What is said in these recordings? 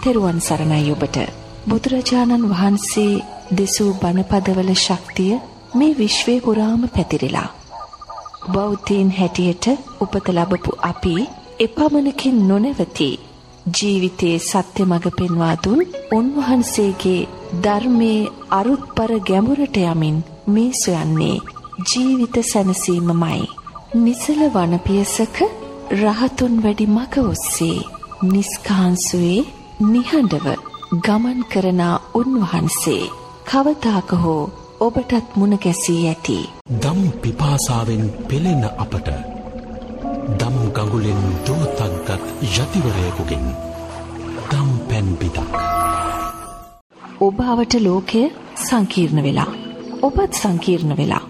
තෙරුවන් සරණයි ඔබට. බුදුරජාණන් වහන්සේ දෙසූ බණපදවල ශක්තිය මේ විශ්වය පුරාම පැතිරිලා. බෞද්ධීන් හැටියට උපත ලබපු අපි එපමණකින් නොනැවති ජීවිතයේ සත්‍ය මඟ පෙන්වා දුන් උන්වහන්සේගේ ධර්මයේ අරුත්පර ගැඹුරට යමින් මේ සොයන්නේ ජීවිත සැනසීමමයි. නිසල වනපියසක රහතුන් වැඩි මග ඔස්සේ නිස්කාන්සුවේ නිහඬව ගමන් කරන උන්වහන්සේ කවතාක හෝ ඔබටත් මුණ ගැසී ඇති. දම් පිපාසාවෙන් පෙළෙන අපට දම් ගඟුලෙන් දෝතක්ගත් යතිවරයකුගෙන් දම් පැන් පිතක්. ඔබාවට ලෝකය සංකීර්ණ වෙලා. ඔබත් සංකීර්ණ වෙලා.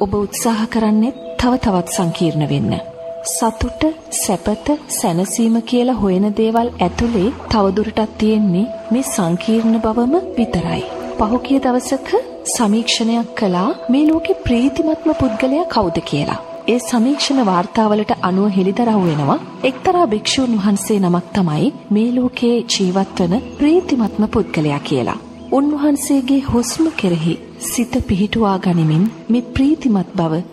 ඔබ උත්සාහ කරන්නේ තව තවත් සංකීර්ණ වෙන්න. සතුට සැපත සැනසීම කියලා හොයන දේවල් ඇතුලේ තවදුරටත් තියෙන්නේ මේ සංකීර්ණ බවම විතරයි. පහුගිය දවසක සමීක්ෂණයක් කළා මේ ලෝකේ ප්‍රීතිමත්ම පුද්ගලයා කවුද කියලා. ඒ සමීක්ෂණ වාර්තාවලට අනුව හෙළිදරව් වෙනවා එක්තරා භික්ෂූන් වහන්සේ නමක් තමයි මේ ලෝකයේ ජීවත් වන ප්‍රීතිමත්ම පුද්ගලයා කියලා. උන්වහන්සේගේ හුස්ම කෙරෙහි සිත පිහිටුවා ගනිමින් මේ ප්‍රීතිමත් බව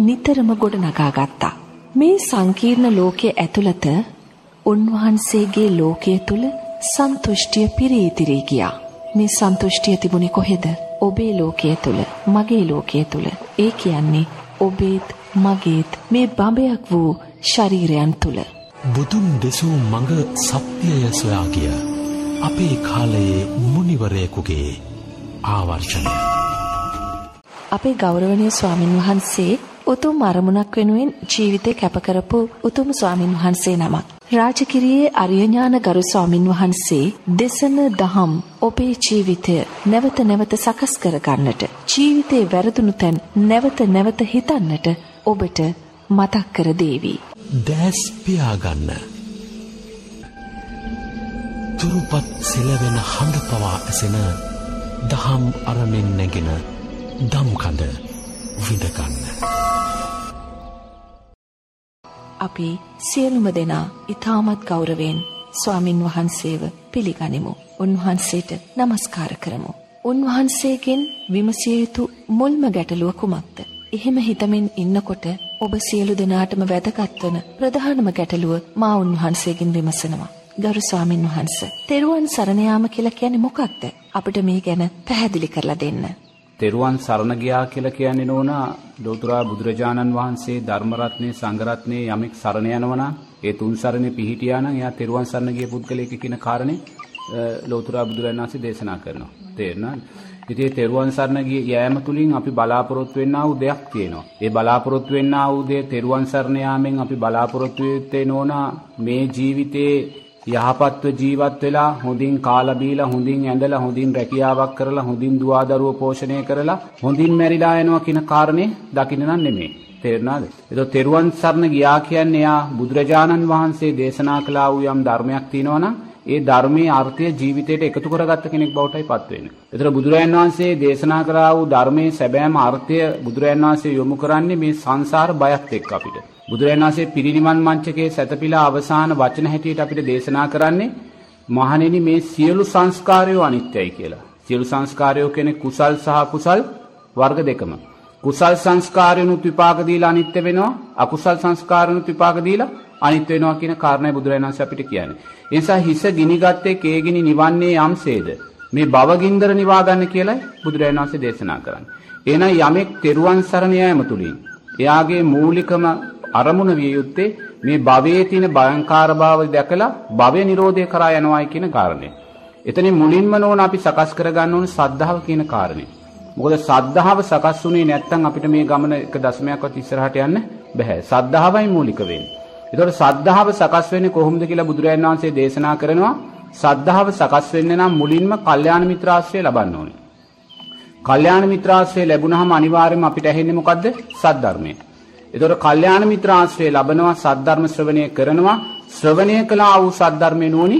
නිතරම ගොඩනගා ගත්තා. මේ සංකීර්ණ ලෝකයේ ඇතුළත උන්වහන්සේගේ ලෝකයේ තුල සන්තුෂ්ටිය පිරී ඉතිරී ගියා. මේ සන්තුෂ්ටිය තිබුණේ කොහෙද? ඔබේ ලෝකයේ තුල, මගේ ලෝකයේ තුල. ඒ කියන්නේ ඔබේත් මගේත් මේ බඹයක් වූ ශරීරයන් තුල. බුදුන් දෙසූ මඟ සත්‍යය සොයා ගිය අපේ කාලයේ මුනිවරයෙකුගේ ආවර්ෂණය. අපේ ගෞරවනීය ස්වාමින් වහන්සේ උතුම් අරමුණක් වෙනුවෙන් ජීවිතේ කැපකරපු උතුම් ස්වාමින් වහන්සේ නමක්. රාජකිරියේ අරියඥාන ගරු ස්වාමින් වහන්සේ දෙසන දහම් ඔබේ ජීවිතය නැවත නැවත සකස් කර ගන්නට ජීවිතේ වැරදුණු තැන් නැවත නැවත හිතන්නට ඔබට මතක් කර දේවි. දැස් පියාගන්න. තුරුපත් සෙලවෙන හඬ පවා ඇසෙන දහම් අරමෙන් නැගෙන දම්කඳ විඳගන්න. අපි සියලුම දෙනා ඉතාමත් ගෞරවෙන් ස්වාමින් වහන්සේව පිළිගනිමු. උන්වහන්සේට නමස්කාර කරමු. උන්වහන්සේගෙන් විමසිය යුතු මුල්ම ගැටලුව කුමක්ද? එහෙම හිතමින් ඉන්නකොට ඔබ සියලු දෙනාටම වැදගත් වන ප්‍රධානම ගැටලුව මා උන්වහන්සේගෙන් විමසනවා. ගරු ස්වාමින් වහන්ස. තෙරුවන් සරණයාම කියලා කියන්නේ මොකක්ද? අපිට මේ ගැන පැහැදිලි කරලා දෙන්න. තෙරුවන් සරණ ගියා කියලා කියන්නේ නෝනා ලෝතුරා බුදුරජාණන් වහන්සේ ධර්මරත්නයේ සංඝරත්නයේ යමෙක් සරණ යනවා ඒ තුන් සරණේ පිහිටියා නම් එයා තෙරුවන් සරණ ගිය පුද්ගලයෙක් කියන කාරණේ ලෝතුරා බුදුරජාණන් වහන්සේ දේශනා කරනවා. තේරෙනවද? ඉතින් ඒ තෙරුවන් සරණ ගිය යෑම තුලින් අපි බලාපොරොත්තු වෙන්නා වූ දෙයක් තියෙනවා. ඒ බලාපොරොත්තු වෙන්නා වූ දේ තෙරුවන් සරණ යාමෙන් අපි බලාපොරොත්තු වෙත්තේ නෝනා මේ ජීවිතේ යහපත්ව ජීවත් වෙලා හොඳින් කාලා බීලා හොඳින් ඇඳලා හොඳින් රැකියාවක් කරලා හොඳින් දුවා දරුවෝ පෝෂණය කරලා හොඳින් මැරිලා යනවා කියන කාරණේ දකින්න නම් නෙමෙයි. තේරුණාද? ඒක තෙරුවන් සරණ ගියා කියන්නේ යා බුදුරජාණන් වහන්සේ දේශනා කළා වූ යම් ධර්මයක් තියෙනවා ඒ ධර්මයේ අර්ථය ජීවිතයට එකතු කරගත්ත කෙනෙක් බවටයි පත් වෙන්නේ. ඒතර බුදුරජාණන් වහන්සේ දේශනා කරා වූ ධර්මයේ සැබෑම අර්ථය බුදුරජාණන් වහන්සේ යොමු කරන්නේ මේ සංසාර බයත් එක්ක අපිට. බුදුරජාණන් වහන්සේ පිරිනිවන් මංචකයේ සැතපීලා අවසාන වචන හැටියට අපිට දේශනා කරන්නේ මහණෙනි මේ සියලු සංස්කාරයෝ අනිත්‍යයි කියලා. සියලු සංස්කාරයෝ කියන්නේ කුසල් සහ කුසල් වර්ග දෙකම. කුසල් සංස්කාරයනුත් විපාක දීලා අනිත්‍ය වෙනවා. අකුසල් සංස්කාරයනුත් විපාක දීලා අනිත්‍ය වෙනවා කියන කාරණය බුදුරජාණන් වහන්සේ අපිට කියන්නේ. ඒ නිසා හිස ගිනිගත්තේ කේගිනි නිවන්නේ යම්සේද මේ භවගින්දර නිවා ගන්න කියලායි බුදුරජාණන් වහන්සේ දේශනා කරන්නේ. එහෙනම් යමෙක් තෙරුවන් සරණ යාම තුලින් එයාගේ මූලිකම අරමුණ විය යුත්තේ මේ භවයේ තියෙන භයංකාර භාවය දැකලා භවය නිරෝධය කරා යනවායි කියන කාරණය. එතනින් මුලින්ම නෝන අපි සකස් කරගන්න ඕන සද්ධාව කියන කාරණේ. මොකද සද්ධාව සකස් වුණේ නැත්නම් අපිට මේ ගමන එක දශමයක්වත් ඉස්සරහට යන්න බෑ. සද්ධාවයි මූලික වෙන්නේ. ඒතකොට සද්ධාව සකස් වෙන්නේ කොහොමද කියලා බුදුරජාණන් වහන්සේ දේශනා කරනවා. සද්ධාව සකස් වෙන්න නම් මුලින්ම කල්යාණ මිත්‍රාශ්‍රය ලබන්න ඕනේ. කල්යාණ මිත්‍රාශ්‍රය ලැබුණාම අනිවාර්යයෙන්ම අපිට ඇහෙන්නේ මොකද්ද? සද්ධර්මය. එතකොට කල්යාණ මිත්‍ර ආශ්‍රය ලබනවා සද්ධර්ම ශ්‍රවණය කරනවා ශ්‍රවණය කළා වූ සද්ධර්මේ නෝනි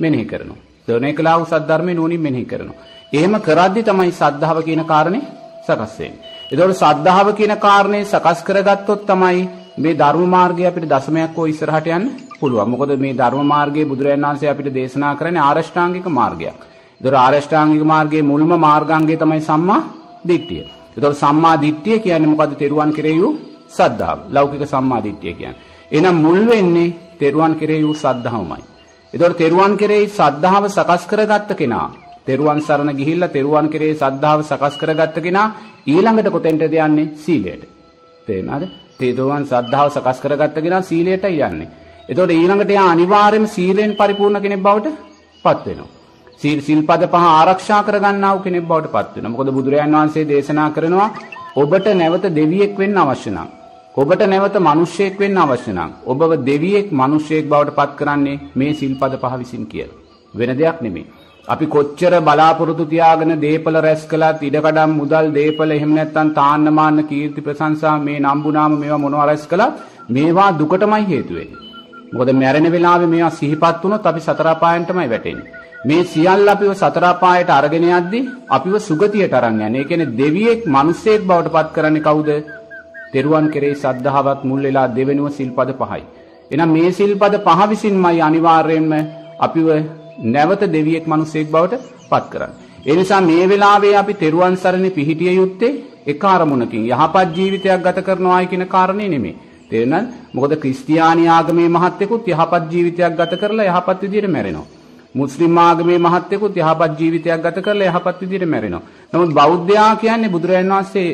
මෙනෙහි කරනවා. ශ්‍රවණය කළා වූ සද්ධර්මේ නෝනි මෙනෙහි කරනවා. එහෙම කරද්දි තමයි සද්ධාව කියන කාරණේ සකස් වෙන්නේ. එතකොට සද්ධාව කියන කාරණේ සකස් කරගත්තොත් තමයි මේ ධර්ම මාර්ගය අපිට දශමයක් හෝ ඉස්සරහට යන්න පුළුවන්. මොකද මේ ධර්ම මාර්ගයේ බුදුරජාණන් වහන්සේ අපිට දේශනා කරන්නේ ආරෂ්ඨාංගික මාර්ගයක්. ඒතර ආරෂ්ඨාංගික මාර්ගයේ මුල්ම මාර්ගාංගය තමයි සම්මා දිට්ඨිය. ඒතර සම්මා දිට්ඨිය කියන්නේ මොකද්ද? තෙරුවන් කෙරෙහි වූ සද්ධාව. ලෞකික සම්මා දිට්ඨිය කියන්නේ. එහෙනම් මුල් වෙන්නේ තෙරුවන් කෙරෙහි වූ සද්ධාවමයි. ඒතර තෙරුවන් කෙරෙහි සද්ධාව සකස් කරගත්ත කෙනා තෙරුවන් සරණ ගිහිල්ලා තෙරුවන් කෙරෙහි සද්ධාව සකස් කරගත්ත කෙනා ඊළඟට කොතෙන්ටද යන්නේ? සීලයට. තේරෙනවද? තෙරුවන් සද්ධාව සකස් කරගත්ත කෙනා සීලයටයි යන්නේ. එතකොට ඊළඟට එයා අනිවාර්යයෙන්ම සීලෙන් පරිපූර්ණ කෙනෙක් බවට පත් වෙනවා. සීල් සිල්පද පහ ආරක්ෂා කරගන්නා වූ කෙනෙක් බවට පත් වෙනවා. මොකද බුදුරජාන් වහන්සේ දේශනා කරනවා ඔබට නැවත දෙවියෙක් වෙන්න අවශ්‍ය නම් ඔබට නැවත මිනිසෙක් වෙන්න අවශ්‍ය නම් ඔබව දෙවියෙක් මිනිසෙක් බවට පත් කරන්නේ මේ සිල්පද පහ විසින් කියලා. වෙන දෙයක් නෙමෙයි. අපි කොච්චර බලාපොරොත්තු තියාගෙන දීපල රැස් කළත් ඉඩකඩම් මුදල් දීපල එහෙම නැත්නම් තාන්න මාන්න කීර්ති ප්‍රශංසා මේ නම්බුනාම මේවා මොනවා රැස් කළත් මේවා දුකටමයි හේතු වෙන්නේ. මොකද මැරෙන වෙලාවේ මේවා සිහිපත් වුණොත් අපි සතර අපායන්ටමයි වැටෙන්නේ. මේ සියල්ල අපිව සතර අපායට අරගෙන යද්දී අපිව සුගතියට අරන් යන්නේ. ඒ කියන්නේ දෙවියෙක් මිනිසෙක් බවට පත් කරන්නේ කවුද? තෙරුවන් කෙරෙහි සද්ධාවත් මුල් වෙලා දෙවෙනුව සිල්පද පහයි. එහෙනම් මේ සිල්පද පහ විසින්මයි අනිවාර්යයෙන්ම අපිව නැවත දෙවියෙක් මිනිසෙක් බවට පත් කරන්නේ. ඒ නිසා මේ වෙලාවේ අපි තෙරුවන් සරණේ පිහිටිය යුත්තේ එක අරමුණකින් යහපත් ජීවිතයක් ගත කරනවායි කියන කාරණේ නෙමෙයි. තේරෙනවද? මොකද ක්‍රිස්තියානි ආගමේ මහත්යෙකුත් යහපත් ජීවිතයක් ගත කරලා යහපත් විදියට මැරෙනවා. මුස්ලිම් ආගමේ මහත්යෙකුත් යහපත් ජීවිතයක් ගත කරලා යහපත් විදියට මැරෙනවා. නමුත් බෞද්ධයා කියන්නේ බුදුරජාණන් වහන්සේ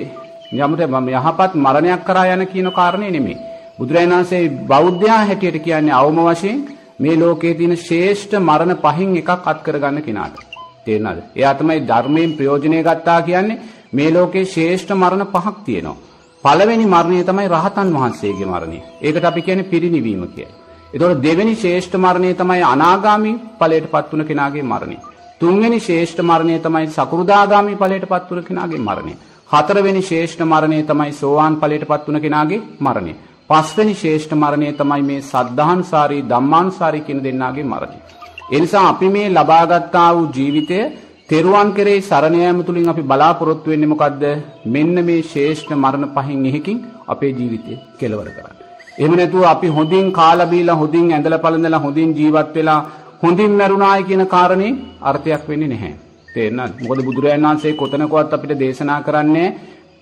යමුට යහපත් මරණයක් කරා යන කියන කාරණේ නෙමෙයි. බුදුරජාණන් වහන්සේ බෞද්ධයා හැටියට කියන්නේ අවම වශයෙන් මේ ලෝකයේ තියෙන ශ්‍රේෂ්ඨ මරණ පහින් එකක් අත් කරගන්න කෙනාට. තේරෙනවද? එයා තමයි ධර්මයෙන් ප්‍රයෝජනෙ ගත්තා කියන්නේ මේ ලෝකේ ශ්‍රේෂ්ඨ මරණ පහක් තියෙනවා. පළවෙනි මරණය තමයි රහතන් වහන්සේගේ මරණය. ඒකට අපි කියන්නේ පිරිණිවීම කියලා. එතකොට දෙවෙනි ශ්‍රේෂ්ඨ මරණය තමයි අනාගාමි ඵලයටපත් වුණ කෙනාගේ මරණය. තුන්වෙනි ශ්‍රේෂ්ඨ මරණය තමයි සකෘදාගාමි ඵලයටපත් වුණ කෙනාගේ මරණය. හතරවෙනි ශ්‍රේෂ්ඨ මරණය තමයි සෝවාන් ඵලයටපත් වුණ කෙනාගේ මරණය. පස්වෙනි ශ්‍රේෂ්ඨ මරණය තමයි මේ සද්ධාන්සාරී ධම්මාන්සාරී කියන දෙන්නාගේ මරණය. ඒ නිසා අපි මේ ලබාගත්තා වූ ජීවිතය තෙරුවන් කෙරෙහි සරණ යාම තුලින් අපි බලාපොරොත්තු වෙන්නේ මොකද්ද? මෙන්න මේ ශ්‍රේෂ්ඨ මරණ පහෙන් එකකින් අපේ ජීවිතය කෙලවර කරන්න. එහෙම නැතුව අපි හොඳින් කාලා බීලා හොඳින් ඇඳලා පළඳලා හොඳින් ජීවත් වෙලා හොඳින් මරුණායි කියන කාරණේ අර්ථයක් වෙන්නේ නැහැ. තේරෙනවද? මොකද බුදුරජාණන් වහන්සේ කොතනකවත් අපිට දේශනා කරන්නේ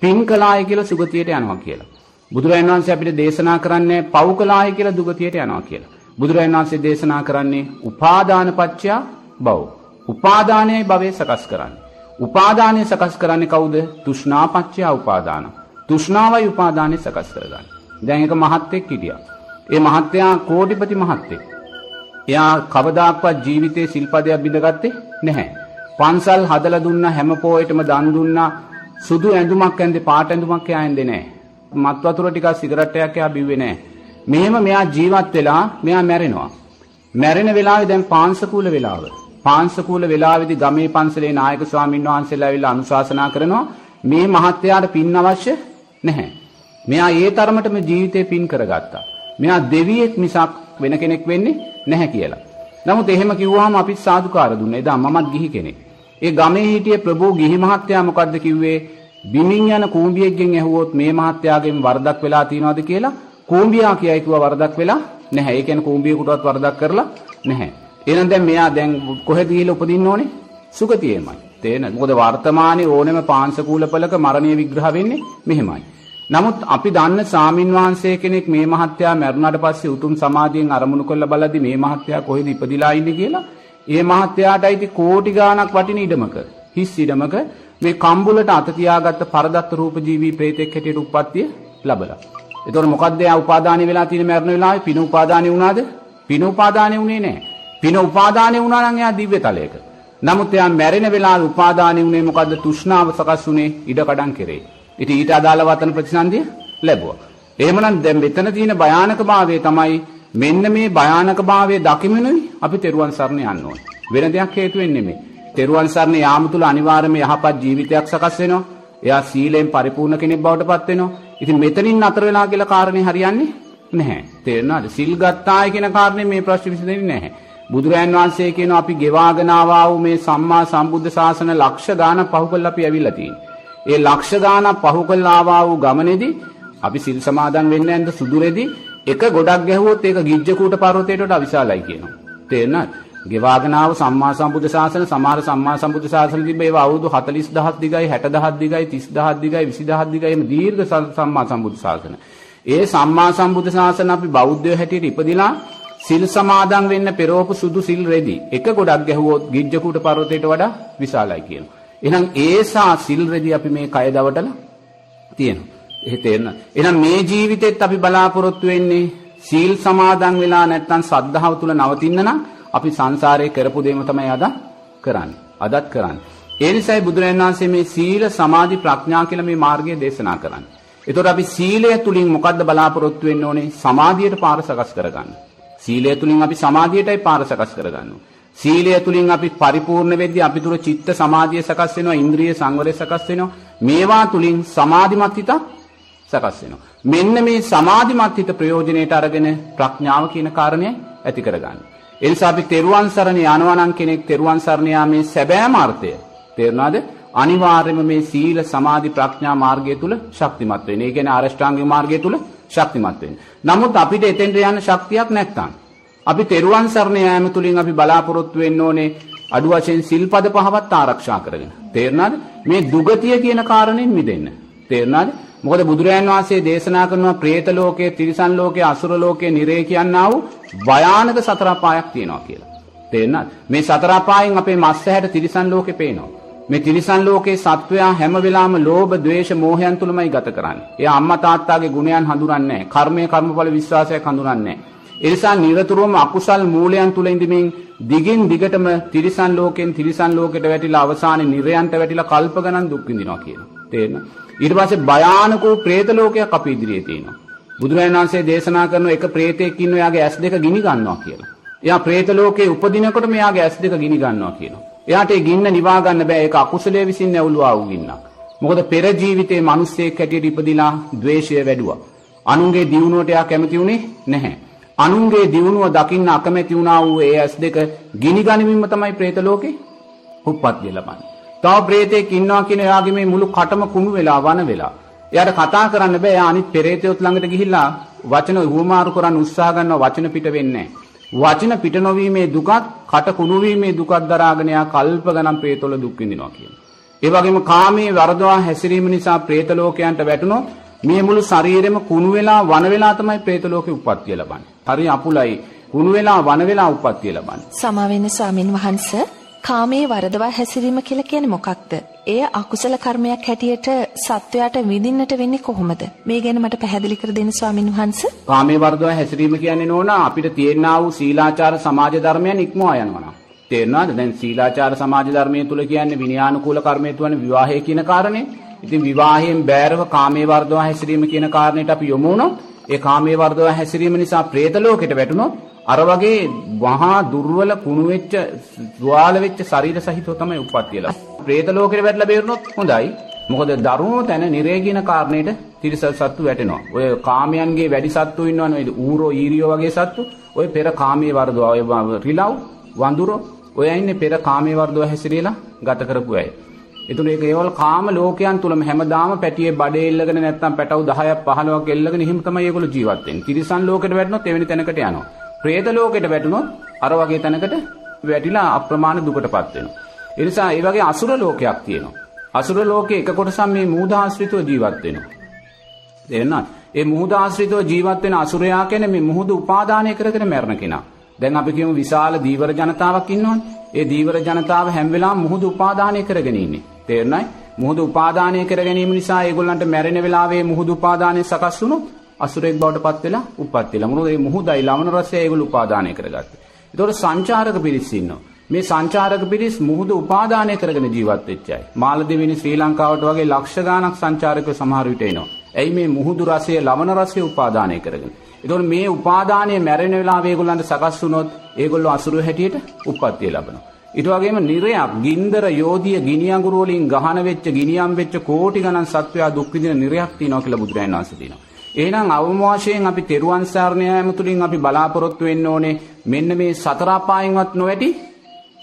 පින් කළායි කියලා සුගතියට යනවා කියලා. බුදුරජාණන් වහන්සේ අපිට දේශනා කරන්නේ පව් කළායි කියලා දුගතියට යනවා කියලා. බුදුරජාණන් වහන්සේ දේශනා කරන්නේ උපාදාන පත්‍යා භව. උපාදානයයි භවය සකස් කරන්නේ. උපාදානය සකස් කරන්නේ කවුද? තෘෂ්ණා පත්‍යා උපාදාන. තෘෂ්ණාවයි උපාදානය සකස් කරගන්නේ. දැන් එක මහත්ෙක් හිටියා. ඒ මහත්තයා කෝටිපති මහත්තෙක්. එයා කවදාක්වත් ජීවිතේ සිල්පදයක් බිඳගත්තේ නැහැ. පන්සල් හදලා දුන්නා හැම පොයෙටම දන් දුන්නා. සුදු ඇඳුමක් ඇඳේ පාට ඇඳුමක් එයා ඇඳේ නැහැ. මත් වතුර ටිකක් සිගරට් එකක් එයා බිව්වේ නැහැ. මෙහෙම මෙයා ජීවත් වෙලා මෙයා මැරෙනවා. මැරෙන වෙලාවේ දැන් පාංශකූල වෙලාව. පාංශකූල වෙලාවේදී ගමේ පන්සලේ නායක ස්වාමීන් වහන්සේලා ඇවිල්ලා අනුශාසනා කරනවා මේ මහත්තයාට පින් අවශ්‍ය නැහැ. මෙයා ඒ තරමටම ජීවිතේ පින් කරගත්තා. මෙයා දෙවියෙක් මිසක් වෙන කෙනෙක් වෙන්නේ නැහැ කියලා. නමුත් එහෙම කිව්වහම අපිත් සාදුකාර දුන්නා. එදා මමත් ගිහි කෙනෙක්. ඒ ගමේ හිටිය ප්‍රභූ ගිහි මහත්තයා මොකද්ද කිව්වේ? බිමින් යන කූඹියෙක්ගෙන් ඇහුවොත් මේ මහත්තයාගෙන් වරදක් වෙලා තියනවද කියලා කූඹියා කියයි කිව්වා වරදක් වෙලා නැහැ. ඒ කියන්නේ කූඹියෙකුටවත් වරදක් කරලා නැහැ. එහෙනම් දැන් මෙයා දැන් කොහෙද ගිහිල්ලා උපදින්න ඕනේ? සුගතියෙමයි. තේරෙනවද? මොකද වර්තමානයේ ඕනෙම පාංශකූලපලක මරණීය විග්‍රහ වෙන්නේ මෙහෙමයි. නමුත් අපි දන්න සාමින් වහන්සේ කෙනෙක් මේ මහත්තයා මැරුණාට පස්සේ උතුම් සමාධියෙන් අරමුණු කරලා බලද්දි මේ මහත්තයා කොහෙද ඉපදිලා ඉන්නේ කියලා ඒ මහත්තයාට අයිති කෝටි ගාණක් වටින ඉඩමක හිස් ඉඩමක මේ කම්බුලට අත තියාගත්ත පරදත්ත රූප ජීවි ප්‍රේතෙක් හැටියට උප්පත්තිය ලැබලා. එතකොට මොකද්ද යා උපාදානෙ වෙලා තියෙන මරණ වෙලාවේ පින උපාදානෙ වුණාද? පින උපාදානෙ වුණේ නැහැ. පින උපාදානෙ වුණා නම් එයා දිව්‍ය තලයක. නමුත් එයා මැරෙන වෙලාවේ උපාදානෙ වුණේ මොකද්ද? තෘෂ්ණාව සකස් වුණේ ඉඩකඩම් කෙරේ. ඉතින් ඊට අදාළ වතන ප්‍රතිසන්දිය ලැබුවා. එහෙමනම් දැන් මෙතන තියෙන භයානකභාවය තමයි මෙන්න මේ භයානකභාවය දකිමිනුයි අපි තෙරුවන් සරණ යන්න ඕනේ. වෙන දෙයක් හේතු වෙන්නේ නෙමෙයි. තෙරුවන් සරණ යාම තුල අනිවාර්යයෙන්ම යහපත් ජීවිතයක් සකස් වෙනවා. එයා සීලෙන් පරිපූර්ණ කෙනෙක් බවට පත් වෙනවා. ඉතින් මෙතනින් අතර වෙලා කියලා කාරණේ හරියන්නේ නැහැ. තේරෙනවද? සිල් ගත්තායි කියන කාරණේ මේ ප්‍රශ්නේ විසඳෙන්නේ නැහැ. බුදුරයන් වහන්සේ කියනවා අපි ගෙවාගෙන ආවා වූ මේ සම්මා සම්බුද්ධ ශාසන ලක්ෂ ගාන පහු කරලා අපි ඇවිල්ලා තියෙන්නේ. ඒ ලක්ෂ ගානක් පහු කළා ආවා වූ ගමනේදී අපි සිල් සමාදන් වෙන්න ඇන්ද සුදුරෙදි එක ගොඩක් ගැහුවොත් ඒක ගිජ්ජකූට පර්වතයට වඩා විශාලයි කියනවා. තේරෙනවද? ගෙවාගෙන ආව සම්මා සම්බුද්ධ ශාසන සමහර සම්මා සම්බුද්ධ ශාසන තිබ්බ ඒවා අවුරුදු 40000 දිගයි 60000 දිගයි 30000 දිගයි 20000 දිගයි එම දීර්ඝ සම්මා සම්බුද්ධ ශාසන. ඒ සම්මා සම්බුද්ධ ශාසන අපි බෞද්ධයෝ හැටියට ඉපදිලා සිල් සමාදන් වෙන්න පෙරෝපු සුදු සිල් රෙදි එක ගොඩක් ගැහුවොත් ගිජ්ජකූට පර්වතයට වඩා විශාලයි කියනවා. එහෙනම් ඒසා සිල් රෙදි අපි මේ කය දවටලා තියෙනවා. එහෙ තේරෙන. එහෙනම් මේ ජීවිතෙත් අපි බලාපොරොත්තු වෙන්නේ සීල් සමාදන් වෙලා නැත්නම් සද්ධාව තුල නවතින්න නම් අපි සංසාරේ කරපු දේම තමයි අද කරන්නේ. අදත් කරන්නේ. ඒ නිසායි බුදුරජාණන් වහන්සේ මේ සීල සමාධි ප්‍රඥා කියලා මේ මාර්ගය දේශනා කරන්නේ. ඒතකොට අපි සීලය තුලින් මොකද්ද බලාපොරොත්තු වෙන්න ඕනේ? සමාධියට පාර සකස් කරගන්න. සීලය තුලින් අපි සමාධියටයි පාර සකස් කරගන්නවා. සීලය තුලින් අපි පරිපූර්ණ වෙද්දී අපි තුර චිත්ත සමාධිය සකස් වෙනවා, ඉන්ද්‍රිය සංවරය සකස් වෙනවා. මේවා තුලින් සමාධිමත් හිතක් සකස් වෙනවා. මෙන්න මේ සමාධිමත් හිත ප්‍රයෝජනෙට අරගෙන ප්‍රඥාව කියන කාරණය ඇති කරගන්න. ඒ නිසා අපි තෙරුවන් සරණ යනවා නම් කෙනෙක් තෙරුවන් සරණ යාමේ සැබෑම අර්ථය තේරුණාද? අනිවාර්යයෙන්ම මේ සීල සමාධි ප්‍රඥා මාර්ගය තුල ශක්තිමත් වෙන්නේ. ඒ කියන්නේ ආරෂ්ඨාංගික මාර්ගය තුල ශක්තිමත් වෙන්නේ. නමුත් අපිට එතෙන්ට යන්න ශක්තියක් නැත්නම් අපි තෙරුවන් සරණ යාම තුලින් අපි බලාපොරොත්තු වෙන්න ඕනේ අඩු වශයෙන් සිල්පද පහවත් ආරක්ෂා කරගෙන. තේරුණාද? මේ දුගතිය කියන කාරණයෙන් මිදෙන්න. තේරුණාද? මොකද බුදුරයන් වහන්සේ දේශනා කරනවා പ്രേත ලෝකයේ, තිරිසන් ලෝකයේ, අසුර ලෝකයේ, නිරේ කියනා වූ භයානක සතර අපායක් තියෙනවා කියලා. තේරෙනවද? මේ සතර අපායෙන් අපේ මස් ඇහැට තිරිසන් ලෝකේ පේනවා. මේ තිරිසන් ලෝකේ සත්වයා හැම වෙලාවෙම ලෝභ, ද්වේෂ, මෝහයන් තුලමයි ගත කරන්නේ. එයා අම්මා තාත්තාගේ ගුණයන් හඳුනන්නේ නැහැ. කර්මය, කර්මඵල විශ්වාසයක් හඳුනන්නේ නැහැ. ඒ නිසා නිරතුරුවම අකුසල් මූලයන් තුල ඉඳමින් දිගින් දිගටම තිරිසන් ලෝකෙන් තිරිසන් ලෝකෙට වැටිලා අවසානයේ නිර්යන්ට වැටිලා කල්ප ගණන් දුක් විඳිනවා කියනවා. තේරෙනවද? ඊට පස්සේ භයානක වූ പ്രേත ලෝකයක් අපේ ඉදිරියේ තියෙනවා. බුදුරජාණන් වහන්සේ දේශනා කරන එක പ്രേතෙක් ඉන්න එයාගේ ඇස් දෙක ගිනි ගන්නවා කියලා. එයා പ്രേත ලෝකේ උපදිනකොට මෙයාගේ ඇස් දෙක ගිනි ගන්නවා කියනවා. එයාට ඒ ගින්න නිවා ගන්න බෑ ඒක අකුසලයේ විසින් ඇවුලුවා වූ ගින්නක්. මොකද පෙර ජීවිතේ මිනිස්සෙක් හැටියට ඉපදිලා द्वේෂය වැඩුවා. අනුන්ගේ දියුණුවට එයා කැමති වුණේ නැහැ. අනුන්ගේ දියුණුව දකින්න අකමැති වුණා වූ ඒ ඇස් දෙක ගිනි ගනිමින්ම තමයි പ്രേත ලෝකේ උප්පත්තිය ලබන්නේ. තව ප්‍රේතෙක් ඉන්නවා කියන එයාගේ මේ මුළු කටම කුණු වෙලා වන වෙලා. එයාට කතා කරන්න බෑ. එයා අනිත් පෙරේතයොත් ළඟට ගිහිල්ලා වචන හුවමාරු කරන්න උත්සාහ ගන්නවා වචන පිට වෙන්නේ වචන පිට නොවීමේ දුකත්, කට කුණු වීමේ දුකත් දරාගෙන එයා කල්ප ගණන් ප්‍රේතවල දුක් විඳිනවා කියනවා. ඒ වගේම කාමයේ වර්ධවා හැසිරීම නිසා പ്രേත ලෝකයන්ට වැටුණොත් මේ මුළු ශරීරෙම කුණු වෙලා වන වෙලා තමයි പ്രേත ලෝකේ උප්පත්තිය ලබන්නේ. හරි අපුලයි. කුණු වෙලා වන වෙලා උප්පත්තිය ලබන්නේ. සමා වෙන ස්වාමින් වහන්සේ කාමයේ වරදවා හැසිරීම කියලා කියන්නේ මොකක්ද? එය අකුසල කර්මයක් හැටියට සත්වයාට විඳින්නට වෙන්නේ කොහොමද? මේ ගැන මට පැහැදිලි කර දෙන්න ස්වාමින් වහන්සේ. කාමයේ වරදවා හැසිරීම කියන්නේ නෝනා අපිට තියෙනා වූ සීලාචාර සමාජ ධර්මයන් ඉක්මවා යනවා. තේරෙනවද? දැන් සීලාචාර සමාජ ධර්මයේ තුල කියන්නේ විනයානුකූල කර්මයේ තුන විවාහය කියන කාරණේ. ඉතින් විවාහයෙන් බෑරව කාමයේ වරදවා හැසිරීම කියන කාරණේට අපි යොමු වුණොත් ඒ කාමයේ වරදවා හැසිරීම නිසා പ്രേත ලෝකෙට වැටුණොත් අර වගේ මහා දුර්වල කුණු වෙච්ච තුවාල වෙච්ච ශරීර සහිතව තමයි උප්පත්තිය ලබන්නේ. പ്രേත ලෝකෙට වැටලා බේරුණොත් හොඳයි. මොකද දරුණු තැන නිරේ කියන කාරණේට තිරිස සත්තු වැටෙනවා. ඔය කාමයන්ගේ වැඩි සත්තු ඉන්නවනේ ඔය ඌරෝ ඊරියෝ වගේ සත්තු. ඔය පෙර කාමයේ වර්ධව ඔය රිලව් වඳුරෝ ඔය ඉන්නේ පෙර කාමයේ වර්ධව හැසිරීලා ගත කරපු අය. ඒතුළු ඒක ඒවල් කාම ලෝකයන් තුලම හැමදාම පැටියේ බඩේ එල්ලගෙන නැත්නම් පැටවු 10ක් 15ක් එල්ලගෙන එහෙම තමයි ඒගොල්ලෝ ජීවත් වෙන්නේ. තිරිසන් ලෝකෙට වැටුනොත් එවැනි තැනකට යනවා. പ്രേත ලෝකෙට වැටුනොත් අර වගේ තැනකට වැටිලා අප්‍රමාණ දුකටපත් වෙනවා. ඒ නිසා ඒ වගේ අසුර ලෝකයක් තියෙනවා. අසුර ලෝකයේ එක කොටසක් මේ මූදාශ්‍රිතව ජීවත් වෙනවා. තේරෙනවද? ඒ මූදාශ්‍රිතව ජීවත් වෙන අසුරයා කියන්නේ මේ මුහුදු උපාදානය කරගෙන මැරෙන කෙනා. දැන් අපි කියමු විශාල දීවර ජනතාවක් ඉන්නවනේ. ඒ දීවර ජනතාව හැම වෙලාවෙම මුහුදු උපාදානය කරගෙන ඉන්නේ. තේරුණායි? මුහුදු උපාදානය කර ගැනීම නිසා ඒගොල්ලන්ට මැරෙන වෙලාවේ මුහුදු උපාදානය සකස් වුණොත් අසුරෙක් බවට පත් වෙලා උප්පත්ති වෙලා. මොකද මේ මුහුදයි ලවණ රසය ඒගොල්ලෝ උපාදානය කරගත්තේ. ඒතකොට සංචාරක පිරිස් ඉන්නවා. මේ සංචාරක පිරිස් මුහුද උපාදානය කරගෙන ජීවත් වෙච්ච අය. මාලදිවිනි ශ්‍රී ලංකාවට වගේ ලක්ෂ ගාණක් සංචාරකයෝ සමහර විට එනවා. ඇයි මේ මුහුදු රසය ලවණ රසය උපාදානය කරගෙන. ඒතකොට මේ උපාදානය මැරෙන වෙලාවේ ඒගොල්ලන්ට සකස් වුණොත් ඒගොල්ලෝ අසුරු හැටියට උප්පත්තිය ලබනවා. ඊට වගේම නිරයක් ගින්දර යෝධිය ගිනි අඟුරු වලින් ගහන වෙච්ච ගිනියම් වෙච්ච කෝටි ගණන් සත්වයා දුක් විඳින නිරයක් තියෙනවා කියලා බුදුරජාණන් වහන්සේ කියනවා. එහෙනම් අවම වශයෙන් අපි තෙරුවන් සරණ යාම තුලින් අපි බලාපොරොත්තු වෙන්න ඕනේ මෙන්න මේ සතර අපායෙන්වත් නොවැටි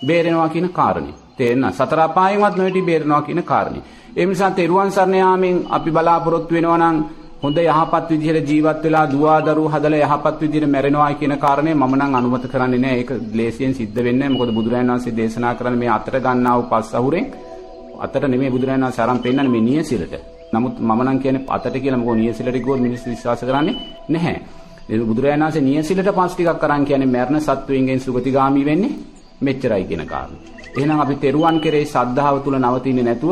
බේරෙනවා කියන කාරණේ. තේරෙනවද? සතර අපායෙන්වත් නොවැටි බේරෙනවා කියන කාරණේ. ඒ නිසා තෙරුවන් සරණ යාමෙන් අපි බලාපොරොත්තු වෙනවා නම් හොඳ යහපත් විදිහට ජීවත් වෙලා දුවා දරුවෝ හදලා යහපත් විදිහට මැරෙනවා කියන කාරණේ මම නම් අනුමත කරන්නේ නැහැ. ඒක ලේසියෙන් සිද්ධ වෙන්නේ නැහැ. මොකද බුදුරජාණන් වහන්සේ දේශනා කරන්නේ මේ අතට ගන්නා වූ පස් අහුරෙන් අතට නෙමෙයි බුදුරජාණන් වහන්සේ අරන් පෙන්නන්නේ මේ නියසිලට. නමුත් මම නම් කියන්නේ අතට කියලා මොකෝ නියසිලට ගියොත් මිනිස්සු විශ්වාස කරන්නේ නැහැ. ඒ බුදුරජාණන් වහන්සේ නියසිලට පස් ටිකක් අරන් කියන්නේ මරණ සත්වයින්ගෙන් සුගතිගාමි වෙන්නේ මෙච්චරයි කියන කාරණේ. එහෙනම් අපි තෙරුවන් කෙරෙහි සද්ධාව තුල නවතින්නේ නැතුව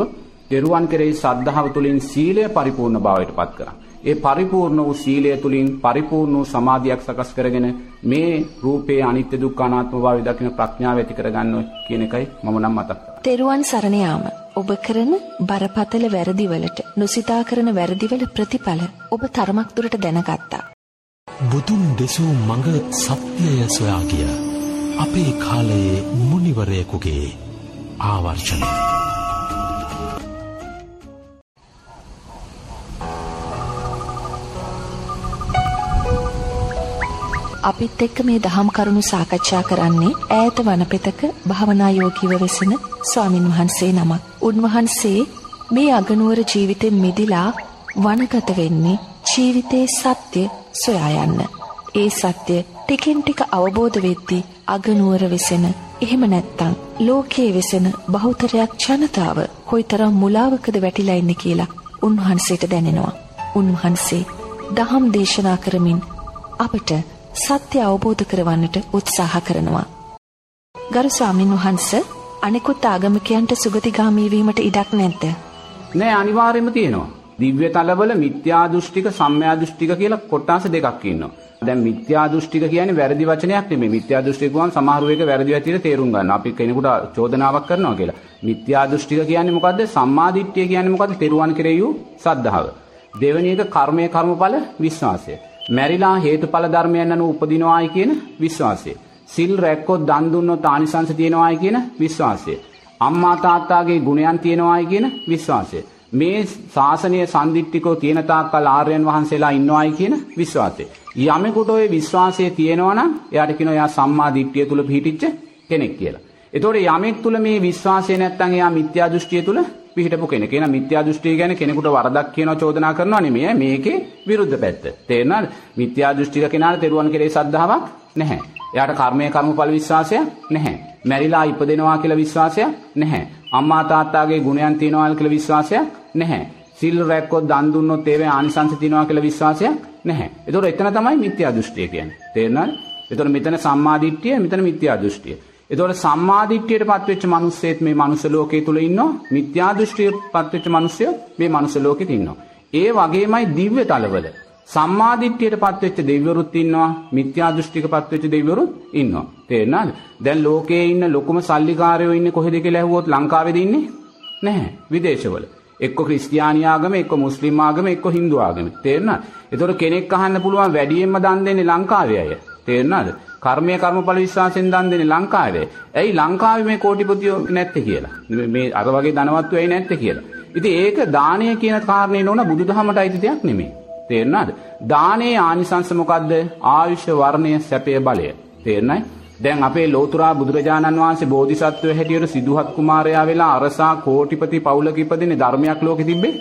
තෙරුවන් කෙරෙහි සද්ධාව තුලින් සීලය පරිපූර්ණ භාවයට පත් කරා. ඒ පරිපූර්ණ වූ සීලය තුලින් පරිපූර්ණ වූ සමාධියක් සකස් කරගෙන මේ රූපේ අනිත්‍ය දුක්ඛ අනාත්ම භාවය දකින ප්‍රඥාව ඇති කරගන්න කියන එකයි මම නම් මතක් තෙරුවන් සරණ යාම ඔබ කරන බරපතල වැරදිවලට නොසිතා කරන වැරදිවල ප්‍රතිඵල ඔබ තරමක් දුරට දැනගත්තා. බුදුන් දෙසූ මඟ සත්‍යය සොයා ගිය අපේ කාලයේ මුනිවරයෙකුගේ ආවර්ෂණය. අපිත් එක්ක මේ දහම් කරුණු සාකච්ඡා කරන්නේ ඈත වනපෙතක භාවනා යෝගීව වෙසෙන ස්වාමින් වහන්සේ නමක්. උන්වහන්සේ මේ අගනුවර ජීවිතෙන් මිදිලා වනගත වෙන්නේ ජීවිතේ සත්‍ය සොයා යන්න. ඒ සත්‍ය ටිකෙන් ටික අවබෝධ වෙද්දී අගනුවර වෙසෙන එහෙම නැත්තම් ලෝකයේ වෙසෙන බහුතරයක් ජනතාව කොයිතරම් මුලාවකද වැටිලා ඉන්නේ කියලා උන්වහන්සේට දැනෙනවා. උන්වහන්සේ දහම් දේශනා කරමින් අපට සත්‍ය අවබෝධ කරවන්නට උත්සාහ කරනවා. ගරු ස්වාමින් වහන්ස අනෙකුත් ආගමිකයන්ට සුගතිගාමී වීමට ඉඩක් නැද්ද? නෑ අනිවාර්යයෙන්ම තියෙනවා. දිව්‍ය තලවල මිත්‍යා දෘෂ්ටික සම්මයා දෘෂ්ටික කියලා කොටස් දෙකක් ඉන්නවා. දැන් මිත්‍යා දෘෂ්ටික කියන්නේ වැරදි වචනයක් නෙමෙයි. මිත්‍යා දෘෂ්ටික ගුවන් සමහර වෙලක වැරදි වැටියට තේරුම් ගන්න. අපි කෙනෙකුට චෝදනාවක් කරනවා කියලා. මිත්‍යා දෘෂ්ටික කියන්නේ මොකද්ද? සම්මා දිට්ඨිය කියන්නේ මොකද්ද? තෙරුවන් කෙරෙහි වූ සද්ධාව. දෙවෙනි එක කර්මයේ කර්මඵල විශ්වාසය. මැරිලා හේතුඵල ධර්මයන් අනුව උපදිනවායි කියන විශ්වාසය. සිල් රැක්කොත් දන් දුන්නොත් ආනිසංස තියෙනවායි කියන විශ්වාසය. අම්මා තාත්තාගේ ගුණයන් තියෙනවායි කියන විශ්වාසය. මේ ශාසනය සන්දිිට්ටිකෝ තියෙන තාක්කල් ආර්යයන් වහන්සේලා ඉන්නවායි කියන විශ්වාසය. යමෙකුට ඔය විශ්වාසය තියෙනවනම් එයාට කියනවා එයා සම්මා දිට්ඨිය තුල පිහිටිච්ච කෙනෙක් කියලා. එතකොට යමෙක් තුල මේ විශ්වාසය නැත්නම් එයා මිත්‍යා දෘෂ්ටිය තුල පිහිටපු කෙනෙක්. එන මිත්‍යා දෘෂ්ටිය කියන්නේ කෙනෙකුට වරදක් කියනවා චෝදනා කරනවා නෙමෙයි. මේකේ විරුද්ධ පැත්ත. තේරෙනවද? මිත්‍යා දෘෂ්ටික කෙනාට තෙරුවන් කෙරේ සද්ධාාවක් නැහැ. එයාට කර්මය කර්මඵල විශ්වාසයක් නැහැ. මැරිලා ඉපදෙනවා කියලා විශ්වාසයක් නැහැ. අම්මා තාත්තාගේ ගුණයන් තියනවා කියලා විශ්වාසයක් නැහැ. සිල් රැක්කොත් දන් දුන්නොත් ඒවේ ආනිසංස තියනවා කියලා විශ්වාසයක් නැහැ. ඒතකොට එතන තමයි මිත්‍යා දෘෂ්ටිය කියන්නේ. තේරෙනවද? ඒතකොට මෙතන සම්මා දිට්ඨිය, මෙතන මිත්‍යා දෘෂ්ටිය. ඒතකොට සම්මා දිට්ඨියටපත් වෙච්ච මිනිස්සෙත් මේ මනුස්ස ලෝකයේ තුල ඉන්නවා. මිත්‍යා දෘෂ්ටියටපත් වෙච්ච මිනිස්සයෝ මේ මනුස්ස ලෝකෙත් ඉන්නවා. ඒ වගේමයි දිව්‍ය තලවල සම්මා දිට්ඨියටපත් වෙච්ච දෙවිවරුත් ඉන්නවා. මිත්‍යා දෘෂ්ටිකපත් වෙච්ච දෙවිවරුත් ඉන්නවා. තේරෙනවද? දැන් ලෝකයේ ඉන්න ලොකුම සල්ලිකාරයෝ ඉන්නේ කොහෙද කියලා ඇහුවොත් ලංකාවේද ඉන්නේ? නැහැ. විදේශවල. එක්ක ක්‍රිස්තියානි ආගම, එක්ක මුස්ලිම් ආගම, එක්ක හින්දු ආගම. තේරෙනවද? ඒතකොට කෙනෙක් අහන්න පුළුවන් වැඩියෙන්ම දන් දෙන්නේ ලංකාවේ අය. තේරෙනවද? කර්මය කර්මඵල විශ්වාසයෙන් දන් දෙන්නේ ලංකාවේ. ඇයි ලංකාවේ මේ කෝටිපතියෝ නැත්තේ කියලා? මේ අර වගේ ධනවත්තු ඇයි නැත්තේ කියලා. ඉතින් ඒක දානය කියන කාරණේ නෝන බුදුදහමට අයිති දෙයක් නෙමෙයි. තේරෙනවද? දානයේ ආනිසංස මොකද්ද? ආයුෂ වර්ණය සැපය බලය. තේරෙනයි? දැන් අපේ ලෝතුරා බුදුරජාණන් වහන්සේ බෝධිසත්වය හැටියට සිදුහත් කුමාරයා වෙලා අරසා කෝටිපති පවුලක ඉපදින්නේ ධර්මයක් ලෝකෙ තිබ්බේ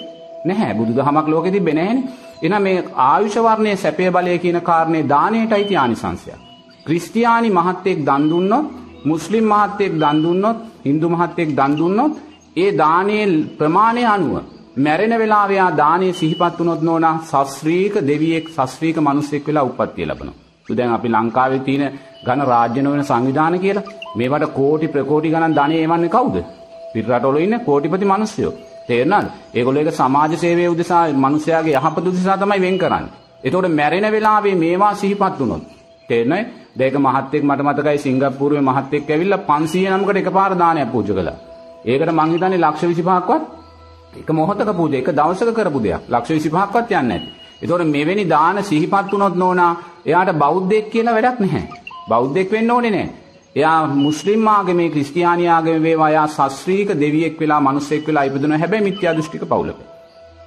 නැහැ. බුදුදහමක් ලෝකෙ තිබ්බේ නැහැනේ. එහෙනම් මේ ආයුෂ වර්ණයේ සැපය බලය කියන කාරණේ දාණයටයි තියානිසංශය. ක්‍රිස්තියානි මහත්තයෙක් දන් දුන්නොත්, මුස්ලිම් මහත්තයෙක් දන් දුන්නොත්, Hindu මහත්තයෙක් දන් දුන්නොත්, ඒ දානයේ ප්‍රමාණය අනුව මැරෙන වෙලාව එයා දානයේ සිහිපත් වුණොත් නෝනා ශාස්ත්‍රීක දෙවියෙක් ශාස්ත්‍රීක මිනිසෙක් වෙලා උප්පත්තිය ලබනවා. දැන් අපි ලංකාවේ තියෙන ඝන රාජ්‍ය නොවන සංවිධාන කියලා මේවට කෝටි ප්‍රකෝටි ගණන් ධනෙ එවන්නේ කවුද? පිට රටවල ඉන්න කෝටිපති මිනිස්සුયો. තේරෙනවද? ඒගොල්ලෝ ඒක සමාජ සේවයේ උදෙසා මිනිස්යාගේ යහපත උදෙසා තමයි වෙන් කරන්නේ. එතකොට මැරෙන වෙලාවේ මේවා සිහිපත් වුණොත් තේරෙනවද? දෙයක මහත්තයෙක් මට මතකයි සිංගප්පූරුවේ මහත්තයෙක් ඇවිල්ලා 500 නමකට එකපාර දානයක් පූජා කළා. ඒකට මං හිතන්නේ ලක්ෂ 25ක්වත් එක මොහොතක පූජා එක දවසක කරපු දෙයක්. ලක්ෂ 25ක්වත් යන්නේ නැති. ඒතකොට මෙවැනි දාන සිහිපත් වුණොත් නෝනා එයාට බෞද්ධයෙක් කියලා වැඩක් නැහැ. බෞද්ධයෙක් වෙන්න ඕනේ නැහැ. එයා මුස්ලිම් ආගමේ ක්‍රිස්තියානි ආගමේ වේවා එයා ශාස්ත්‍රීක දෙවියෙක් වෙලා මිනිසෙක් වෙලා ඉපදුනා හැබැයි මිත්‍යා දෘෂ්ටික පවුලක.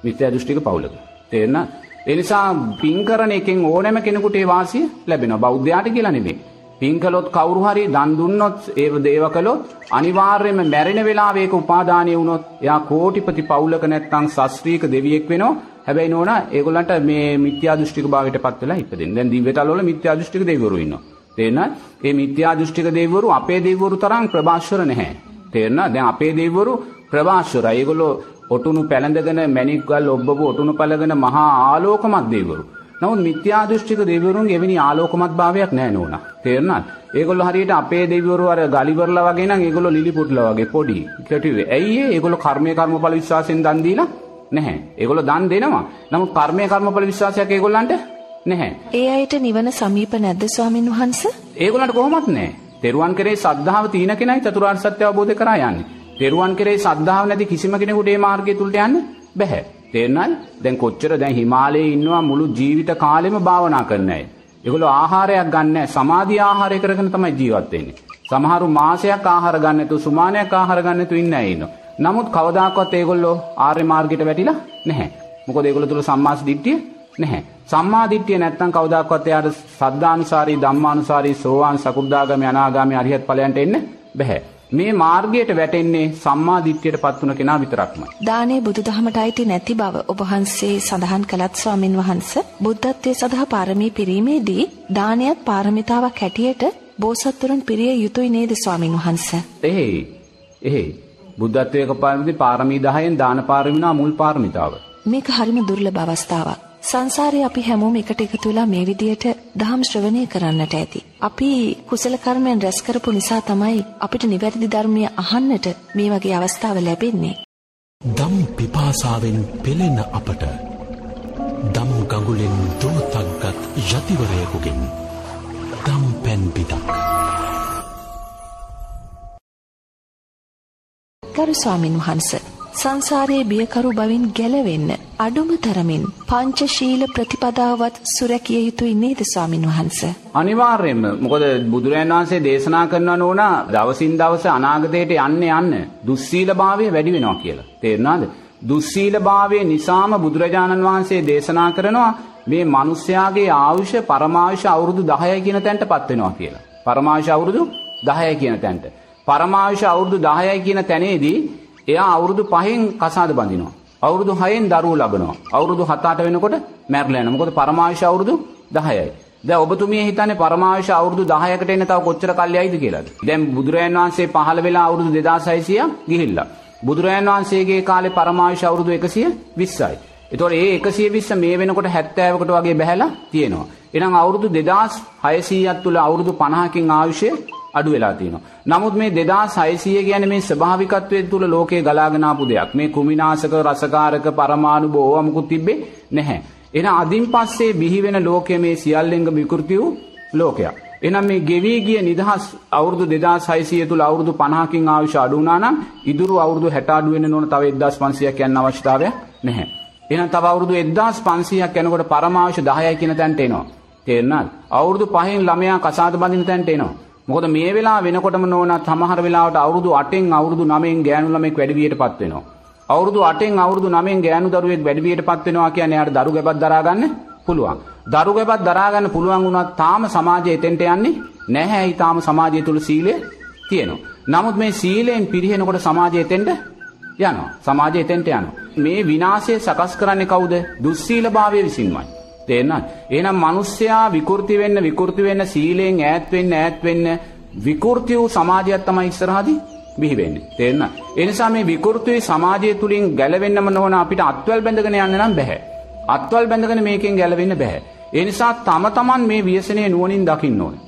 මිත්‍යා දෘෂ්ටික පවුලක. තේරෙනවද? ඒ නිසා පින් කරන එකෙන් ඕනෑම කෙනෙකුට ඒ වාසිය ලැබෙනවා. බෞද්ධයාට කියලා නෙමෙයි. පින් කළොත් කවුරු හරි දන් දුන්නොත් ඒව දේව කළොත් අනිවාර්යයෙන්ම මැරෙන වෙලාවේ ඒක උපාදානිය වුණොත් එයා කෝටිපති පවුලක නැත්තම් ශාස්ත්‍රීක දෙවියෙක් වෙනවා. හැබැයි නෝනා ඒගොල්ලන්ට මේ මිත්‍යා දෘෂ්ටික භාවයට පත් වෙලා ඉපදෙන්නේ. දැන් දිව්‍යතල වල මිත්‍යා දෘෂ්ටික දෙවිවරු ඉන්නවා. තේරෙනවද? මේ මිත්‍යා දෘෂ්ටික දෙවිවරු අපේ දෙවිවරු තරම් ප්‍රභාස්වර නැහැ. තේරෙනවද? දැන් අපේ දෙවිවරු ප්‍රභාස්වරයි. ඒගොල්ලෝ ඔටුනු පැලඳගෙන මැණික් ගල් ඔබ්බපු ඔටුනු පැලගෙන මහා ආලෝකමත් දෙවිවරු. නමුත් මිත්‍යා දෘෂ්ටික දෙවිවරුන්ගේ එවැනි ආලෝකමත් භාවයක් නැහැ නෝනා. තේරුණාද? ඒගොල්ලෝ හරියට අපේ දෙවිවරු අර ගලිවර්ලා වගේ නම් ඒගොල්ලෝ ලිලිපුට්ලා වගේ පොඩි. කෙටිවේ. ඇයි ඒ? ඒගොල්ලෝ කර්මයේ කර්මඵල විශ්වාසයෙන් දන් දීලා නැහැ. ඒගොල්ලෝ දන් දෙනවා. නමුත් කර්මයේ කර්මඵල විශ්වාසයක් ඒගොල්ලන්ට නැහැ. ඒ අයට නිවන සමීප නැද්ද ස්වාමින් වහන්සේ? ඒගොල්ලන්ට කොහොමත් නැහැ. තෙරුවන් කෙරේ සද්ධාව තියෙන කෙනයි චතුරාර්ය සත්‍ය අවබෝධ කරා යන්නේ. තෙරුවන් කෙරේ සද්ධාව නැති කිසිම කෙනෙකුට මේ මාර්ගය තුලට යන්න බෑ. තේරෙනවද? දැන් කොච්චර දැන් හිමාලයේ ඉන්නවා මුළු ජීවිත කාලෙම භාවනා කරන අය. ඒගොල්ලෝ ආහාරයක් ගන්න නැහැ. සමාධි ආහාරය කරගෙන තමයි ජීවත් වෙන්නේ. සමහරු මාසයක් ආහාර ගන්න නැතුව සුමානයක් ආහාර ගන්න නැතුව ඉන්න අය ඉන්නවා. නමුත් කවදාකවත් ඒගොල්ලෝ ආර්ය මාර්ගයට වැටිලා නැහැ. මොකද ඒගොල්ලෝ තුල සම්මාස දිට්ඨිය නැහැ. සම්මා දිට්ඨිය නැත්තම් කවදාකවත් එයාට සද්ධානුසාරී ධම්මානුසාරී සෝවාන් සකුද්දාගාමී අනාගාමී අරිහත් ඵලයන්ට එන්න බෑ. මේ මාර්ගයට වැටෙන්නේ සම්මා දිට්ඨියට පත් වුණ කෙනා විතරක්මයි. දානේ බුදුදහමට අයිති නැති බව ඔබ වහන්සේ සඳහන් කළත් ස්වාමින් වහන්සේ බුද්ධත්වයේ සඳහා පාරමී පිරීමේදී දානයත් පාරමිතාවක් හැටියට බෝසත්තුරුන් පිරිය යුතුයි නේද ස්වාමින් වහන්සේ? එහෙයි. එහෙයි. බුද්ධත්වයක පාරමිතී පාරමී 10න් දාන පාරමිතා මුල් පාරමිතාව. මේක හරිම දුර්ලභ අවස්ථාවක්. සංසාරේ අපි හැමෝම එකට එකතු වෙලා මේ විදියට දහම් ශ්‍රවණය කරන්නට ඇති. අපි කුසල කර්මයන් රැස් කරපු නිසා තමයි අපිට නිවැරදි ධර්මය අහන්නට මේ වගේ අවස්ථාව ලැබෙන්නේ. දම් පිපාසාවෙන් පෙළෙන අපට දම් ගඟුලෙන් දෝතක්ගත් යතිවරයකුගෙන් දම් පැන් පිටක්. ගරු ස්වාමින් වහන්සේ සංසාරයේ බියකරු බවින් ගැලවෙන්න අඩුම තරමින් පංචශීල ප්‍රතිපදාවත් සුරැකිය යුතුයි නේද ස්වාමින් වහන්සේ? අනිවාර්යයෙන්ම. මොකද බුදුරජාණන් වහන්සේ දේශනා කරනවා නෝනා දවසින් දවස අනාගතයට යන්න යන්න දුස්සීලභාවය වැඩි වෙනවා කියලා. තේරුණාද? දුස්සීලභාවය නිසාම බුදුරජාණන් වහන්සේ දේශනා කරනවා මේ මිනිස්යාගේ ආයුෂ පරමායුෂ අවුරුදු 10යි කියන තැනටපත් වෙනවා කියලා. පරමායුෂ අවුරුදු 10යි කියන තැනට. පරමායුෂ අවුරුදු 10යි කියන තැනේදී එයා අවුරුදු 5න් කසාද බඳිනවා. අවුරුදු 6න් දරුවෝ ලබනවා. අවුරුදු 7-8 වෙනකොට මැරලා යනවා. මොකද පරමායුෂ අවුරුදු 10යි. දැන් ඔබතුමිය හිතන්නේ පරමායුෂ අවුරුදු 10කට එන්න තව කොච්චර කල්යයිද කියලාද? දැන් බුදුරජාණන් වහන්සේ පහළ වෙලා අවුරුදු 2600ක් ගිහිල්ලා. බුදුරජාණන් වහන්සේගේ කාලේ පරමායුෂ අවුරුදු 120යි. ඒතකොට ඒ 120 මේ වෙනකොට 70කට වගේ බැහැලා තියෙනවා. එහෙනම් අවුරුදු 2600ක් තුල අවුරුදු 50කින් ආයුෂය අඩු වෙලා තියෙනවා. නමුත් මේ 2600 කියන්නේ මේ ස්වභාවිකත්වයේ තුල ලෝකේ ගලාගෙන ආපු දෙයක්. මේ කුමිනාශක, රසකාරක, පරමාණු බෝව මුකුත් තිබ්බේ නැහැ. එහෙනම් අදින් පස්සේ බිහි වෙන ලෝකයේ මේ සියල්ලෙන්ග විකෘති වූ ලෝකයක්. එහෙනම් මේ ගෙවි ගිය නිදහස් අවුරුදු 2600 තුල අවුරුදු 50කින් ආයුෂ අඩු වුණා නම් ඉදිරි අවුරුදු 60 අඩු වෙන්න ඕන තව 1500ක් යන්න අවශ්‍යතාවයක් නැහැ. එහෙනම් තව අවුරුදු 1500ක් යනකොට පරමාවශ 10යි කියන තැනට එනවා. තේරුණාද? අවුරුදු 5න් ළමයා කසාද බඳින තැනට එනවා. මොකද මේ වෙලාව වෙනකොටම නෝනත් සමහර වෙලාවට අවුරුදු 8න් අවුරුදු 9න් ගෑනු ළමෙක් වැඩි වියටපත් වෙනවා. අවුරුදු 8න් අවුරුදු 9න් ගෑනු දරුවෙක් වැඩි වියටපත් වෙනවා කියන්නේ යාට දරු ගැබක් දරා ගන්න පුළුවන්. දරු ගැබක් දරා ගන්න පුළුවන් වුණත් තාම සමාජය එතෙන්ට යන්නේ නැහැ. ඒ තාම සමාජය තුල සීලය තියෙනවා. නමුත් මේ සීලයෙන් පිරිහෙනකොට සමාජය එතෙන්ට යනවා. සමාජය එතෙන්ට යනවා. මේ විනාශය සකස් කරන්නේ කවුද? දුස්සීලභාවය විසින්මයි. තේරෙනවද? එහෙනම් මිනිස්සයා විකෘති වෙන්න විකෘති වෙන්න සීලයෙන් ඈත් වෙන්න ඈත් වෙන්න විකෘති වූ සමාජයක් තමයි ඉස්සරහදී බිහි වෙන්නේ. තේරෙනවද? ඒ නිසා මේ විකෘති සමාජය තුලින් ගැලවෙන්නම නොවන අපිට අත්වල් බැඳගෙන යන්න නම් බෑ. අත්වල් බැඳගෙන මේකෙන් ගැලවෙන්න බෑ. ඒ නිසා තම තමන් මේ ව්‍යසනයේ නුවණින් දකින්න ඕනේ.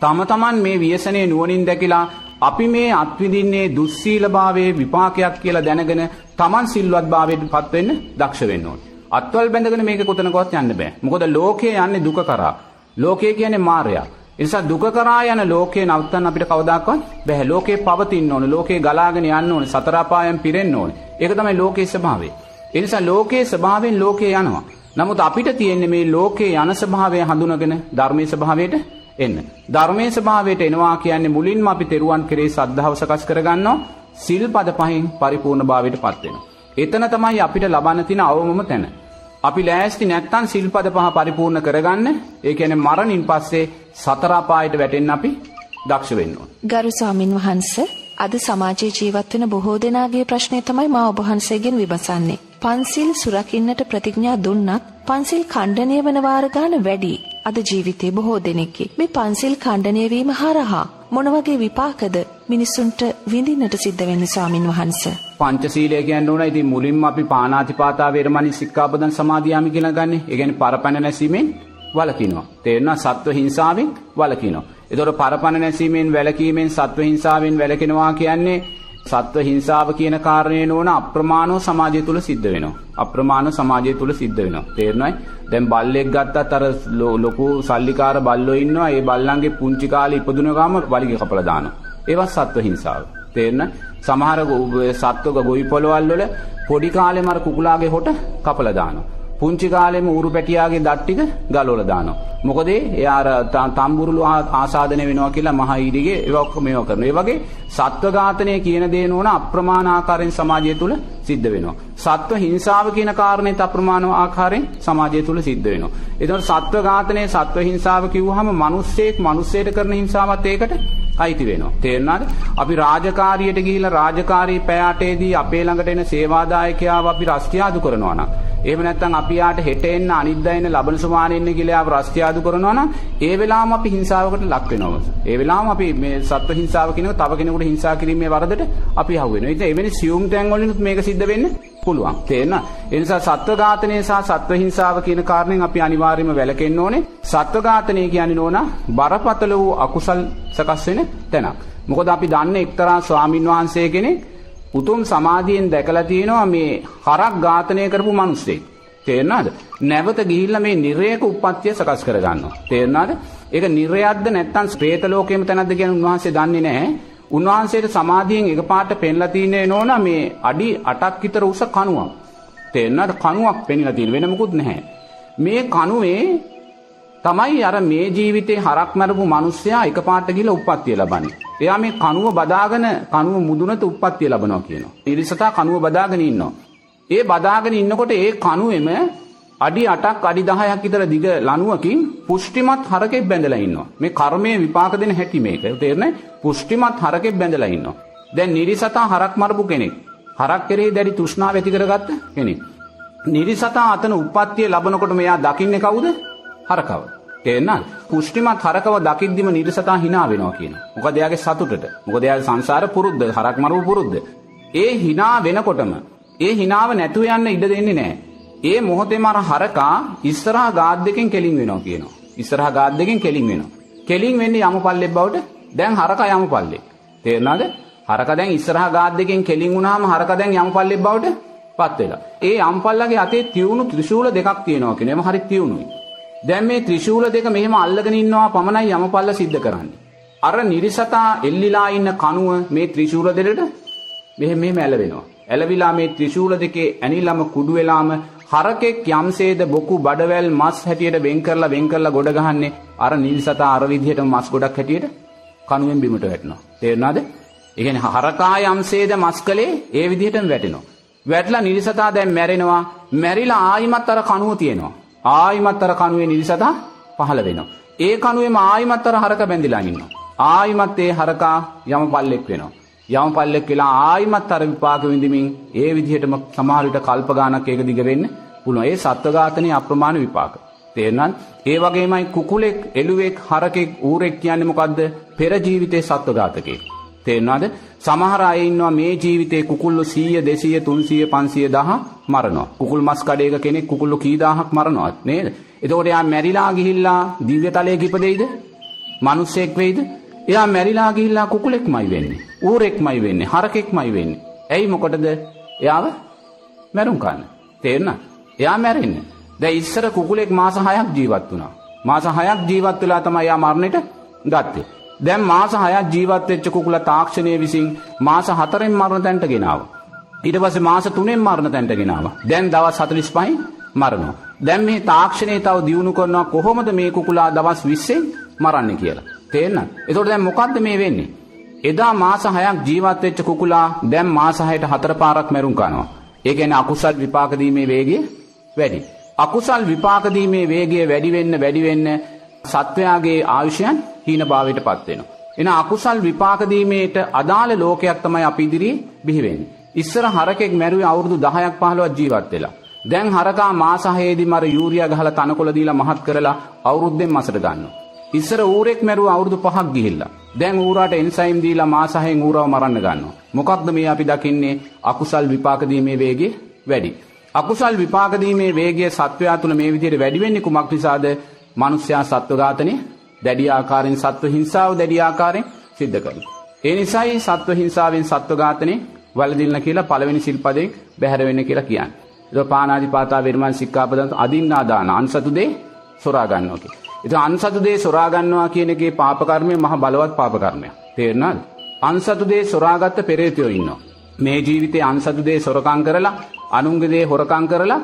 තම තමන් මේ ව්‍යසනයේ නුවණින් දැකලා අපි මේ අත්විඳින්නේ දුස්සීලභාවයේ විපාකයක් කියලා දැනගෙන තමන් සිල්වත්භාවයට පත් වෙන්න දක්ෂ වෙන්න ඕනේ. අත්වල් බැඳගෙන මේක කොතනකවත් යන්න බෑ. මොකද ලෝකේ යන්නේ දුක කරා. ලෝකය කියන්නේ මායя. ඒ නිසා දුක කරා යන ලෝකේ නවත්තන්න අපිට කවදාකවත් බෑ. ලෝකේ පවතින්න ඕනේ. ලෝකේ ගලාගෙන යන්න ඕනේ. සතර අපායන් පිරෙන්න ඕනේ. ඒක තමයි ලෝකේ ස්වභාවය. ඒ නිසා ලෝකේ ස්වභාවයෙන් ලෝකේ යනවා. නමුත් අපිට තියෙන්නේ මේ ලෝකේ යන ස්වභාවය හඳුනගෙන ධර්මයේ ස්වභාවයට එන්න. ධර්මයේ ස්වභාවයට එනවා කියන්නේ මුලින්ම අපි තෙරුවන් කෙරේ සද්ධාව සකස් කරගන්නවා. සිල්පද පහෙන් පරිපූර්ණභාවයට පත් වෙනවා. එතන තමයි අපිට ලබන්න තියෙන අවමම තැන. අපි ලෑස්ති නැත්තම් සිල්පද පහ පරිපූර්ණ කරගන්න. ඒ කියන්නේ මරණින් පස්සේ සතර අපායට වැටෙන්න අපි දක්ෂ වෙන්න ඕන. ගරු ස්වාමින් වහන්සේ අද සමාජයේ ජීවත් වෙන බොහෝ දෙනාගේ ප්‍රශ්නය තමයි මා ඔබ වහන්සේගෙන් විමසන්නේ. පන්සිල් සුරකින්නට ප්‍රතිඥා දුන්නත් පන්සිල් ඛණ්ඩනය වන වාර ගාන වැඩි. අද ජීවිතේ බොහෝ දෙනෙක්ගේ මේ පන්සිල් ඛණ්ඩනය වීම හරහා මොන වගේ විපාකද මිනිසුන්ට විඳින්නට සිද්ධ වෙන්නේ ස්වාමින් වහන්සේ? පංචශීලය කියන්න ඕන. ඉතින් මුලින්ම අපි පාණාතිපාතා වේරමණී සික්ඛාපදං සමාදියාමි කියලා ගන්න. ඒ කියන්නේ පරපණ නැසීමෙන් වලකිනවා. තේරෙනවා සත්ව හිංසාවෙන් වලකිනවා. ඒතකොට පරපණ නැසීමෙන් වැළකීමෙන් සත්ව හිංසාවෙන් වැළකෙනවා කියන්නේ සත්ව හිංසාව කියන කාරණේ නෝන අප්‍රමාණව සමාජය තුල සිද්ධ වෙනවා. අප්‍රමාණ සමාජය තුල සිද්ධ වෙනවා. තේරෙනවයි? දැන් බල්ලෙක් ගත්තත් අර ලොකු සල්ලිකාර බල්ලෝ ඉන්නවා. ඒ බල්ලන්ගේ පුංචි කාලේ ඉපදුන ගාම වලිග කපලා දානවා. ඒවත් සත්ව හිංසාව. තේරෙන? සමහර සත්වක ගොවි පොළවල් වල පොඩි කාලෙම අර කුකුලාගේ හොට කපලා දානවා. පුංචි කාලෙම ඌරු පැටියාගේ දත් ටික ගලවලා දානවා. මොකද එයා තම්බුරුළු ආසාදනය වෙනවා කියලා මහා ඊඩිගේ ඒවා ඔක්කොම මේවා කරනවා. ඒ වගේ සත්ව ඝාතනය කියන දේ නෝන අප්‍රමාණ ආකාරයෙන් සමාජය තුල සිද්ධ වෙනවා. සත්ව හිංසාව කියන කාරණේත් අප්‍රමාණ ආකාරයෙන් සමාජය තුල සිද්ධ වෙනවා. ඒතකොට සත්ව ඝාතනය සත්ව හිංසාව කිව්වහම මිනිස්සෙක් මිනිස්සෙට කරන හිංසාවත් ඒකට අයිති වෙනවා. තේරුණාද? අපි රාජකාරියට ගිහිල්ලා රාජකාරී පැය 8ේදී අපේ ළඟට එන සේවාදායකයාව අපි රස්තියාදු කරනවා නම් එහෙම නැත්නම් අපි යාට හෙට එන්න අනිද්දා එන්න ලබන සුමානේ එන්න කියලා ආව රස්තියාදු කරනවා නම් ඒ වෙලාවම අපි හිංසාවකට ලක් වෙනවා. ඒ වෙලාවම අපි මේ සත්ව හිංසාව කියනක තව කෙනෙකුට හිංසා කිරීමේ වරදට අපි අහු වෙනවා. ඉතින් එවැනි සියුම් තැන් වලිනුත් මේක සිද්ධ වෙන්නේ පුළුවන්. තේරෙනවද? ඒ නිසා සත්ව ඝාතනය සහ සත්ව හිංසාව කියන කාරණෙන් අපි අනිවාර්යයෙන්ම වැළකෙන්න ඕනේ. සත්ව ඝාතනය කියන්නේ නෝනා බරපතල වූ අකුසල් සකස් වෙන තැනක්. මොකද අපි දන්නේ එක්තරා ස්වාමින් වහන්සේ කෙනෙක් උතුම් සමාධියෙන් දැකලා තියෙනවා මේ හරක් ඝාතනය කරපු මිනිස්සෙක්. තේරෙනවද? නැවත ගිහිල්ලා මේ නිරයක උප්පත්තිය සකස් කරගන්නවා. තේරෙනවද? ඒක නිරයක්ද නැත්නම් പ്രേත ලෝකෙම තැනක්ද කියන උන්වහන්සේ දන්නේ නැහැ. උන්වහන්සේට සමාධියෙන් එකපාරට පෙන්ලා තින්නේ නෝන මේ අඩි 8ක් විතර උස කණුවක්. තේරෙනවද? කණුවක් පෙන්ලා තියෙන වෙන මොකුත් නැහැ. මේ කණුවේ තමයි අර මේ ජීවිතේ හරක් මරපු මිනිස්සයා එකපාරට ගිහලා උප්පත්තිය ලබන්නේ. එයා මේ කණුව බදාගෙන කණුව මුදුනට උප්පත්තිය ලබනවා කියනවා. ඊරිසතා කණුව බදාගෙන ඉන්නවා. ඒ බදාගෙන ඉන්නකොට ඒ කණුවෙම අඩි 8ක් අඩි 10ක් විතර දිග ලණුවකින් පුෂ්ටිමත් හරකෙක් බැඳලා ඉන්නවා. මේ කර්මයේ විපාක දෙන හැටි මේක. තේරෙන්නේ? පුෂ්ටිමත් හරකෙක් බැඳලා ඉන්නවා. දැන් නිරිසතා හරක් මරපු කෙනෙක්. හරක් කෙරෙහි දැඩි තෘෂ්ණාව ඇති කරගත්ත කෙනෙක්. නිරිසතා අතන උප්පත්තිය ලබනකොට මෙයා දකින්නේ කවුද? හරකව. තේරෙනවද? පුෂ්ටිමත් හරකව දකිද්දිම නිරිසතා hina වෙනවා කියනවා. මොකද එයාගේ සතුටට. මොකද එයාගේ සංසාර පුරුද්ද, හරක් මරපු පුරුද්ද. ඒ hina වෙනකොටම ඒ hinaව නැතුව යන්න ඉඩ දෙන්නේ නැහැ. ඒ මොහොතේම අර හරකා ඉස්සරහා ගාත් දෙකෙන් කෙලින් වෙනවා කියනවා. ඉස්සරහා ගාත් දෙකෙන් කෙලින් වෙනවා. කෙලින් වෙන්නේ යමපල්ලෙක් බවට දැන් හරකා යමපල්ලෙක්. තේරුණාද? හරකා දැන් ඉස්සරහා ගාත් දෙකෙන් කෙලින් වුණාම හරකා දැන් යමපල්ලෙක් බවට පත් වෙලා. ඒ යම්පල්ලගේ අතේ තියුණු ත්‍රිශූල දෙකක් තියෙනවා කියන එම හරි තියුණුයි. දැන් මේ ත්‍රිශූල දෙක මෙහෙම අල්ලගෙන ඉන්නවා පමණයි යමපල්ල සිද්ධ කරන්නේ. අර නිරිසතා එල්ලිලා ඉන්න කණුව මේ ත්‍රිශූල දෙකට මෙහෙම මෙහෙම ඇලවෙනවා. ඇලවිලා මේ ත්‍රිශූල දෙකේ ඇනිලම කුඩු වෙලාම හරකෙක් යම්සේද බොකු බඩවැල් මස් හැටියට වෙන් කරලා වෙන් කරලා ගොඩ ගහන්නේ අර නිල්සතා අර විදිහට මස් ගොඩක් හැටියට කණුවෙන් බිමට වැටෙනවා. තේරුණාද? ඒ කියන්නේ හරකා යම්සේද මස් කලේ ඒ විදිහටම වැටෙනවා. වැටලා නිල්සතා දැන් මැරෙනවා. මැරිලා ආයිමත් අර කණුව තියෙනවා. ආයිමත් අර කණුවේ නිල්සතා පහළ වෙනවා. ඒ කණුවේම ආයිමත් අර හරක බැඳිලා ඉන්නවා. ආයිමත් ඒ හරකා යම පල්ලෙක් වෙනවා. යමපල්ලෙක් වෙලා ආයිමත් අර විපාක විඳිමින් ඒ විදිහටම සමහර විට කල්ප ගානක් ඒක දිග වෙන්න පුළුවන්. ඒ සත්ව ඝාතනයේ අප්‍රමාණ විපාක. තේරෙනවද? ඒ වගේමයි කුකුලෙක්, එළුවෙක්, හරකෙක්, ඌරෙක් කියන්නේ මොකද්ද? පෙර ජීවිතේ සත්ව ඝාතකේ. තේරෙනවද? සමහර අය ඉන්නවා මේ ජීවිතේ කුකුල්ලු 100, 200, 300, 500 දහ මරනවා. කුකුල් මස් කඩේක කෙනෙක් කුකුල්ලු කී දහහක් මරනවත් නේද? එතකොට යා මැරිලා ගිහිල්ලා දිව්‍ය තලයේ ඉපදෙයිද? මිනිස්සෙක් වෙයිද? එයා මැරිලා ගිහිල්ලා කුකුලෙක්මයි වෙන්නේ. ඌරෙක්මයි වෙන්නේ. හරකෙක්මයි වෙන්නේ. ඇයි මොකටද? එයාව මැරුම් කන්න. තේරෙනවද? එයා මැරෙන්නේ. දැන් ඉස්සර කුකුලෙක් මාස 6ක් ජීවත් වුණා. මාස 6ක් ජීවත් වෙලා තමයි එයා මරණයට ගත්තේ. දැන් මාස 6ක් ජීවත් වෙච්ච කුකුලා තාක්ෂණය විසින් මාස 4න් මරණ තැනට ගෙනාවා. ඊට පස්සේ මාස 3න් මරණ තැනට ගෙනාවා. දැන් දවස් 45න් මරනවා. දැන් මේ තාක්ෂණය තව දියුණු කරනවා කොහොමද මේ කුකුලා දවස් 20න් මරන්නේ කියලා. තේරෙනවද? එතකොට දැන් මොකද්ද මේ වෙන්නේ? එදා මාස 6ක් ජීවත් වෙච්ච කුකුලා දැන් මාස 6ට හතර පාරක් මැරුම් කනවා. ඒ කියන්නේ අකුසල් විපාක දීමේ වේගය වැඩි. අකුසල් විපාක දීමේ වේගය වැඩි වෙන්න වැඩි වෙන්න සත්වයාගේ ආයුෂයන් හීනභාවයටපත් වෙනවා. එන අකුසල් විපාක දීමේට අදාළ ලෝකයක් තමයි අපි ඉදිරියේ බිහි වෙන්නේ. ඉස්සර හරකෙක් මැරුවේ අවුරුදු 10ක් 15ක් ජීවත් වෙලා. දැන් හරකා මාස 6ේදී මර යූරියා ගහලා තනකොළ දීලා මහත් කරලා අවුරුද්දෙන් මාසට ගන්නවා. ඉස්සර ඌරෙක් මැරුව අවුරුදු 5ක් ගිහිල්ලා. දැන් ඌරාට එන්සයිම් දීලා මාස 6න් ඌරව මරන්න ගන්නවා. මොකක්ද මේ අපි දකින්නේ අකුසල් විපාක දීමේ වේගය වැඩි. අකුසල් විපාක දීමේ වේගය සත්වයා තුළ මේ විදිහට වැඩි වෙන්නේ කුමක් නිසාද? මිනිස්යා සත්ව ඝාතනය දැඩි ආකාරයෙන් සත්ව හිංසාව දැඩි ආකාරයෙන් සිද්ධ කරනවා. ඒ නිසායි සත්ව හිංසාවෙන් සත්ව ඝාතනේ වලදින්න කියලා පළවෙනි සිල්පදයෙන් බැහැර වෙන්න කියලා කියන්නේ. ඒක පානාදිපාතා වේරමන් සික්ඛාපදන් අදින්නා දාන අන්සතු දේ සොරා ගන්නවා කියන්නේ. ඉතින් අන්සතු දේ සොරා ගන්නවා කියන එකේ පාප කර්මය මහ බලවත් පාප කර්මයක්. තේරුණාද? අන්සතු දේ සොරාගත්ත පෙරේතයෝ ඉන්නවා. මේ ජීවිතේ අන්සතු දේ සොරකම් කරලා, අනුන්ගේ දේ හොරකම් කරලා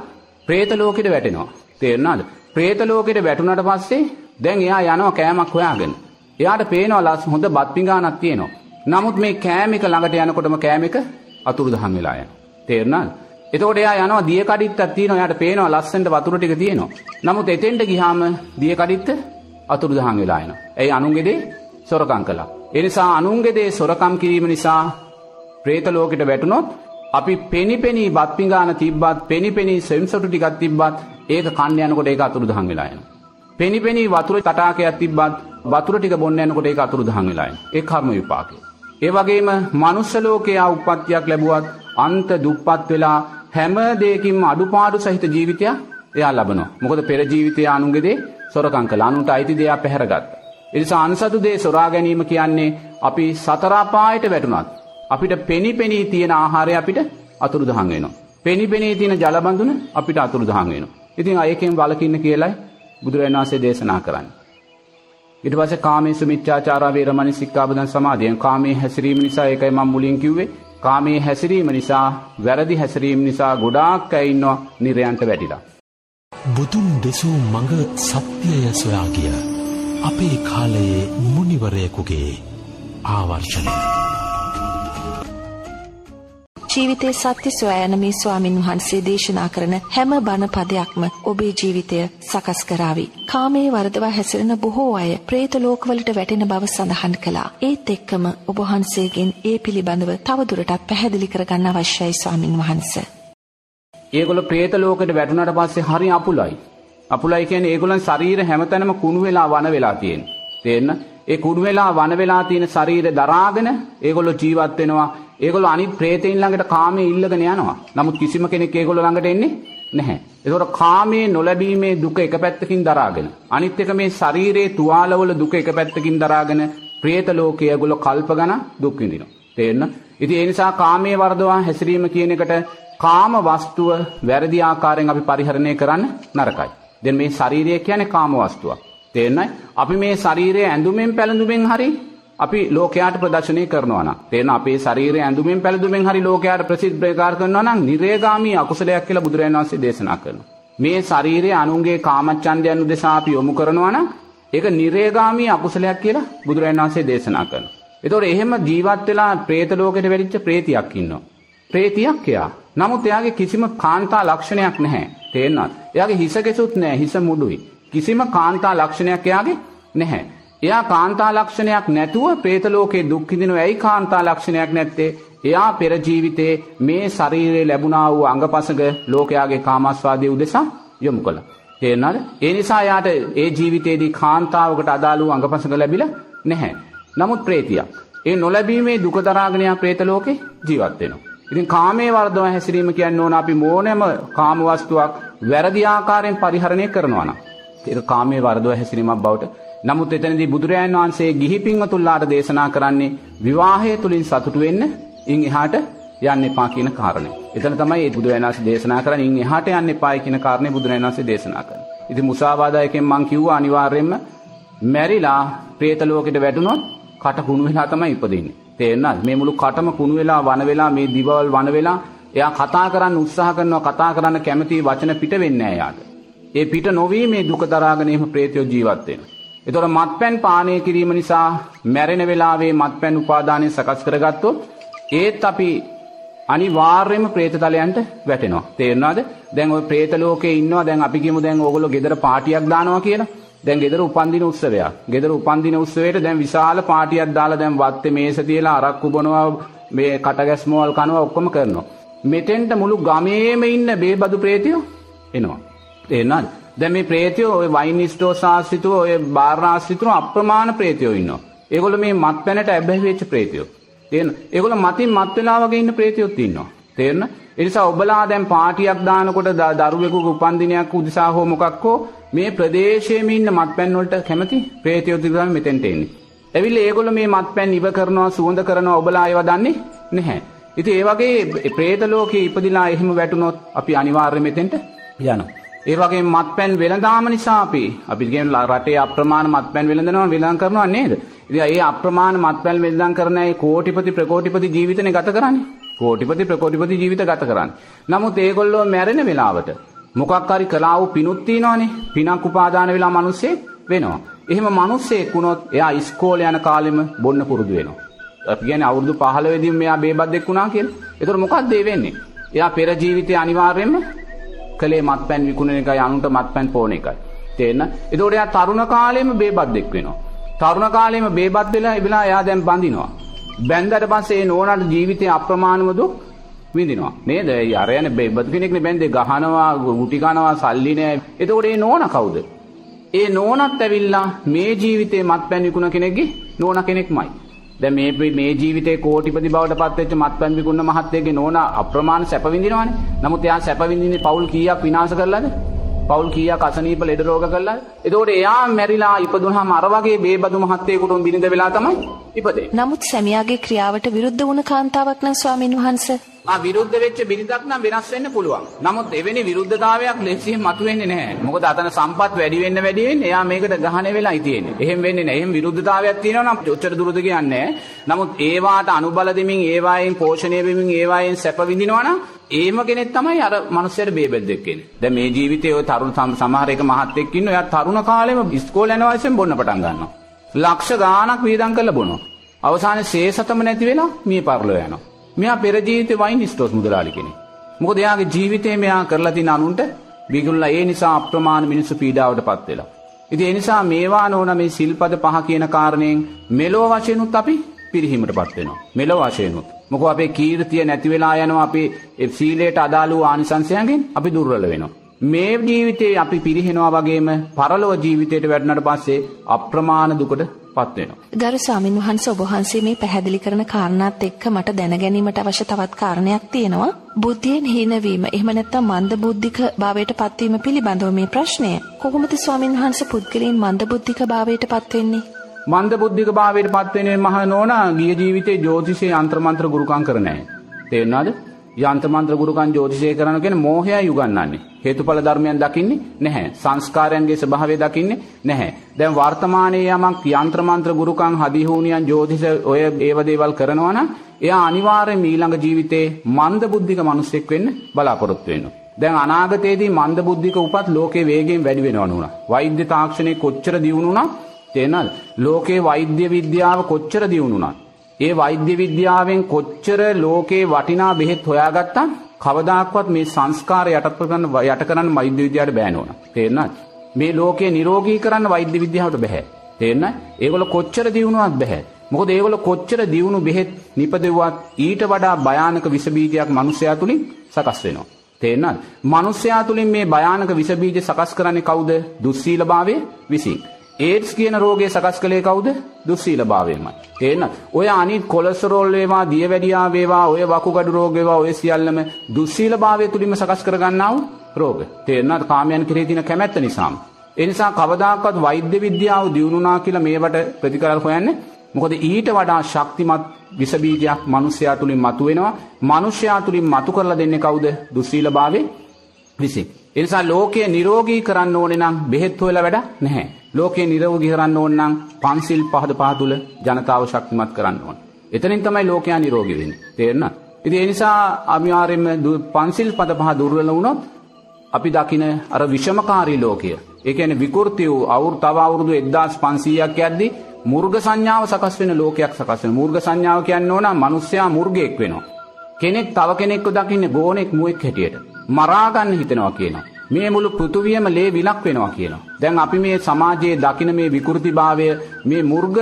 പ്രേත ලෝකෙට වැටෙනවා. තේරුණාද? പ്രേත ලෝකෙට වැටුණාට පස්සේ දැන් එයා යනවා කෑමක් හොයාගෙන. එයාට පේනවා ලස් හොඳ බත් පිඟානක් තියෙනවා. නමුත් මේ කෑම එක ළඟට යනකොටම කෑම එක අතුරුදහන් වෙලා යනවා. තේරුණාද? එතකොට එයා යනවා දිය කඩਿੱත්තක් තියෙනවා. එයාට පේනවා ලස්සනට වතුර ටික තියෙනවා. නමුත් එතෙන්ට ගියාම දිය කඩਿੱත්ත අතුරුදහන් වෙලා යනවා. එයි අනුන්ගේ දේ සොරකම් කළා. ඒ නිසා අනුන්ගේ දේ සොරකම් කිරීම නිසා പ്രേත ලෝකෙට වැටුනොත් අපි පෙනි පෙනී බත් පිඟාන තිබ්බත් පෙනි පෙනී සෙම්සොටු ටිකක් තිබ්බත් ඒක කන්න යනකොට ඒක අතුරුදහන් වෙලා යනවා. පෙනි පෙනී වතුර තටාකයක් තිබ්බත් වතුර ටික බොන්න යනකොට ඒක අතුරුදහන් වෙලා යනවා. ඒ කර්ම විපාකය. ඒ වගේම මනුස්ස ලෝකයේ උප්පත්තියක් ලැබුවත් අන්ත දුප්පත් වෙලා හැම දෙයකින්ම අඩුපාඩු සහිත ජීවිතයක් එයා ලබනවා. මොකද පෙර ජීවිතයේ අනුන්ගේ දේ සොරකම් කළා. අනුන්ට අයිති දේ පැහැරගත්තා. ඒ නිසා අන්සතු දේ සොරා ගැනීම කියන්නේ අපි සතර අපායට වැටුණත් අපිට පෙනි පෙනී තියෙන ආහාරය අපිට අතුරුදහන් වෙනවා. පෙනි පෙනී තියෙන ජල බඳුන අපිට අතුරුදහන් වෙනවා. ඉතින් අයකෙන් වලකින්න කියලයි බුදුරජාණන් වහන්සේ දේශනා කරන්නේ. ඊට පස්සේ කාමයේ මිච්ඡාචාරා වේරමණී සික්ඛාපදං සමාදියෙන් කාමයේ හැසිරීම නිසා ඒකයි මම මුලින් කිව්වේ කාමයේ හැසිරීම නිසා වැරදි හැසිරීම නිසා ගොඩාක් අය ඉන්නවා නිරයන්ට වැටිලා. බුදුන් දෙසූ මඟ සත්‍යය සොයා ගිය අපේ කාලයේ මුනිවරයෙකුගේ ආවර්ෂණය. ජීවිතයේ සත්‍ය සොයන මේ ස්වාමින් වහන්සේ දේශනා කරන හැම බණ පදයක්ම ඔබේ ජීවිතය සකස් කරાવી. කාමයේ වරදවා හැසිරෙන බොහෝ අය പ്രേත ලෝකවලට වැටෙන බව සඳහන් කළා. ඒත් එක්කම ඔබ වහන්සේගෙන් ඒ පිළිබඳව තවදුරටත් පැහැදිලි කරගන්න අවශ්‍යයි ස්වාමින් වහන්සේ. ඒගොල්ලෝ പ്രേත ලෝකෙට වැටුණාට පස්සේ හරි අපුලයි. අපුලයි කියන්නේ ඒගොල්ලන් ශරීර හැමතැනම කුණු වෙලා වන වෙලා තියෙන. තේරෙන්න ඒ කුඩු වෙලා වන වෙලා තියෙන ශරීර දරාගෙන ඒගොල්ලෝ ජීවත් වෙනවා ඒගොල්ලෝ අනිත් ප්‍රේතයින් ළඟට කාමයේ ඉල්ලගෙන යනවා. නමුත් කිසිම කෙනෙක් ඒගොල්ලෝ ළඟට එන්නේ නැහැ. ඒතකොට කාමයේ නොලැබීමේ දුක එක පැත්තකින් දරාගෙන අනිත් එක මේ ශරීරයේ තුවාලවල දුක එක පැත්තකින් දරාගෙන ප්‍රේත ලෝකයේ ඒගොල්ලෝ කල්ප ගණන් දුක් විඳිනවා. තේරෙන්න? ඉතින් ඒ නිසා කාමයේ වර්ධවා හැසිරීම කියන එකට කාම වස්තුව වැරදි ආකාරයෙන් අපි පරිහරණය කරන්න නරකයි. දැන් මේ ශරීරය කියන්නේ කාම වස්තුවක්. තේරෙනයි? අපි මේ ශරීරය ඇඳුමෙන් පැළඳුමෙන් හරි අපි ලෝකයාට ප්‍රදර්ශනය කරනවා නම් තේරෙන අපේ ශරීරය ඇඳුමින් පැළඳුමින් හරි ලෝකයාට ප්‍රසිද්ධ ප්‍රකාශ කරනවා නම් නිරේගාමී අකුසලයක් කියලා බුදුරජාණන් වහන්සේ දේශනා කරනවා. මේ ශරීරය අනුන්ගේ කාමච්ඡන්දයන් උදෙසා අපි යොමු කරනවා නම් ඒක නිරේගාමී අකුසලයක් කියලා බුදුරජාණන් වහන්සේ දේශනා කරනවා. ඒතකොට එහෙම ජීවත් වෙලා പ്രേත ලෝකෙට වැඩිච්ච പ്രേතියක් ඉන්නවා. പ്രേතියක් එයා. නමුත් එයාගේ කිසිම කාන්තා ලක්ෂණයක් නැහැ. තේරෙනවද? එයාගේ හිස කෙසුත් නැහැ. හිස මුඩුයි. කිසිම කාන්තා ලක්ෂණයක් එයාගේ නැහැ. එයා කාන්තා ලක්ෂණයක් නැතුව പ്രേත ලෝකේ දුක් විඳිනව ඇයි කාන්තා ලක්ෂණයක් නැත්තේ? එයා පෙර ජීවිතේ මේ ශරීරයේ ලැබුණා වූ අංගපසඟ ලෝකයාගේ කාමස්වාදයේ උදෙසා යොමු කළා. තේරෙනවද? ඒ නිසා යාට ඒ ජීවිතයේදී කාන්තාවකට අදාළ වූ අංගපසඟ ලැබිලා නැහැ. නමුත් പ്രേතියක්. ඒ නොලැබීමේ දුක දරාගෙන යා പ്രേත ලෝකේ ජීවත් වෙනවා. ඉතින් කාමයේ වර්ධව හැසිරීම කියන්නේ ඕන අපි මොනෑම කාම වස්තුවක් වැරදි ආකාරයෙන් පරිහරණය කරනවා නම් ඒක කාමයේ වර්ධව හැසිරීමක් බවට නමුත් එතනදී බුදුරජාණන් වහන්සේ ගිහි පින්වතුන්ලාට දේශනා කරන්නේ විවාහය තුලින් සතුටු වෙන්න ඉන් එහාට යන්න එපා කියන කාරණය. එතන තමයි මේ බුදුරජාණන් වහන්සේ දේශනා කරන්නේ ඉන් එහාට යන්න එපායි කියන කාරණේ බුදුරජාණන් වහන්සේ දේශනා කරන්නේ. ඉතින් මුසාවාදායකෙන් මං කිව්වා අනිවාර්යයෙන්ම මැරිලා പ്രേත ලෝකෙට වැටුණොත් කට කුණු වෙලා තමයි ඉපදින්නේ. තේරෙනවද? මේ මුළු කටම කුණු වෙලා වන වෙලා මේ දිවවල් වන වෙලා එයා කතා කරන්න උත්සාහ කරනවා කතා කරන්න කැමති වචන පිට වෙන්නේ නැහැ යාට. ඒ පිට නොවී මේ දුක දරාගෙන එහෙම ප්‍රේතයෝ ජීවත් වෙනවා. එතොට මත්පැන් පානය කිරීම නිසා මැරෙන වෙලාවේ මත්පැන් උපාදානය සකස් කරගත්තොත් ඒත් අපි අනිවාර්යම ප්‍රේතතලයන්ට වැටෙනවා. තේරෙනවද? දැන් ওই പ്രേත ලෝකේ ඉන්නවා. දැන් අපි කියමු දැන් ඕගොල්ලෝ ගෙදර පාටියක් දානවා කියලා. දැන් ගෙදර උපන්දින උත්සවයක්. ගෙදර උපන්දින උත්සවයට දැන් විශාල පාටියක් දාලා දැන් වත්තේ මේස තියලා අරක්කු බොනවා, මේ කටගැස්මවල් කනවා ඔක්කොම කරනවා. මෙතෙන්ට මුළු ගමේම ඉන්න බේබදු പ്രേතයෝ එනවා. තේරෙනවද? දැන් මේ ප්‍රේතයෝ ඔය වයින් ස්ටෝර් ආශ්‍රිතව ඔය බාර් ආශ්‍රිතව අප්‍රමාණ ප්‍රේතයෝ ඉන්නවා. ඒගොල්ලෝ මේ මත්පැනට ඇබ්බැහි වෙච්ච ප්‍රේතයෝ. තේරෙන? ඒගොල්ලෝ මතින් මත් වෙලා වගේ ඉන්න ප්‍රේතයොත් ඉන්නවා. තේරෙන? ඒ නිසා ඔබලා දැන් පාටියක් දානකොට දරුවෙකුගේ උපන්දිනයක් උදෙසා හෝ මොකක් හෝ මේ ප්‍රදේශයේම ඉන්න මත්පැන් වලට කැමති ප්‍රේතයෝ දිගම මෙතෙන්ට එන්නේ. ඇවිල්ලා ඒගොල්ලෝ මේ මත්පැන් ඉව කරනවා සුවඳ කරනවා ඔබලා ඒවා දන්නේ නැහැ. ඉතින් ඒ වගේ പ്രേත ලෝකයේ ඉපදිලා එහෙම වැටුනොත් අපි අනිවාර්යයෙන් මෙතෙන්ට යනවා. ඒ වගේ මත්පැන් වෙළඳාම නිසා අපි අපි කියන රටේ අප්‍රමාණ මත්පැන් වෙළඳනවා වෙළඳන් කරනවා නේද? ඉතින් ඒ අප්‍රමාණ මත්පැන් වෙළඳන් කරන අය කෝටිපති ප්‍රකෝටිපති ජීවිතනේ ගත කරන්නේ. කෝටිපති ප්‍රකෝටිපති ජීවිත ගත කරන්නේ. නමුත් ඒගොල්ලෝ මැරෙන වෙලාවට මොකක් හරි කළා වූ පිනුත් තියනවනේ. පිනක් උපාදාන වෙලා මිනිස්සෙක් වෙනවා. එහෙම මිනිස්සෙක් වුණොත් එයා ඉස්කෝලේ යන කාලෙම බොන්න පුරුදු වෙනවා. අපි කියන්නේ අවුරුදු 15 දී මෙයා බේබද්දෙක් වුණා කියලා. ඒතර මොකක්ද ඒ වෙන්නේ? එයා පෙර ජීවිතේ අනිවාර්යයෙන්ම කලේ මත්පැන් විකුණන එකයි අනුන්ට මත්පැන් පෝන එකයි. තේන්න? ඒතකොට එයා තරුණ කාලෙම බේබද්දෙක් වෙනවා. තරුණ කාලෙම බේබත් වෙලා ඉබලා එයා දැන් බඳිනවා. බැන්දට පස්සේ ඒ නෝනාට ජීවිතේ අප්‍රමාණව දුක් විඳිනවා. නේද? ඒ අරයන් බේබත් කෙනෙක්නේ බැන්දේ ගහනවා, ගුටි කනවා, සල්ලි නෑ. එතකොට ඒ නෝනා කවුද? ඒ නෝනත් ඇවිල්ලා මේ ජීවිතේ මත්පැන් විකුණ කෙනෙක්ගේ නෝනා කෙනෙක්මයි. දැන් මේ මේ ජීවිතේ කෝටිපති බවට පත් වෙච්ච මත්පැන් විකුණන මහත්තයෙක්ගේ නෝනා අප්‍රමාණ සැප විඳිනවනේ. නමුත් එයා සැප විඳින්නේ පවුල් කීයක් විනාශ කරලාද? පවුල් කීයක් අසනීප ලෙඩ රෝග කරලාද? එතකොට එයා මැරිලා ඉපදුනහම අර වගේ බේබදු මහත්තයෙකුට බිනිඳ වෙලා තමයි ඉපදෙන්නේ. නමුත් සැමියාගේ ක්‍රියාවට විරුද්ධ වුණ කාන්තාවක් නම් ස්වාමින් වහන්සේ ආ විරුද්ධ වෙච්ච බිරිඳක් නම් වෙනස් වෙන්න පුළුවන්. නමුත් එවැනි විරුද්ධතාවයක් ලෙසින් මතුවෙන්නේ නැහැ. මොකද අතන සම්පත් වැඩි වෙන්න වැඩි වෙන්න එයා මේකට ගහන වෙලයි තියෙන්නේ. එහෙම වෙන්නේ නැහැ. එහෙම විරුද්ධතාවයක් තියෙනවා නම් ඔච්චර දුරද කියන්නේ නමුත් ඒවාට අනුබල දෙමින් ඒවායෙන් පෝෂණය වෙමින් ඒවායෙන් සැප විඳිනවා නම් ඒම කෙනෙක් තමයි අර මනුස්සයට බේබෙද්දෙක් කෙනෙක්. දැන් මේ ජීවිතේ ඔය තරුණ සමහර එක මහත්තයෙක් ඉන්නවා. එයා තරුණ කාලෙම ඉස්කෝලේ යන වයසෙන් බොන්න පටන් ගන්නවා. ලක්ෂ ගාණක් වියදම් කරලා බොනවා. අවසානයේ ශේෂතම නැති වෙලා මිය පරලෝ යනවා. මෙයා පෙර ජීවිතේ වයින් ස්ටෝස් මුදලාලි කෙනෙක්. මොකද එයාගේ ජීවිතේ මෙයා කරලා තියෙන අනුන්ට බිගුල්ලා ඒ නිසා අප්‍රමාණ මිනිස්සු පීඩාවටපත් වෙලා. ඉතින් ඒ නිසා මේවා නෝන මේ සිල්පද පහ කියන කාරණයෙන් මෙලෝ වශයෙන්ුත් අපි පිරිහීමටපත් වෙනවා. මෙලෝ වශයෙන්ුත්. මොකද අපේ කීර්තිය නැති වෙලා යනවා අපේ සීලයට අදාළ වූ ආනිසංසයන්ගෙන් අපි දුර්වල වෙනවා. මේ ජීවිතේ අපි පිරිහෙනවා වගේම පරලොව ජීවිතයට වැටුණාට පස්සේ අප්‍රමාණ දුකට පත් වෙනවා. ගරු ස්වාමින් වහන්සේ ඔබ වහන්සේ මේ පැහැදිලි කරන කාරණාත් එක්ක මට දැනගැනීමට අවශ්‍ය තවත් කාරණයක් තියෙනවා. බුද්ධියෙන් හීනවීම එහෙම නැත්නම් මන්ද බුද්ධික භාවයට පත්වීම පිළිබඳව මේ ප්‍රශ්නය. කොහොමද ස්වාමින් වහන්සේ පුද්ගලයන් මන්ද බුද්ධික භාවයට පත් වෙන්නේ? මන්ද බුද්ධික භාවයට පත් වෙන්නේ මහ නෝනා ගිය ජීවිතේ ජ්‍යොතිෂයේ යంత్ర මන්ත්‍ර ගුරුකම් කර නැහැ. තේරෙනවද? යන්තමන්ත්‍ර ගුරුකන් ජෝතිෂය කරන කියන මෝහයයි උගන්වන්නේ. හේතුඵල ධර්මයන් දකින්නේ නැහැ. සංස්කාරයන්ගේ ස්වභාවය දකින්නේ නැහැ. දැන් වර්තමානයේ යමක් යන්ත්‍ර මන්ත්‍ර ගුරුකන් හදිහූනියන් ජෝතිෂ ඔය ඒව දේවල් කරනවා නම් එයා අනිවාර්යයෙන්ම ඊළඟ ජීවිතේ මන්ද බුද්ධික මිනිසෙක් වෙන්න බලාපොරොත්තු වෙනවා. දැන් අනාගතයේදී මන්ද බුද්ධික උපත් ලෝකේ වේගයෙන් වැඩි වෙනවා නුනා. වෛද්‍ය තාක්ෂණය කොච්චර දියුණු වුණා තේනල් ලෝකේ වෛද්‍ය විද්‍යාව කොච්චර දියුණු වුණත් ඒ වෛද්‍ය විද්‍යාවෙන් කොච්චර ලෝකේ වටිනා බෙහෙත් හොයාගත්තා කවදාක්වත් මේ සංස්කාර යටත් කරන්න යට කරන්න වෛද්‍ය විද්‍යාවට බෑ නෝන. තේරෙනවද? මේ ලෝකේ නිරෝගී කරන්න වෛද්‍ය විද්‍යාවට බෑ. තේරෙනවද? ඒගොල්ලෝ කොච්චර දියුණුවක් බෑ. මොකද ඒගොල්ලෝ කොච්චර දියුණු බෙහෙත් නිපදෙව්වත් ඊට වඩා භයානක විස බීජයක් මිනිසයා තුලින් සකස් වෙනවා. තේරෙනවද? මිනිසයා තුලින් මේ භයානක විස බීජ සකස් කරන්නේ කවුද? දුස්සීලභාවයේ විසින්. ඒඩ්ස් කියන රෝගය සකස් කළේ කවුද? දුස්සීලභාවයමයි. තේන්න. ඔය අනිත් කොලෙස්ටරෝල් වේවා, දියවැඩියා වේවා, ඔය වකුගඩු රෝග වේවා, ඔය සියල්ලම දුස්සීලභාවය තුලින්ම සකස් කරගන්නා වූ රෝග. තේරෙනවද? කාමයන් කෙරෙහි තියෙන කැමැත්ත නිසාම. ඒ නිසා කවදාකවත් වෛද්‍ය විද්‍යාව දියුණුනා කියලා මේවට ප්‍රතිකාර හොයන්නේ මොකද ඊට වඩා ශක්තිමත් විස බීජයක් මිනිසයා තුලින් මතුවෙනවා. මිනිසයා තුලින් මතු කරලා දෙන්නේ කවුද? දුස්සීලභාවයේ විසින්. ඒ නිසා ලෝකය නිරෝගී කරන්න ඕනේ නම් බෙහෙත් හොයලා වැඩ නැහැ. ලෝකේ නිරෝගී කරන්න ඕන නම් පන්සිල් පහද පහ තුල ජනතාව ශක්තිමත් කරන්න ඕන. එතනින් තමයි ලෝකයා නිරෝගී වෙන්නේ. තේරෙනවද? ඉතින් ඒ නිසා අනිවාර්යයෙන්ම පන්සිල් පද පහ දුර්වල වුණොත් අපි දකින අර විෂමකාරී ලෝකය. ඒ කියන්නේ විකෘති වූ අවුරු තව අවුරුදු 1500ක් යද්දී මුර්ග සංඥාව සකස් වෙන ලෝකයක් සකස් වෙන. මුර්ග සංඥාව කියන්නේ ඕන මිනිස්සයා මුර්ගෙක් වෙනවා. කෙනෙක් තව කෙනෙක්ව දකින්නේ ගෝනෙක් මුවෙක් හැටියට. මරා ගන්න හිතනවා කියනවා. මේ මුළු පෘථුවියම ලේ විලක් වෙනවා කියනවා. දැන් අපි මේ සමාජයේ දකින මේ විකෘතිභාවය මේ මුර්ග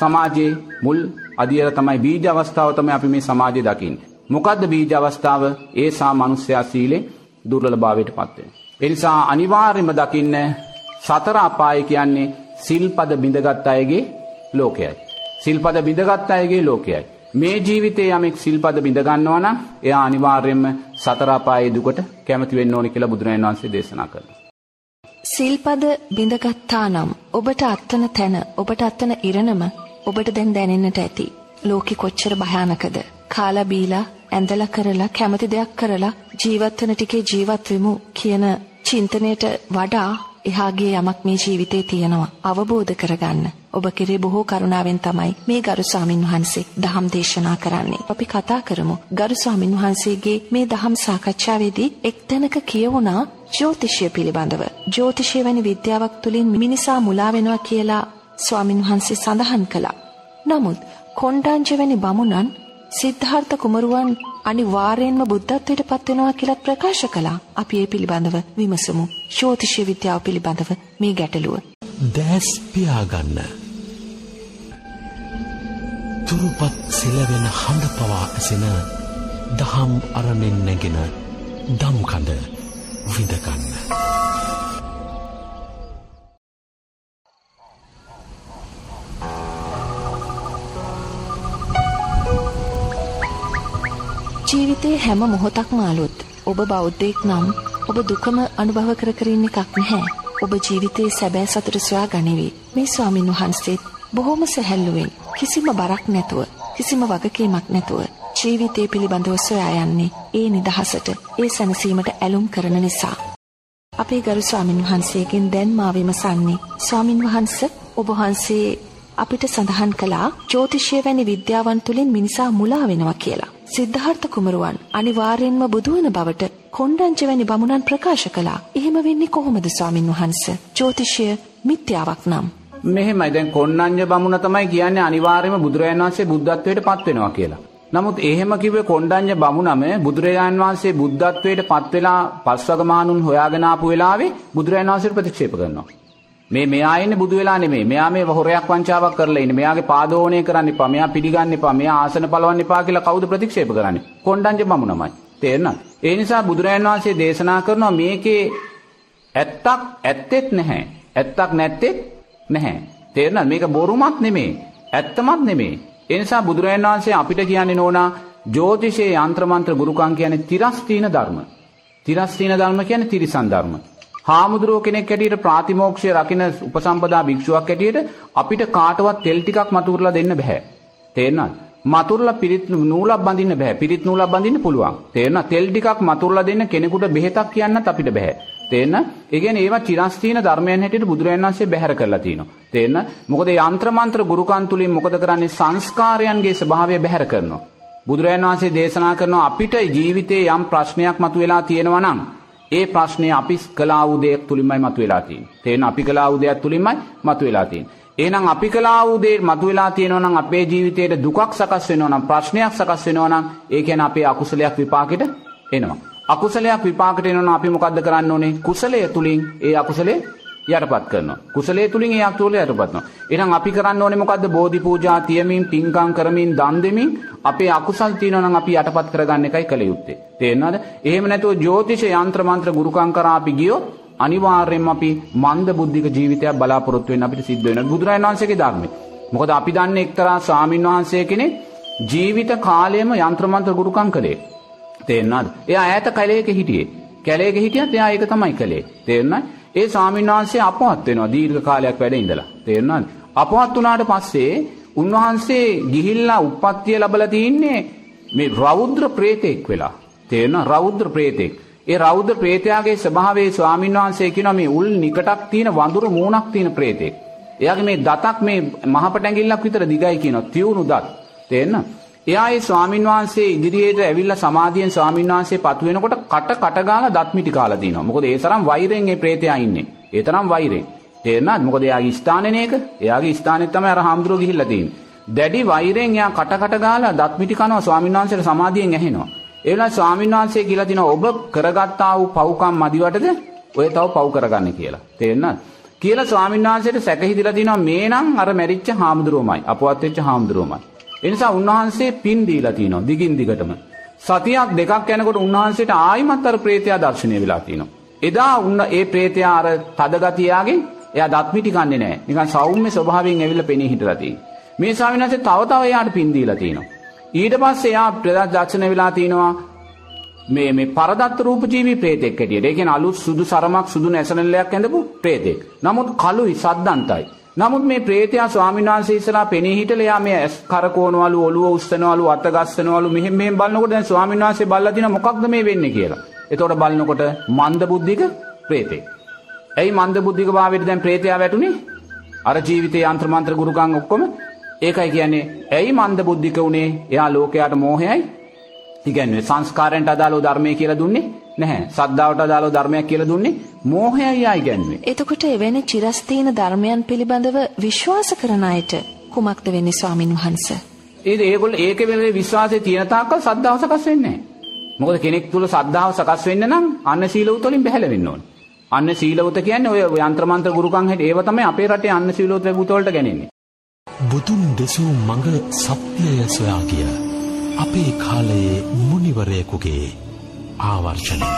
සමාජයේ මුල් අදියර තමයි බීජ අවස්ථාව තමයි අපි මේ සමාජයේ දකින්නේ. මොකද්ද බීජ අවස්ථාව? ඒ සා මනුස්සයා සීලේ දුර්වලභාවයට පත් වෙනවා. ඒ නිසා අනිවාර්යයෙන්ම දකින්න සතර අපාය කියන්නේ සිල්පද බිඳගත් අයගේ ලෝකයයි. සිල්පද බිඳගත් අයගේ ලෝකයයි. මේ ජීවිතේ යමෙක් සිල්පද බිඳ ගන්නවා නම් එයා අනිවාර්යයෙන්ම සතර අපායේ දුකට කැමති වෙන්න ඕනේ කියලා බුදුරජාණන් වහන්සේ දේශනා කරනවා. සිල්පද බිඳගත්තා නම් ඔබට අත්වන තැන ඔබට අත්වන ඉරණම ඔබට දැන් දැනෙන්නට ඇති. ලෝකෙ කොච්චර භයානකද. කාලා බීලා ඇඳලා කරලා කැමති දෙයක් කරලා ජීවත් වෙන ටිකේ ජීවත් වෙමු කියන චින්තනයට වඩා එහාගේ යමක් මේ ජීවිතේ තියෙනවා අවබෝධ කරගන්න. ඔබ කෙරේ බොහෝ කරුණාවෙන් තමයි මේ ගරු ස්වාමින් වහන්සේ දහම් දේශනා කරන්නේ. අපි කතා කරමු ගරු ස්වාමින් වහන්සේගේ මේ දහම් සාකච්ඡාවේදී එක් තැනක කියවුණා ජ්‍යෝතිෂය පිළිබඳව. ජ්‍යෝතිෂය වැනි විද්‍යාවක් තුළින් මිනිසා මුලා වෙනවා කියලා ස්වාමින් වහන්සේ සඳහන් කළා. නමුත් කොණ්ඩාංජ වැනි බමුණන් සිද්ධාර්ථ කුමරුවන් අනිවාර්යෙන්ම බුද්ධත්වයට පත් වෙනවා කියලා ප්‍රකාශ කළා. අපි ඒ පිළිබඳව විමසමු. ශෝතිෂ්‍ය විද්‍යාව පිළිබඳව මේ ගැටලුව. දැස් පියාගන්න. තුරුපත් සෙලවෙන හඬ පවා ඇසෙන දහම් අරණෙන් නැගෙන දම්කඳ විඳගන්න. ජීවිතේ හැම මොහොතක්ම අලුත්. ඔබ බෞද්ධයෙක් නම් ඔබ දුකම අනුභව කර කර ඉන්න එකක් නැහැ. ඔබ ජීවිතේ සැබෑ සතුට සොයා ගනිවි. මේ ස්වාමින් වහන්සේත් බොහොම සැහැල්ලුවෙන් කිසිම බරක් නැතුව කිසිම වගකීමක් නැතුව ජීවිතය පිළිබඳව සොයා යන්නේ ඒ නිදහසට ඒ සැනසීමට ඇලුම් කරන නිසා. අපේ ගරු ස්වාමින් වහන්සේගෙන් දැන් මා විමසන්නේ ස්වාමින් වහන්ස ඔබ වහන්සේ අපිට සඳහන් කළා ජ්‍යෝතිෂය වැනි විද්‍යාවන් තුළින් මිනිසා මුලා වෙනවා කියලා. සිද්ධාර්ථ කුමරුවන් අනිවාර්යෙන්ම බුදුවන බවට කොණ්ඩංච වැනි බමුණන් ප්‍රකාශ කළා. එහෙම වෙන්නේ කොහොමද ස්වාමින් වහන්ස? ජ්‍යෝතිෂය මිත්‍යාවක් නම්. මෙහෙමයි දැන් කොණ්ණඤ්ඤ බමුණ තමයි කියන්නේ අනිවාර්යයෙන්ම බුදුරජාණන් වහන්සේ බුද්ධත්වයට පත් වෙනවා කියලා. නමුත් එහෙම කිව්වේ කොණ්ඩඤ්ඤ බමුණම බුදුරජාණන් වහන්සේ බුද්ධත්වයට පත් වෙලා පස්වග මහණුන් හොයාගෙන ආපු වෙලාවේ බුදුරජාණන් වහන්සේට ප්‍රතික්ෂේප කරනවා. මේ මෙයා ඉන්නේ බුදු වෙලා නෙමෙයි. මෙයා මේ හොරයක් වංචාවක් කරලා ඉන්නේ. මෙයාගේ පාදෝණය කරන්න එපා. මෙයා පිළිගන්න එපා. මෙයා ආසන පලවන්න එපා කියලා කවුද ප්‍රතික්ෂේප කරන්නේ? කොණ්ඩඤ්ඤ බමුණමයි. තේරෙනවද? ඒ නිසා බුදුරජාණන් වහන්සේ දේශනා කරනවා මේකේ ඇත්තක් ඇත්තෙත් නැහැ. ඇත්තක් නැත්තෙත් නැහැ. තේරෙනවද? මේක බොරුමක් නෙමෙයි. ඇත්තමත් නෙමෙයි. ඒ නිසා බුදුරජාණන් වහන්සේ අපිට කියන්නේ නෝනා ජ්‍යොතිෂයේ යంత్ర මන්ත්‍ර ගුරුකම් කියන්නේ තිරස්තීන ධර්ම. තිරස්තීන ධර්ම කියන්නේ තිරිසන් ධර්ම. හාමුදුරුව කෙනෙක් හැටියට ප්‍රාතිමෝක්ෂය රකින්න උපසම්පදා භික්ෂුවක් හැටියට අපිට කාටවත් තෙල් ටිකක් මතුරලා දෙන්න බෑ. තේරෙනවද? මතුරලා පිරිත් නූලක් බඳින්න බෑ. පිරිත් නූලක් බඳින්න පුළුවන්. තේරෙනවද? තෙල් ටිකක් මතුරලා දෙන්න කෙනෙකුට බෙහෙතක් කියන්නත් අපිට බෑ. තේන්න ඒ කියන්නේ ඒවා චිරස්තීන ධර්මයන් හැටියට බුදුරජාණන් වහන්සේ බැහැර කරලා තිනවා. තේන්න මොකද යంత్ర මන්ත්‍ර ගුරුකන් තුලින් මොකද කරන්නේ සංස්කාරයන්ගේ ස්වභාවය බැහැර කරනවා. බුදුරජාණන් වහන්සේ දේශනා කරනවා අපිට ජීවිතේ යම් ප්‍රශ්නයක් මතුවලා තියෙනවා නම් ඒ ප්‍රශ්නය අපි කළා වූ දෙයක් තුලින්මයි මතුවලා තියෙන්නේ. තේන්න අපි කළා වූ දෙයක් තුලින්මයි මතුවලා තියෙන්නේ. එහෙනම් අපි කළා වූ දේ මතුවලා තියෙනවා නම් අපේ ජීවිතේට දුකක් සකස් වෙනවා නම් ප්‍රශ්නයක් සකස් වෙනවා නම් ඒ කියන්නේ අපේ අකුසලයක් විපාකෙට එනවා. අකුසලයක් විපාකට එනවා අපි මොකද්ද කරන්න ඕනේ? කුසලය තුලින් ඒ අකුසලේ යටපත් කරනවා. කුසලයේ තුලින් ඒ අකුසලයේ යටපත් කරනවා. එහෙනම් අපි කරන්න ඕනේ මොකද්ද? බෝධි පූජා තියමින්, පින්කම් කරමින්, දන් දෙමින් අපේ අකුසල් තියෙනවා නම් අපි යටපත් කරගන්න එකයි කළ යුත්තේ. තේරෙනවද? එහෙම නැතුව ජ්‍යොතිෂ යంత్ర මන්ත්‍ර ගුරුකම් කරා අපි ගියොත් අනිවාර්යයෙන්ම අපි මන්ද බුද්ධික ජීවිතයක් බලාපොරොත්තු වෙන්න අපිට සිද්ධ වෙනවා. බුදුරජාණන් වහන්සේගේ ධර්මයේ. මොකද අපි දන්නේ එක්තරා ස්වාමින් වහන්සේ කෙනෙක් ජීවිත කාලයම යంత్ర මන්ත්‍ර ගුරුකම් කළේ. තේරෙනවද? එයා ඈත කැලේක හිටියේ. කැලේක හිටියත් එයා ඒක තමයි කළේ. තේරෙනවද? ඒ ස්වාමීන් වහන්සේ අපවත් වෙනවා දීර්ඝ කාලයක් වැඩ ඉඳලා. තේරුණාද? අපවත් වුණාට පස්සේ උන්වහන්සේ ගිහිල්ලා උප්පත්තිය ලැබලා තින්නේ මේ රෞද්‍ර ප්‍රේතෙක් වෙලා. තේරෙනවද? රෞද්‍ර ප්‍රේතෙක්. ඒ රෞද්‍ර ප්‍රේතයාගේ ස්වභාවයේ ස්වාමීන් වහන්සේ කියනවා මේ උල් නිකටක් තියෙන වඳුරු මූණක් තියෙන ප්‍රේතෙක්. එයාගේ මේ දතක් මේ මහපට ඇඟිල්ලක් විතර දිගයි කියනවා. තියුණු දත්. තේරෙනවද? එයා ඒ ස්වාමින් වහන්සේ ඉදිරියට ඇවිල්ලා සමාධියෙන් ස්වාමින් වහන්සේ පතු වෙනකොට කට කට ගාලා දත් මිටි කාලා තිනවා. මොකද ඒ තරම් වෛරෙන් ඒ ප්‍රේතයා ඉන්නේ. ඒ තරම් වෛරෙන්. තේරෙනවද? මොකද එයාගේ ස්ථානේ නේක. එයාගේ ස්ථානේ තමයි අර හාමුදුරුවෝ ගිහිල්ලා තියෙන්නේ. දැඩි වෛරෙන් එයා කට කට ගාලා දත් මිටි කනවා ස්වාමින් වහන්සේට සමාධියෙන් ඇහෙනවා. ඒ වෙලාවේ ස්වාමින් වහන්සේ කියලා තිනවා ඔබ කරගත්තා වූ පව්කම් මදිවටද ඔය තව පව් කරගන්න කියලා. තේරෙනවද? කියලා ස්වාමීන් වහන්සේට සැක හිතිලා තිනවා මේ නම් අර මැරිච්ච හාමුදුරුවමයි අපවත් වෙච්ච හාමුදුරුවමයි. එනිසා උන්වහන්සේ පින් දීලා තිනවා දිගින් දිගටම. සතියක් දෙකක් යනකොට උන්වහන්සේට ආයිමත් අර ප්‍රේතයා දර්ශනය වෙලා තිනවා. එදා උන්න ඒ ප්‍රේතයා අර තදගතියාගෙන් එයා දත් මිටි කන්නේ නැහැ. නිකන් සෞම්‍ය ස්වභාවයෙන් ඇවිල්ලා පෙනී හිටලා තියෙනවා. මේ ස්වාමීන් වහන්සේ තව තව එයාට පින් දීලා තිනවා. ඊට පස්සේ එයා ප්‍රදත් දර්ශන වෙලා තිනවා මේ මේ පරදත්ත රූපජීවී ප්‍රේතෙක් හැටියට. ඒ කියන්නේ අලුත් සුදු සරමක් සුදු නැසනලයක් ඇඳපු ප්‍රේතෙක්. නමුත් කළුයි සද්දන්තයි. නමුත් මේ ප්‍රේතයා ස්වාමීන් වහන්සේ ඉස්සලා පෙනී හිටලා යා මේ ඇස් කරකවනවලු ඔළුව උස්සනවලු අත ගස්සනවලු මෙහෙම මෙහෙම බලනකොට දැන් ස්වාමීන් වහන්සේ බල්ලා දින මොකක්ද මේ වෙන්නේ කියලා. එතකොට බලනකොට මන්ද බුද්ධික ප්‍රේතෙක්. ඇයි මන්ද බුද්ධික භාවයට දැන් ප්‍රේතයා වැටුනේ? අර ජීවිතයේ යంత్ర මන්ත්‍ර ගුරුකම් ඔක්කොම ඒකයි කියන්නේ ඇයි මන්ද බුද්ධික උනේ? එයා ලෝකයට මෝහයයි. ඉගැන්වේ සංස්කාරයන්ට අදාළව ධර්මය කියලා දුන්නේ නැහැ. සද්ධාවට අදාළව ධර්මයක් කියලා දුන්නේ මෝහයයි ආයි ගැන්වේ. එතකොට එවැනි චිරස්තීන ධර්මයන් පිළිබඳව විශ්වාස කරන අයට කුමක්ද වෙන්නේ ස්වාමින් වහන්සේ? ඒ ඒගොල්ලෝ ඒකේ වෙලේ විශ්වාසය තියෙන තාක්කල් සද්ධාව සකස් වෙන්නේ නැහැ. මොකද කෙනෙක් තුල සද්ධාව සකස් වෙන්න නම් අන්න සීලවුත වලින් බැහැල වෙන්න ඕනේ. අන්න සීලවුත කියන්නේ ඔය යంత్ర මන්ත්‍ර ගුරුකම් හැටි ඒව තමයි අපේ රටේ අන්න සීලවුත වේබුත වලට ගන්නේ. බුදුන් දෙසූ මඟ සත්‍යය සොයා ගිය අපේ කාලයේ මුනිවරයෙකුගේ ආවර්ෂණය.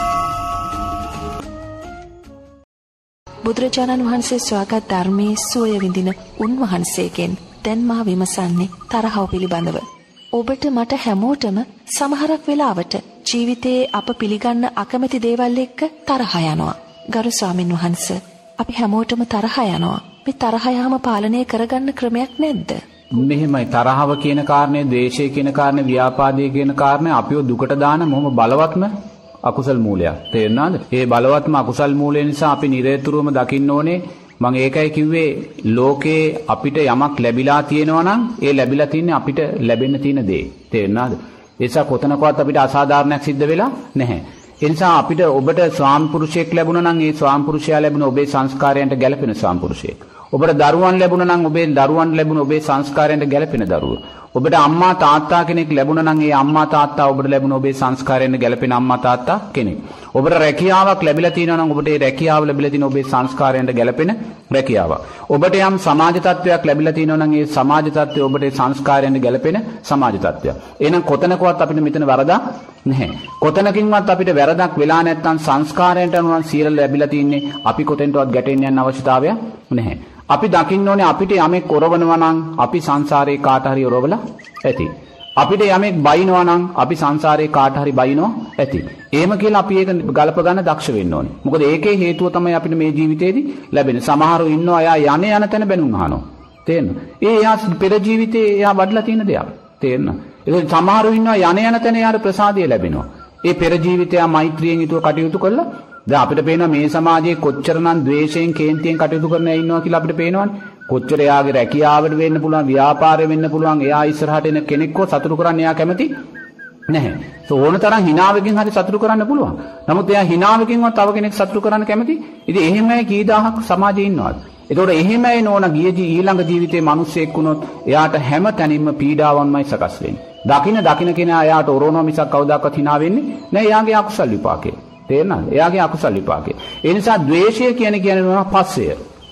බුදුරජාණන් වහන්සේ සොයාගත් ධර්මයේ සුවය විඳින උන්වහන්සේගෙන් දැන් මා විමසන්නේ තරහව පිළිබඳව. ඔබට මට හැමෝටම සමහරක් වෙලාවට ජීවිතයේ අප පිළිගන්න අකමැති දේවල් එක්ක තරහ යනවා. ගරු ස්වාමින් වහන්ස අපි හැමෝටම තරහ යනවා. මේ තරහ යාම පාලනය කරගන්න ක්‍රමයක් නැද්ද? මෙහෙමයි තරහව කියන කාරණේ, ද්වේෂය කියන කාරණේ, ව්‍යාපාදයේ කියන කාරණේ අපිව දුකට දාන මොහොම බලවත්ම අකුසල් මූලයක්. තේරුණාද? ඒ බලවත්ම අකුසල් මූලය නිසා අපි නිරේතුරුවම දකින්න ඕනේ මම ඒකයි කිව්වේ ලෝකේ අපිට යමක් ලැබිලා තියෙනවා නම් ඒ ලැබිලා තින්නේ අපිට ලැබෙන්න තියෙන දේ. තේරුණාද? ඒ නිසා කොතනකවත් අපිට අසාධාරණයක් සිද්ධ වෙලා නැහැ. ඒ නිසා අපිට ඔබට ස්වාම පුරුෂයෙක් ලැබුණා නම් ඒ ස්වාම පුරුෂයා ලැබුණ ඔබේ සංස්කාරයන්ට ගැළපෙන ස්වාම පුරුෂයෙක්. ඔබට දරුවන් ලැබුණා නම් ඔබේ දරුවන් ලැබුණ ඔබේ සංස්කාරයන්ට ගැළපෙන දරුවෝ. ඔබට අම්මා තාත්තා කෙනෙක් ලැබුණා නම් ඒ අම්මා තාත්තා ඔබට ලැබුණ ඔබේ සංස්කාරයෙන් ගැලපෙන අම්මා තාත්තා කෙනෙක්. ඔබට රැකියාවක් ලැබිලා තියෙනවා නම් ඔබට ඒ රැකියාව ලැබිලා තියෙන ඔබේ සංස්කාරයෙන් ගැලපෙන රැකියාවක්. ඔබට යම් සමාජ තත්වයක් ලැබිලා තියෙනවා නම් ඒ සමාජ තත්වය ඔබට ඒ සංස්කාරයෙන් ගැලපෙන සමාජ තත්වයක්. එහෙනම් කොතනකවත් අපිට මෙතන වරදක් නැහැ. කොතනකින්වත් අපිට වැරදක් වෙලා නැත්නම් සංස්කාරයන්ට අනුව සීල ලැබිලා තින්නේ අපි කොතෙන්ටවත් ගැටෙන්න යන අවශ්‍යතාවයක් නැහැ. අපි දකින්න ඕනේ අපිට යමෙක් ඔරවනවා නම් අපි සංසාරේ කාට හරි ඔරවලා ඇති. අපිට යමෙක් බයිනවා නම් අපි සංසාරේ කාට හරි බයිනවා ඇති. එහෙම කියලා අපි ඒක ගලප ගන්න දක්ෂ වෙන්න ඕනේ. මොකද ඒකේ හේතුව තමයි අපිට මේ ජීවිතේදී ලැබෙන්නේ. සමහරව ඉන්නවා එයා යන්නේ යන තැන බැනුම් අහනවා. තේරෙනවද? ඒ එයා පෙර ජීවිතේ එයා වඩලා තියෙන දෙයක්. තේරෙනවද? ඒක සමහරව ඉන්නවා යන යන තැන එයාට ප්‍රසාදය ලැබෙනවා. ඒ පෙර ජීවිතය මෛත්‍රියෙන් යුතුව කටයුතු කළා දැන් අපිට පේනවා මේ සමාජයේ කොච්චරනම් ද්වේෂයෙන් කේන්තියෙන් කටයුතු කරන අය ඉන්නවා කියලා අපිට පේනවනේ. කොච්චර එයාගේ රැකියාවට වෙන්න පුළුවන්, ව්‍යාපාරෙ වෙන්න පුළුවන්, එයා ඉස්සරහට එන කෙනෙක්ව සතුටු කරන්න එයා කැමති නැහැ. ඒ ඕන තරම් හිනාවකින් හරි සතුටු කරන්න පුළුවන්. නමුත් එයා හිනාවකින්වත් තව කෙනෙක් සතුටු කරන්න කැමති. ඉතින් එහෙම අය කී දහහක් සමාජයේ ඉන්නවද? එතකොට එහෙම අය නෝන ගිය ඊළඟ ජීවිතේ මිනිස්සෙක් වුණොත් එයාට හැම තැනින්ම පීඩාවන්මයි සකස් වෙන්නේ. දකින දකින කෙනා එයාට ඔරෝනවා මිසක් කවදාකවත් hina වෙන්නේ නැහැ. එයාගේ අකුසල් විපාකේ. තේරෙනවද? එයාගේ අකුසල් විපාකේ. ඒ නිසා ද්වේෂය කියන්නේ කියන්නේ පස්සය.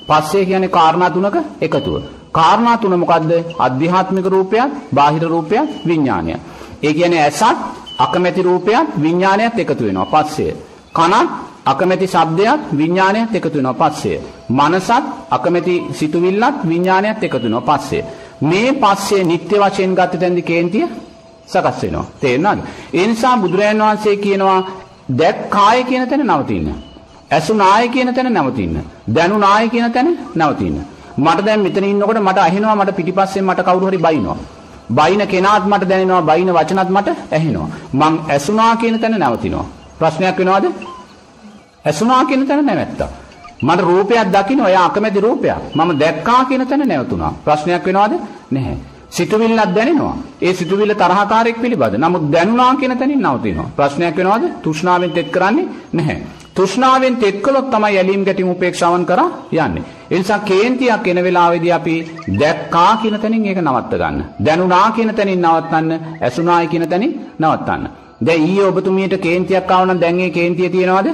පස්සය කියන්නේ කාරණා තුනක එකතුව. කාරණා තුන මොකද්ද? අධ්‍යාත්මික රූපයත්, බාහිර රූපයත්, විඥානයත්. ඒ කියන්නේ ඇසත්, අකමැති රූපයත්, විඥානයත් එකතු වෙනවා පස්සය. කනත්, අකමැති ශබ්දයත්, විඥානයත් එකතු වෙනවා පස්සය. මනසත්, අකමැති සිතුවිල්ලත්, විඥානයත් එකතු වෙනවා පස්සය. මේ පස්සේ නිත්‍ය වශයෙන් ගත තැන්දි කේන්තිය සකස් වෙනවා. තේරෙනවද? ඒ නිසා බුදුරජාණන් වහන්සේ කියනවා දැක්කාය කියන තැන නවතින්න. ඇසුනාය කියන තැන නවතින්න. දැනුනාය කියන තැන නවතින්න. මට දැන් මෙතන ඉන්නකොට මට ඇහෙනවා මට පිටිපස්සෙන් මට කවුරු හරි බයිනවා. බයින කෙනාත් මට දැනෙනවා බයින වචනත් මට ඇහෙනවා. මං ඇසුනා කියන තැන නැවතිනවා. ප්‍රශ්නයක් වෙනවද? ඇසුනා කියන තැන නැවැත්තා. මට රූපයක් දකින්න ඔය අකමැති රූපයක්. මම දැක්කා කියන තැන නැවතුණා. ප්‍රශ්නයක් වෙනවද? නැහැ. සිතුවිල්ලක් දැනෙනවා. ඒ සිතුවිල්ල තරහකාරයක් පිළිබඳ. නමුත් දැනුණා කියන තැනින් නවතිනවා. ප්‍රශ්නයක් වෙනවද? තෘෂ්ණාවෙන් තෙත් කරන්නේ නැහැ. තෘෂ්ණාවෙන් තෙත් කළොත් තමයි ඇලීම් ගැටීම් උපේක්ෂාවන් කරා යන්නේ. ඒ නිසා කේන්තියක් එන වෙලාවේදී අපි දැක්කා කියන තැනින් ඒක නවත්ත ගන්න. දැනුණා කියන තැනින් නවත්තන්න, ඇසුණායි කියන තැනින් නවත්තන්න. දැන් ඊයේ ඔබතුමියට කේන්තියක් ආව නම් දැන් ඒ කේන්තිය තියනවද?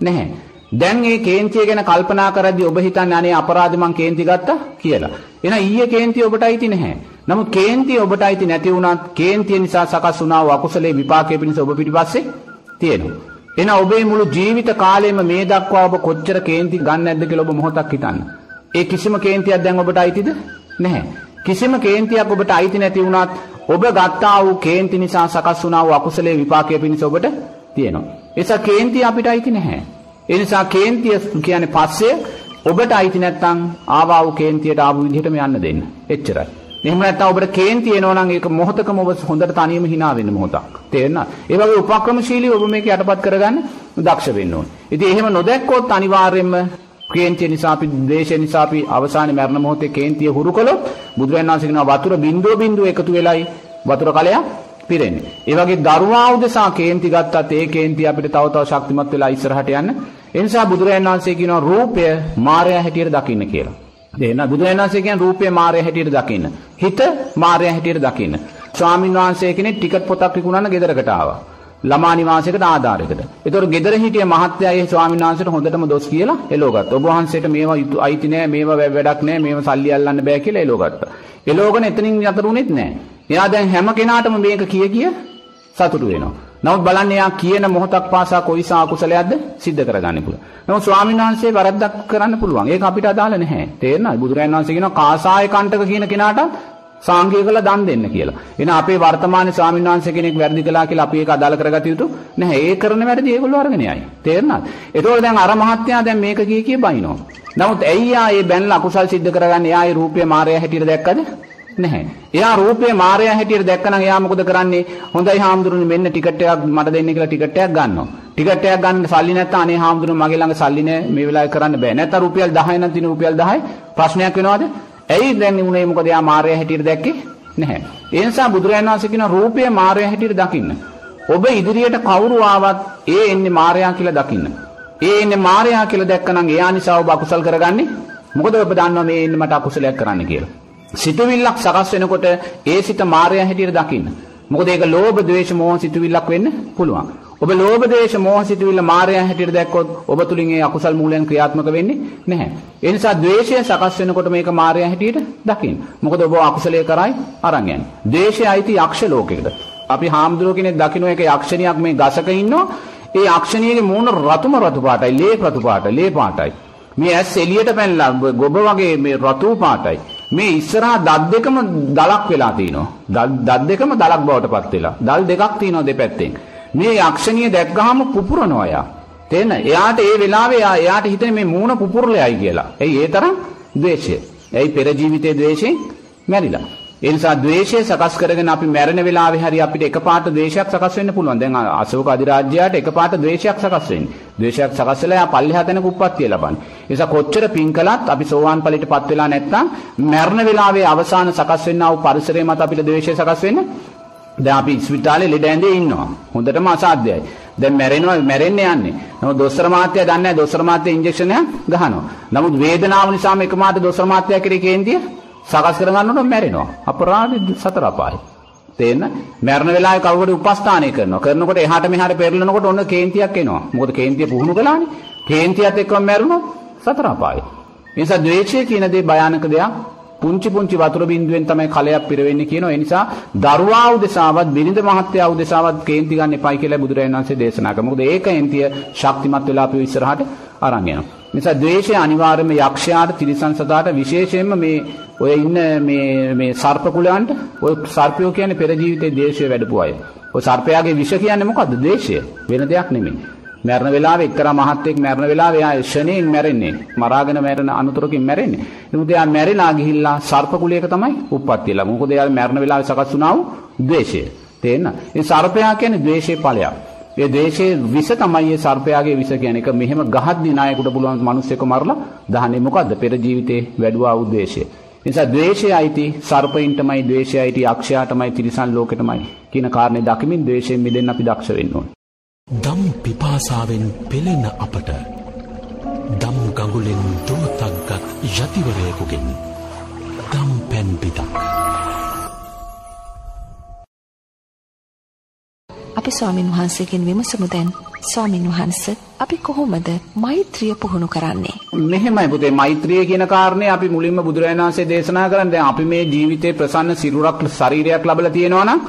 නැහැ. දැන් මේ කේන්තිය ගැන කල්පනා කරද්දී ඔබ හිතන්නේ අනේ අපරාධ මං කේන්ති ගත්තා කියලා. එහෙනම් ඊයේ කේන්තිය ඔබට අයිති නැහැ. නමුත් කේන්තිය ඔබට අයිති නැති වුණත් කේන්තිය නිසා සකස් වුණා වූ අකුසලයේ විපාකයේ පිණිස ඔබ පිටිපස්සේ තියෙනවා. එහෙනම් ඔබේ මුළු ජීවිත කාලෙම මේ දක්වා ඔබ කොච්චර කේන්ති ගන්න නැද්ද කියලා ඔබ මොහොතක් හිතන්න. ඒ කිසිම කේන්තියක් දැන් ඔබට අයිතිද? නැහැ. කිසිම කේන්තියක් ඔබට අයිති නැති වුණත් ඔබ ගත්තා වූ කේන්ති නිසා සකස් වුණා වූ අකුසලයේ විපාකයේ පිණිස ඔබට තියෙනවා. ඒසා කේන්තිය අපිට අයිති නැහැ. ඒ නිසා කේන්තිය කියන්නේ පස්සේ ඔබට අයිති නැත්නම් ආවා වූ කේන්තියට ආපු විදිහටම යන්න දෙන්න. එච්චරයි. එහෙම නැත්නම් ඔබට කේන්ති එනවා නම් ඒක මොහොතකම ඔබ හොඳට තනියම hina වෙන්න මොහොතක්. තේරෙනවද? ඒ වගේ උපක්‍රමශීලී ඔබ මේක යටපත් කරගන්න දක්ෂ වෙන්න ඕනේ. ඉතින් එහෙම නොදැක්කොත් අනිවාර්යයෙන්ම කේන්තිය නිසා අපි ද්වේෂය නිසා අපි අවසානයේ මරණ මොහොතේ කේන්තිය හුරු කළොත් බුදුරජාණන් වහන්සේ කියනවා වතුර බින්දුව බින්දුව එකතු වෙලයි වතුර කලයක් පිරෙන්නේ. ඒ වගේ දරුවා උදෙසා කේන්ති ගත්තත් ඒ කේන්ති අපිට තව තව ශක්තිමත් වෙලා ඉස්සරහට යන්න. ඒ නිසා බුදුරජාණන් වහන්සේ කියනවා රූපය මායя හැටියට දකින්න කියලා. දෙන්න බුදුරජාණන් වහන්සේ කියන්නේ රූපය මායя හැටියට දකින්න. හිත මායя හැටියට දකින්න. ස්වාමින් වහන්සේ කෙනෙක් ටිකට් පොතක් විකුණන ගෙදරකට ආවා. ළමා නිවාසයකට ආධාරයකට. ඒතකොට ගෙදර හිටිය මහත්තයා ඒ ස්වාමීන් වහන්සේට හොඳටම දොස් කියලා එලෝගත්තා. ඔබ වහන්සේට මේවා අයිති නෑ, මේවා වැඩක් නෑ, මේවා සල්ලි අල්ලන්න බෑ කියලා එලෝගත්තා. එලෝගන එතනින් යතරුනෙත් නෑ. එයා දැන් හැම කෙනාටම මේක කිය කිය සතුටු වෙනවා. නමුත් බලන්න එයා කියන මොහොතක් පාසා කොයිසා අකුසලයක්ද සිද්ධ කරගන්න පුළුවන්. නමුත් ස්වාමීන් වහන්සේ වැරද්දක් කරන්න පුළුවන්. ඒක අපිට අදාළ නැහැ. තේරෙනවද? බුදුරජාණන් වහන්සේ කියනවා කාසාය කණ්ඨක කියන කෙනාට සාංගික කළ දන් දෙන්න කියලා. එහෙනම් අපේ වර්තමානයේ ස්වාමීන් වහන්සේ කෙනෙක් වැරදි කළා කියලා අපි ඒක අදාළ කරගත යුතු නැහැ. ඒ කරන වැරදි ඒගොල්ලෝ අරගෙන යයි. තේරුණාද? ඒතකොට දැන් අර මහත්තයා දැන් මේක කිය කිය බයිනවා. නමුත් ඇයි ආ මේ බැනලා අකුසල් සිද්ධ කරගන්නේ? එයා ඒ රූපය මායя හැටියට දැක්කද? නැහැ. එයා රූපේ මායя හැටියට දැක්කනම් එයා මොකද කරන්නේ? හොඳයි හාමුදුරනේ මෙන්න ටිකට් එකක් මට දෙන්න කියලා ටිකට් එකක් ගන්නවා. ටිකට් එකක් ගන්න සල්ලි නැත්නම් අනේ හාමුදුරනේ මගේ ළඟ සල්ලි නැහැ මේ වෙලාවේ කරන්න බෑ. නැත්නම් රුපියල් 10 නම් දින රුපියල් 10යි ප්‍රශ්නයක් වෙනවද? ඇයි දැන් උනේ මොකද එයා මායя හැටියට දැක්කේ? නැහැ. ඒ නිසා බුදුරජාණන් වහන්සේ කියන රූපය මායя හැටියට දකින්න. ඔබ ඉදිරියට කවුරු ආවත් ඒ එන්නේ මායя කියලා දකින්න. ඒ එන්නේ මායя කියලා දැක්කනම් එයා නිසා ඔබ අකුසල් කරගන්නේ. මොකද ඔබ දන්නවා මේ එන්නේ මට අකුසලයක් කරන්න කියලා. සිතුවිල්ලක් සකස් වෙනකොට ඒ සිත මායя හැටියට දකින්න. මොකද ඒක ලෝභ, ද්වේෂ, මෝහ සිතුවිල්ලක් වෙන්න පුළුවන්. ඔබ ලෝභ දේශ මෝහ සිතුවිල්ල මායя හැටියට දැක්කොත් ඔබ තුලින් ඒ අකුසල් මූලයන් ක්‍රියාත්මක වෙන්නේ නැහැ. ඒ නිසා ද්වේෂය සකස් වෙනකොට මේක මායя හැටියට දකින්න. මොකද ඔබ අකුසලයේ කරයි අරන් යන්නේ. ද්වේෂය අයිති යක්ෂ ලෝකයකට. අපි හාමුදුරුවෝ කෙනෙක් දකින්න එක යක්ෂණියක් මේ ගසක ඉන්නවා. ඒ යක්ෂණියගේ මූණ රතුම රතු පාටයි, ලේ රතු පාට, ලේ පාටයි. මේ ඇස් එළියට පැනලා ගොබ වගේ මේ රතු පාටයි. මේ ඉස්සරහා දත් දෙකම දලක් වෙලා තිනවා. දත් දෙකම දලක් බවට පත් වෙලා. දල් දෙකක් තියෙනවා දෙපැත්තෙන්. මේ යක්ෂණිය දැක්ගහම පුපුරනවා එයා. තේන එයාට ඒ වෙලාවේ එයාට හිතෙන්නේ මේ මූණ පුපුරලයි කියලා. එයි ඒ තරම් ද්වේෂය. එයි පෙර ජීවිතයේ ද්වේෂයෙන් මැරිලා. ඒ නිසා ද්වේෂය සකස් කරගෙන අපි මැරෙන වෙලාවේ හරි අපිට එකපාරට ද්වේෂයක් සකස් වෙන්න පුළුවන්. දැන් අශෝක අධිරාජ්‍යයට එකපාරට ද්වේෂයක් සකස් වෙන්නේ. ද්වේෂයක් සකස් වෙලා යා පල්ලෙහා තැනක උප්පත්තිය ලබන්නේ. ඒ නිසා කොච්චර පින් කළත් අපි සෝවාන් ඵලයටපත් වෙලා නැත්නම් මරණ වෙලාවේ අවසාන සකස් වෙන්නා වූ පරිසරය මත අපිට ද්වේෂය සකස් වෙන්නේ දැන් අපි ස්පිතාලේ ලෙඩ ඇඳේ ඉන්නවා. හොඳටම අසාධ්‍යයි. දැන් මැරෙනවා මැරෙන්න යන්නේ. නමුත් දොස්තර මාත්‍යා දන්නේ නැහැ දොස්තර මාත්‍යා ඉන්ජෙක්ෂන් එකක් ගහනවා. නමුත් වේදනාව නිසාම එකමාට දොස්තර මාත්‍යා කෙරේ කේන්තිය සකස් කරගන්නකොට මැරෙනවා. අපරාධ සතර අපායි. තේන්න මරණ වෙලාවේ කවුරුහරි උපස්ථානය කරනවා. කරනකොට එහාට මෙහාට පෙරලනකොට ඔන්න කේන්තියක් එනවා. මොකද කේන්තිය පුහුණු කළානේ. කේන්තියත් එක්කම මැරුණොත් සතර අපායි. ඒ නිසා ද්වේෂය කියන දේ භයානක දෙයක්. පුංචි පුංචි වතුර බින්දුවෙන් තමයි කලයක් පිරවෙන්නේ කියනවා. ඒ නිසා දරුවා උදෙසාවත් බිරිඳ මහත්තයා උදෙසාවත් කේන්ති ගන්න එපයි කියලා බුදුරජාණන් වහන්සේ දේශනා කළා. මොකද ඒක එන්තිය ශක්තිමත් වෙලා අපි ඉස්සරහට අරන් යනවා. නිසා ද්වේෂය අනිවාර්යයෙන්ම යක්ෂයාට තිරිසන් සතාට විශේෂයෙන්ම මේ ඔය ඉන්න මේ මේ සර්ප කුලයන්ට ඔය සර්පයෝ කියන්නේ පෙර ජීවිතේ ද්වේෂය වැඩපු අය. ඔය සර්පයාගේ විෂ කියන්නේ මොකද්ද? ද්වේෂය. වෙන දෙයක් නෙමෙයි. මරණ වෙලාවේ එක්තරා මහත්තයෙක් මරණ වෙලාවේ එයා ෂණයෙන් මැරෙන්නේ. මරාගෙන මැරෙන අනුතරකින් මැරෙන්නේ. නමුත් එයා මැරිලා ගිහිල්ලා සර්ප කුලයක තමයි උප්පත්තිය ලැබුණ. මොකද එයා මරණ වෙලාවේ සකස් වුණා වූ ද්වේෂය. තේන්න? ඒ සර්පයා කියන්නේ ද්වේෂයේ ඵලයක්. ඒ ද්වේෂයේ විස තමයි ඒ සර්පයාගේ විස කියන්නේ. ඒක මෙහෙම ගහද්දී නායකට පුළුවන් මිනිස්සෙක් මරලා දහන්නේ මොකද්ද? පෙර ජීවිතේ වැඩුවා වූ ද්වේෂය. නිසා ද්වේෂය අයිති සර්පයින්ටමයි ද්වේෂය අයිති අක්ෂයාටමයි තිරිසන් ලෝකෙටමයි කියන කාරණේ දකිමින් ද්වේෂයෙන් මිදෙන්න අපි දක්ෂ වෙන්න ඕනේ. දම් පිපාසාවෙන් පෙළෙන අපට දම් ගඟුලෙන් දුවතක්ගත් යතිවරයකුගෙන් දම් පැන්පිතක්. අපි ස්වාමින් වහන්සේගෙන් විමසමු දැන් ස්වාමින් වහන්ස අපි කොහොමද මෛත්‍රිය පුහුණු කරන්නේ? මෙහෙමයි පුතේ මෛත්‍රිය කියන කාරණේ අපි මුලින්ම බුදුරජාණන් වහන්සේ දේශනා කරන්නේ දැන් අපි මේ ජීවිතේ ප්‍රසන්න සිරුරක් ශරීරයක් ලැබලා තියෙනවා නම්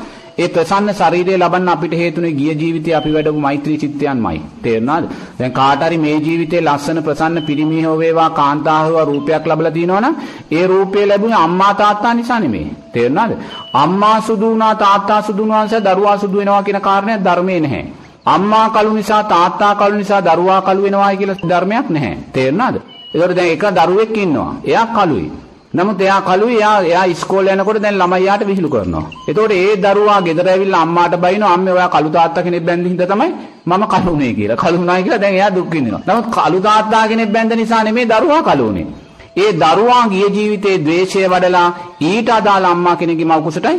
ඒ ප්‍රසන්න ශරීරය ලබන්න අපිට හේතුනේ ගිය ජීවිතේ අපි වැඩපු මෛත්‍රී චිත්තයන්මයි. තේරුණාද? දැන් කාට හරි මේ ජීවිතේ ලස්සන ප්‍රසන්න පිරිමි හෝ වේවා කාන්තාව හෝ රූපයක් ලැබලා තිනවනම් ඒ රූපය ලැබුණේ අම්මා තාත්තා නිසා නෙමෙයි. තේරුණාද? අම්මා සුදු වුණා තාත්තා සුදු වුණා නිසා දරුවා සුදු වෙනවා කියන කාරණයක් ධර්මයේ නැහැ. අම්මා කළු නිසා තාත්තා කළු නිසා දරුවා කළු වෙනවායි කියලා ධර්මයක් නැහැ. තේරුණාද? ඒකට දැන් එක දරුවෙක් ඉන්නවා. එයා කළුයි. නමුත් එයා කළුයි එයා එයා ඉස්කෝලේ යනකොට දැන් ළමයියාට විහිළු කරනවා. එතකොට ඒ දරුවා ගෙදර ඇවිල්ලා අම්මාට බයිනවා අම්මේ ඔයා කළු තාත්තා කෙනෙක් බැඳි හින්දා තමයි මම කළුනේ කියලා. කළුනායි කියලා දැන් එයා දුක් විඳිනවා. නමුත් කළු තාත්තා කෙනෙක් බැඳ නිසා නෙමෙයි දරුවා කළුනේ. ඒ දරුවා ගිය ජීවිතේ ද්වේෂය වඩලා ඊට අදාළ අම්මා කෙනෙක්ගේ මව කුසටයි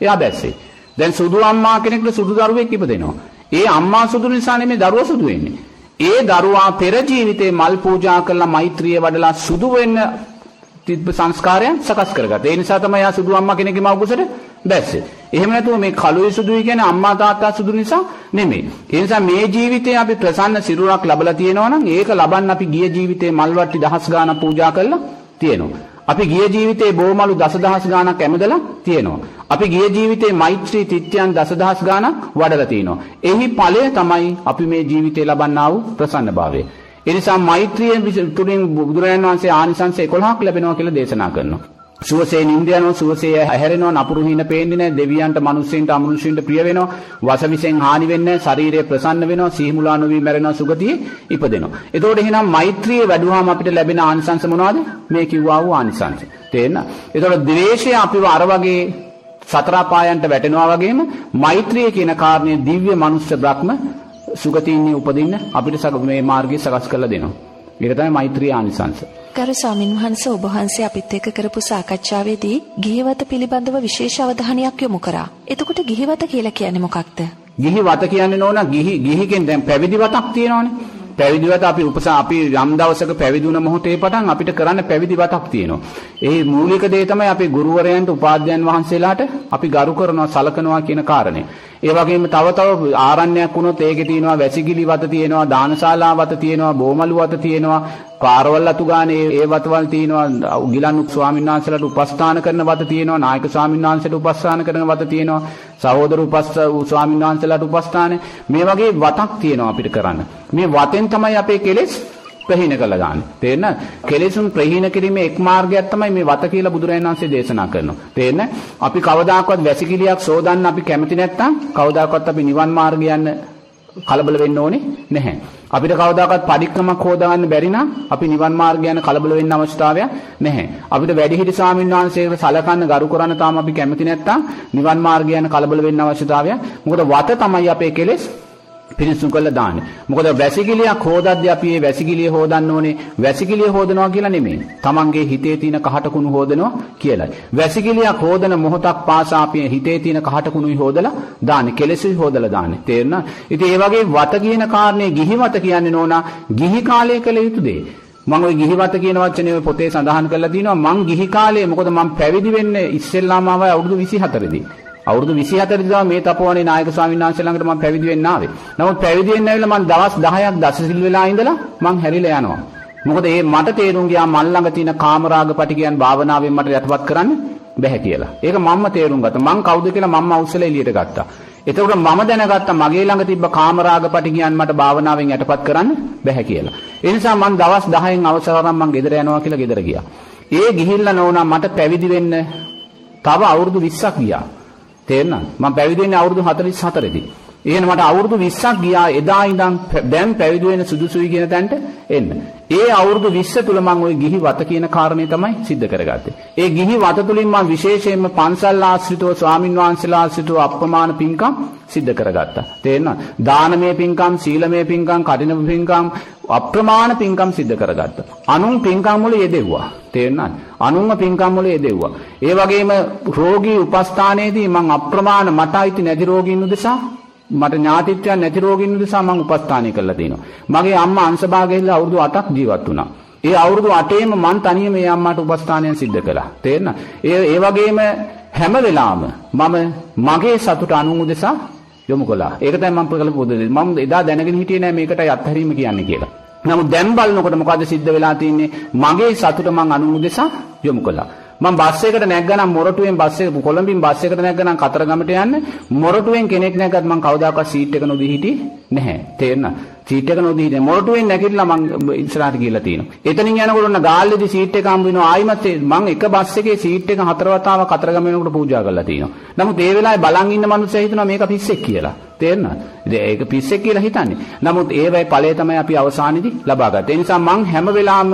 එයා බැස්සේ. දැන් සුදු අම්මා කෙනෙකුට සුදු දරුවෙක් ඉපදෙනවා. ඒ අම්මා සුදු නිසා නෙමෙයි දරුවා සුදු වෙන්නේ. ඒ දරුවා පෙර ජීවිතේ මල් පූජා කරලා මෛත්‍රිය වඩලා සුදු වෙන්න තිබ්බ සංස්කාරයන් සකස් කරගත්තා. ඒ නිසා තමයි යා සුදු අම්මා කෙනෙක්ගේ මව්කුසට බැස්සේ. එහෙම නැතුව මේ කළුයි සුදුයි කියන්නේ අම්මා තාත්තා සුදු නිසා නෙමෙයි. ඒ නිසා මේ ජීවිතේ අපි ප්‍රසන්න සිරුරක් ලැබලා තියෙනවා නම් ඒක ලබන්න අපි ගිය ජීවිතේ මල්වට්ටි දහස් ගාණක් පූජා කරලා තියෙනවා. අපි ගිය ජීවිතේ බෝමලු දසදහස් ගාණක් ඇමදලා තියෙනවා. අපි ගිය ජීවිතේ මෛත්‍රී තිත්‍යයන් දසදහස් ගාණක් වඩලා තිනවා. එහි ඵලය තමයි අපි මේ ජීවිතේ ලබන්නා වූ ප්‍රසන්නභාවය. ඒ නිසා මෛත්‍රිය තුලින් බුදුරජාණන් වහන්සේ ආනිසංස 11ක් ලැබෙනවා කියලා දේශනා කරනවා. සුවසේ නිින්ද යනවා සුවසේ ඇහැරෙනවා නපුරු හිණ පේන්නේ නැහැ දෙවියන්ට මිනිස්සුන්ට අමනුෂ්‍යන්ට ප්‍රිය වෙනවා වසවිසෙන් හානි වෙන්නේ නැහැ ශරීරය ප්‍රසන්න වෙනවා සිහිමුලා නොවි මැරෙනවා සුගතියේ ඉපදෙනවා. එතකොට එහෙනම් මෛත්‍රිය වැඩුවාම අපිට ලැබෙන ආනිසංස මොනවද? මේ කිව්වා වූ ආනිසංස. තේන්න එතකොට ද්වේෂය අපිව අර වගේ සතර පායන්ට වැටෙනවා වගේම මෛත්‍රිය කියන කාරණේ දිව්‍ය මනුෂ්‍ය බ්‍රහ්ම සුගතියින්නේ උපදින්න අපිට මේ මාර්ගය සකස් කරලා දෙනවා. ඒක තමයි මෛත්‍රී ආනිසංස. ගරු ස්වාමින් වහන්සේ ඔබ වහන්සේ අපිත් එක්ක කරපු සාකච්ඡාවේදී ගිහිවත පිළිබඳව විශේෂ අවධානයක් යොමු කරා. එතකොට ගිහිවත කියලා කියන්නේ මොකක්ද? ගිහිවත කියන්නේ නෝන ගිහි ගිහිගෙන් දැන් පැවිදි වතක් තියෙනවනේ. පැවිදිවත අපි උපසා අපි යම් දවසක පැවිදුණ මොහොතේ පටන් අපිට කරන්න පැවිදි වතක් තියෙනවා. ඒ මූලික දේ තමයි අපි ගුරුවරයන්ට උපාධ්‍යයන් වහන්සේලාට අපි ගරු කරනවා සලකනවා කියන කාරණේ. ඒ වගේම තව තව ආරණ්‍යයක් වුණොත් ඒකේ තියෙනවා වැසිකිලි වත තියෙනවා දානශාලා වත තියෙනවා බෝමලු වත තියෙනවා පාරවල් අතු ගානේ ඒ වතවල් තියෙනවා ගිලන් ස්වාමීන් වහන්සේලාට උපස්ථාන කරන වත තියෙනවා නායක ස්වාමීන් වහන්සේට උපස්ථාන කරන වත තියෙනවා සහෝදර උපස් ස්වාමීන් වහන්සේලාට උපස්ථාන. මේ වගේ වතක් තියෙනවා අපිට කරන්න. මේ වතෙන් තමයි අපේ කෙලෙස් ප්‍රහීන කළා ගන්න. තේරෙන? කෙලෙසුන් ප්‍රහීන කිරීමේ එක් මාර්ගයක් තමයි මේ වත කියලා බුදුරජාණන් වහන්සේ දේශනා කරනවා. තේරෙන? අපි කවදාකවත් වැසිකිළියක් සෝදන්න අපි කැමති නැත්නම් කවදාකවත් අපි නිවන් මාර්ගය යන්න කලබල වෙන්න ඕනේ නැහැ. අපිට කවදාකවත් පරික්‍රමයක් හොදාගන්න බැරි නම් අපි නිවන් මාර්ගය යන කලබල වෙන්න අවශ්‍යතාවයක් නැහැ. අපිට වැඩිහිටි ස්වාමීන් වහන්සේට සලකන්න ගරු කරන්න තාම අපි කැමති නැත්නම් නිවන් මාර්ගය යන කලබල වෙන්න අවශ්‍යතාවයක්. මොකද වත තමයි අපේ කෙලෙස් පිරිසුදු කරලා දාන්නේ. මොකද වැසිකිළියක් හොදද්දී අපි මේ වැසිකිළිය හොදන්න ඕනේ වැසිකිළිය හොදනවා කියලා නෙමෙයි. Tamanගේ හිතේ තියෙන කහට කුණු හොදනවා කියලායි. වැසිකිළියක් හොදන මොහොතක් පාසා අපි හිතේ තියෙන කහට කුණුයි හොදලා දාන්නේ. කෙලෙසුයි හොදලා දාන්නේ. තේරුණා? ඉතින් ඒ වගේ වත කියන කාරණේ ගිහි වත කියන්නේ නෝනා ගිහි කාලයේ කළ යුතු දේ. මම ওই ගිහිවත කියන වචනේ ඔය පොතේ සඳහන් කරලා තිනවා මං ගිහි කාලේ මොකද මං පැවිදි වෙන්නේ ඉස්සෙල්ලාම ආවයි අවුරුදු 24 දී. අවුරුදු 24 දී මේ තපෝවනේ නායක ස්වාමීන් වහන්සේ ළඟට මම පැවිදි වෙන්න ආවේ. නමුත් පැවිදි වෙන්න ඇවිල්ලා මම දවස් 10ක් දසසිල් වෙලා ඉඳලා මං හැරිලා යනවා. මොකද ඒ මට තේරුම් ගියා මල් ළඟ තියෙන කාමරාග පටිගයන් භාවනාවෙන් මට යටපත් කරන්න බැහැ කියලා. ඒක මම්ම තේරුම් ගත්තා. මං කවුද කියලා මම්ම අවුස්සලා එළියට ගත්තා. එතකොට මම දැනගත්තා මගේ ළඟ තිබ්බ කාමරාග පටිගයන් මට භාවනාවෙන් යටපත් කරන්න බැහැ කියලා. ඒ නිසා මං දවස් 10න් අවසර අරන් මං ගෙදර යනවා කියලා ගෙදර ගියා. ඒ ගිහිල්ලා නෝනා මට පැවිදි වෙන්න තව අවුරුදු 20ක් ගියා. තේරෙනවද? මම පැවිදි වෙන්නේ අවුරුදු 44 දී. එහෙනම් මට අවුරුදු 20ක් ගියා එදා ඉඳන් දැන් පැවිදි වෙන සුදුසුයි කියන තැනට එන්න. ඒ අවුරුදු 20 තුල මම ওই ගිහි වත කියන කාරණේ තමයි सिद्ध කරගත්තේ. ඒ ගිහි වත තුලින් මම විශේෂයෙන්ම පන්සල් ආශ්‍රිතව ස්වාමින් වහන්සේලා ආශ්‍රිතව අප්‍රමාණ පින්කම් सिद्ध කරගත්තා. තේරෙනවද? දානමය පින්කම්, සීලමය පින්කම්, කඩිනම පින්කම්, අප්‍රමාණ පින්කම් සිද්ධ කරගත්තා. අනුන් පින්කම් වල යෙදෙව්වා. තේරුණාද? අනුන්ව පින්කම් වල යෙදෙව්වා. ඒ වගේම රෝගී උපස්ථානයේදී මම අප්‍රමාණ මට අයිති නැති රෝගීන් උදෙසා මට ඥාතිත්වයන් නැති රෝගීන් නිසා මං උපස්ථානය කළා තිනවා. මගේ අම්මා අංශභාගයෙන්ලා අවුරුදු 8ක් ජීවත් වුණා. ඒ අවුරුදු 8ේම මං තනියම මේ අම්මාට උපස්ථානයන් සිද්ධ කළා. තේරෙනවද? ඒ ඒ වගේම හැම වෙලාවම මම මගේ සතුට අනුන් උදෙසා යොමු කළා. ඒක තමයි මම කළ පොදු දේ. මම එදා දැනගෙන හිටියේ නෑ මේකටයි අත්හැරීම කියන්නේ කියලා. නමුත් දැන් බලනකොට මොකද සිද්ධ වෙලා තියෙන්නේ? මගේ සතුට මං අනුමුදෙසා යොමු කළා. මම බස් එකකට නැග්ගනම් මොරටුවෙන් බස් එක කොළඹින් බස් එකට නැග්ගනම් කතරගමට යන්න මොරටුවෙන් කෙනෙක් නැග්ගත් මං කවදාකවත් සීට් එක නොදී හිටියේ නැහැ. තේරෙනවද? සීට් එක නොදී හිටියේ මොරටුවෙන් නැගිටලා මං ඉස්සරහට ගිහලා තියෙනවා. එතනින් යනකොට ඔන්න ගාල්ලේදී සීට් එක හම්බ වෙනවා. ආයිමත් මං එක බස් එකේ සීට් එක හතර වතාවක් කතරගම වෙනකොට පූජා කරලා තියෙනවා. නමුත් ඒ වෙලාවේ බලන් ඉන්න මිනිස්සු හිතනවා මේක පිස්සෙක් කියලා. තේරෙනවද? ඉතින් ඒක පිස්සෙක් කියලා හිතන්නේ. නමුත් ඒවයි ඵලය තමයි අපි අවසානයේදී ලබා ගත්තේ. ඒ නිසා මං හැම වෙලාවෙම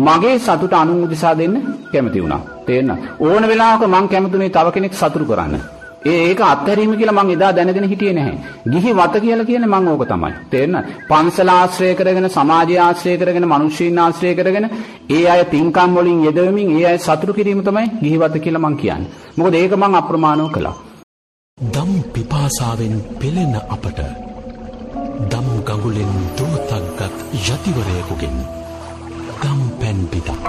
මගේ සතුට අනුන් උදෙසා දෙන්න කැමති වුණා. තේරෙනවද? ඕන වෙලාවක මං කැමතුනේ තව කෙනෙක් සතුටු කරන්න. ඒ ඒක අත්හැරීම කියලා මං එදා දැනගෙන හිටියේ නැහැ. ගිහි වත කියලා කියන්නේ මං ඕක තමයි. තේරෙනවද? පන්සල ආශ්‍රය කරගෙන, සමාජය ආශ්‍රය කරගෙන, මිනිස්සුන් ආශ්‍රය කරගෙන, ඒ අය පින්කම් වලින් යෙදවෙමින් ඒ අය සතුටු කිරීම තමයි ගිහි වත කියලා මං කියන්නේ. මොකද ඒක මං අප්‍රමාණව කළා. දම් පිපාසාවෙන් පෙළෙන අපට දම් ගඟුලෙන් දෝතක්ගත් යතිවරයකුගෙන් දම් පැන් පිතක්.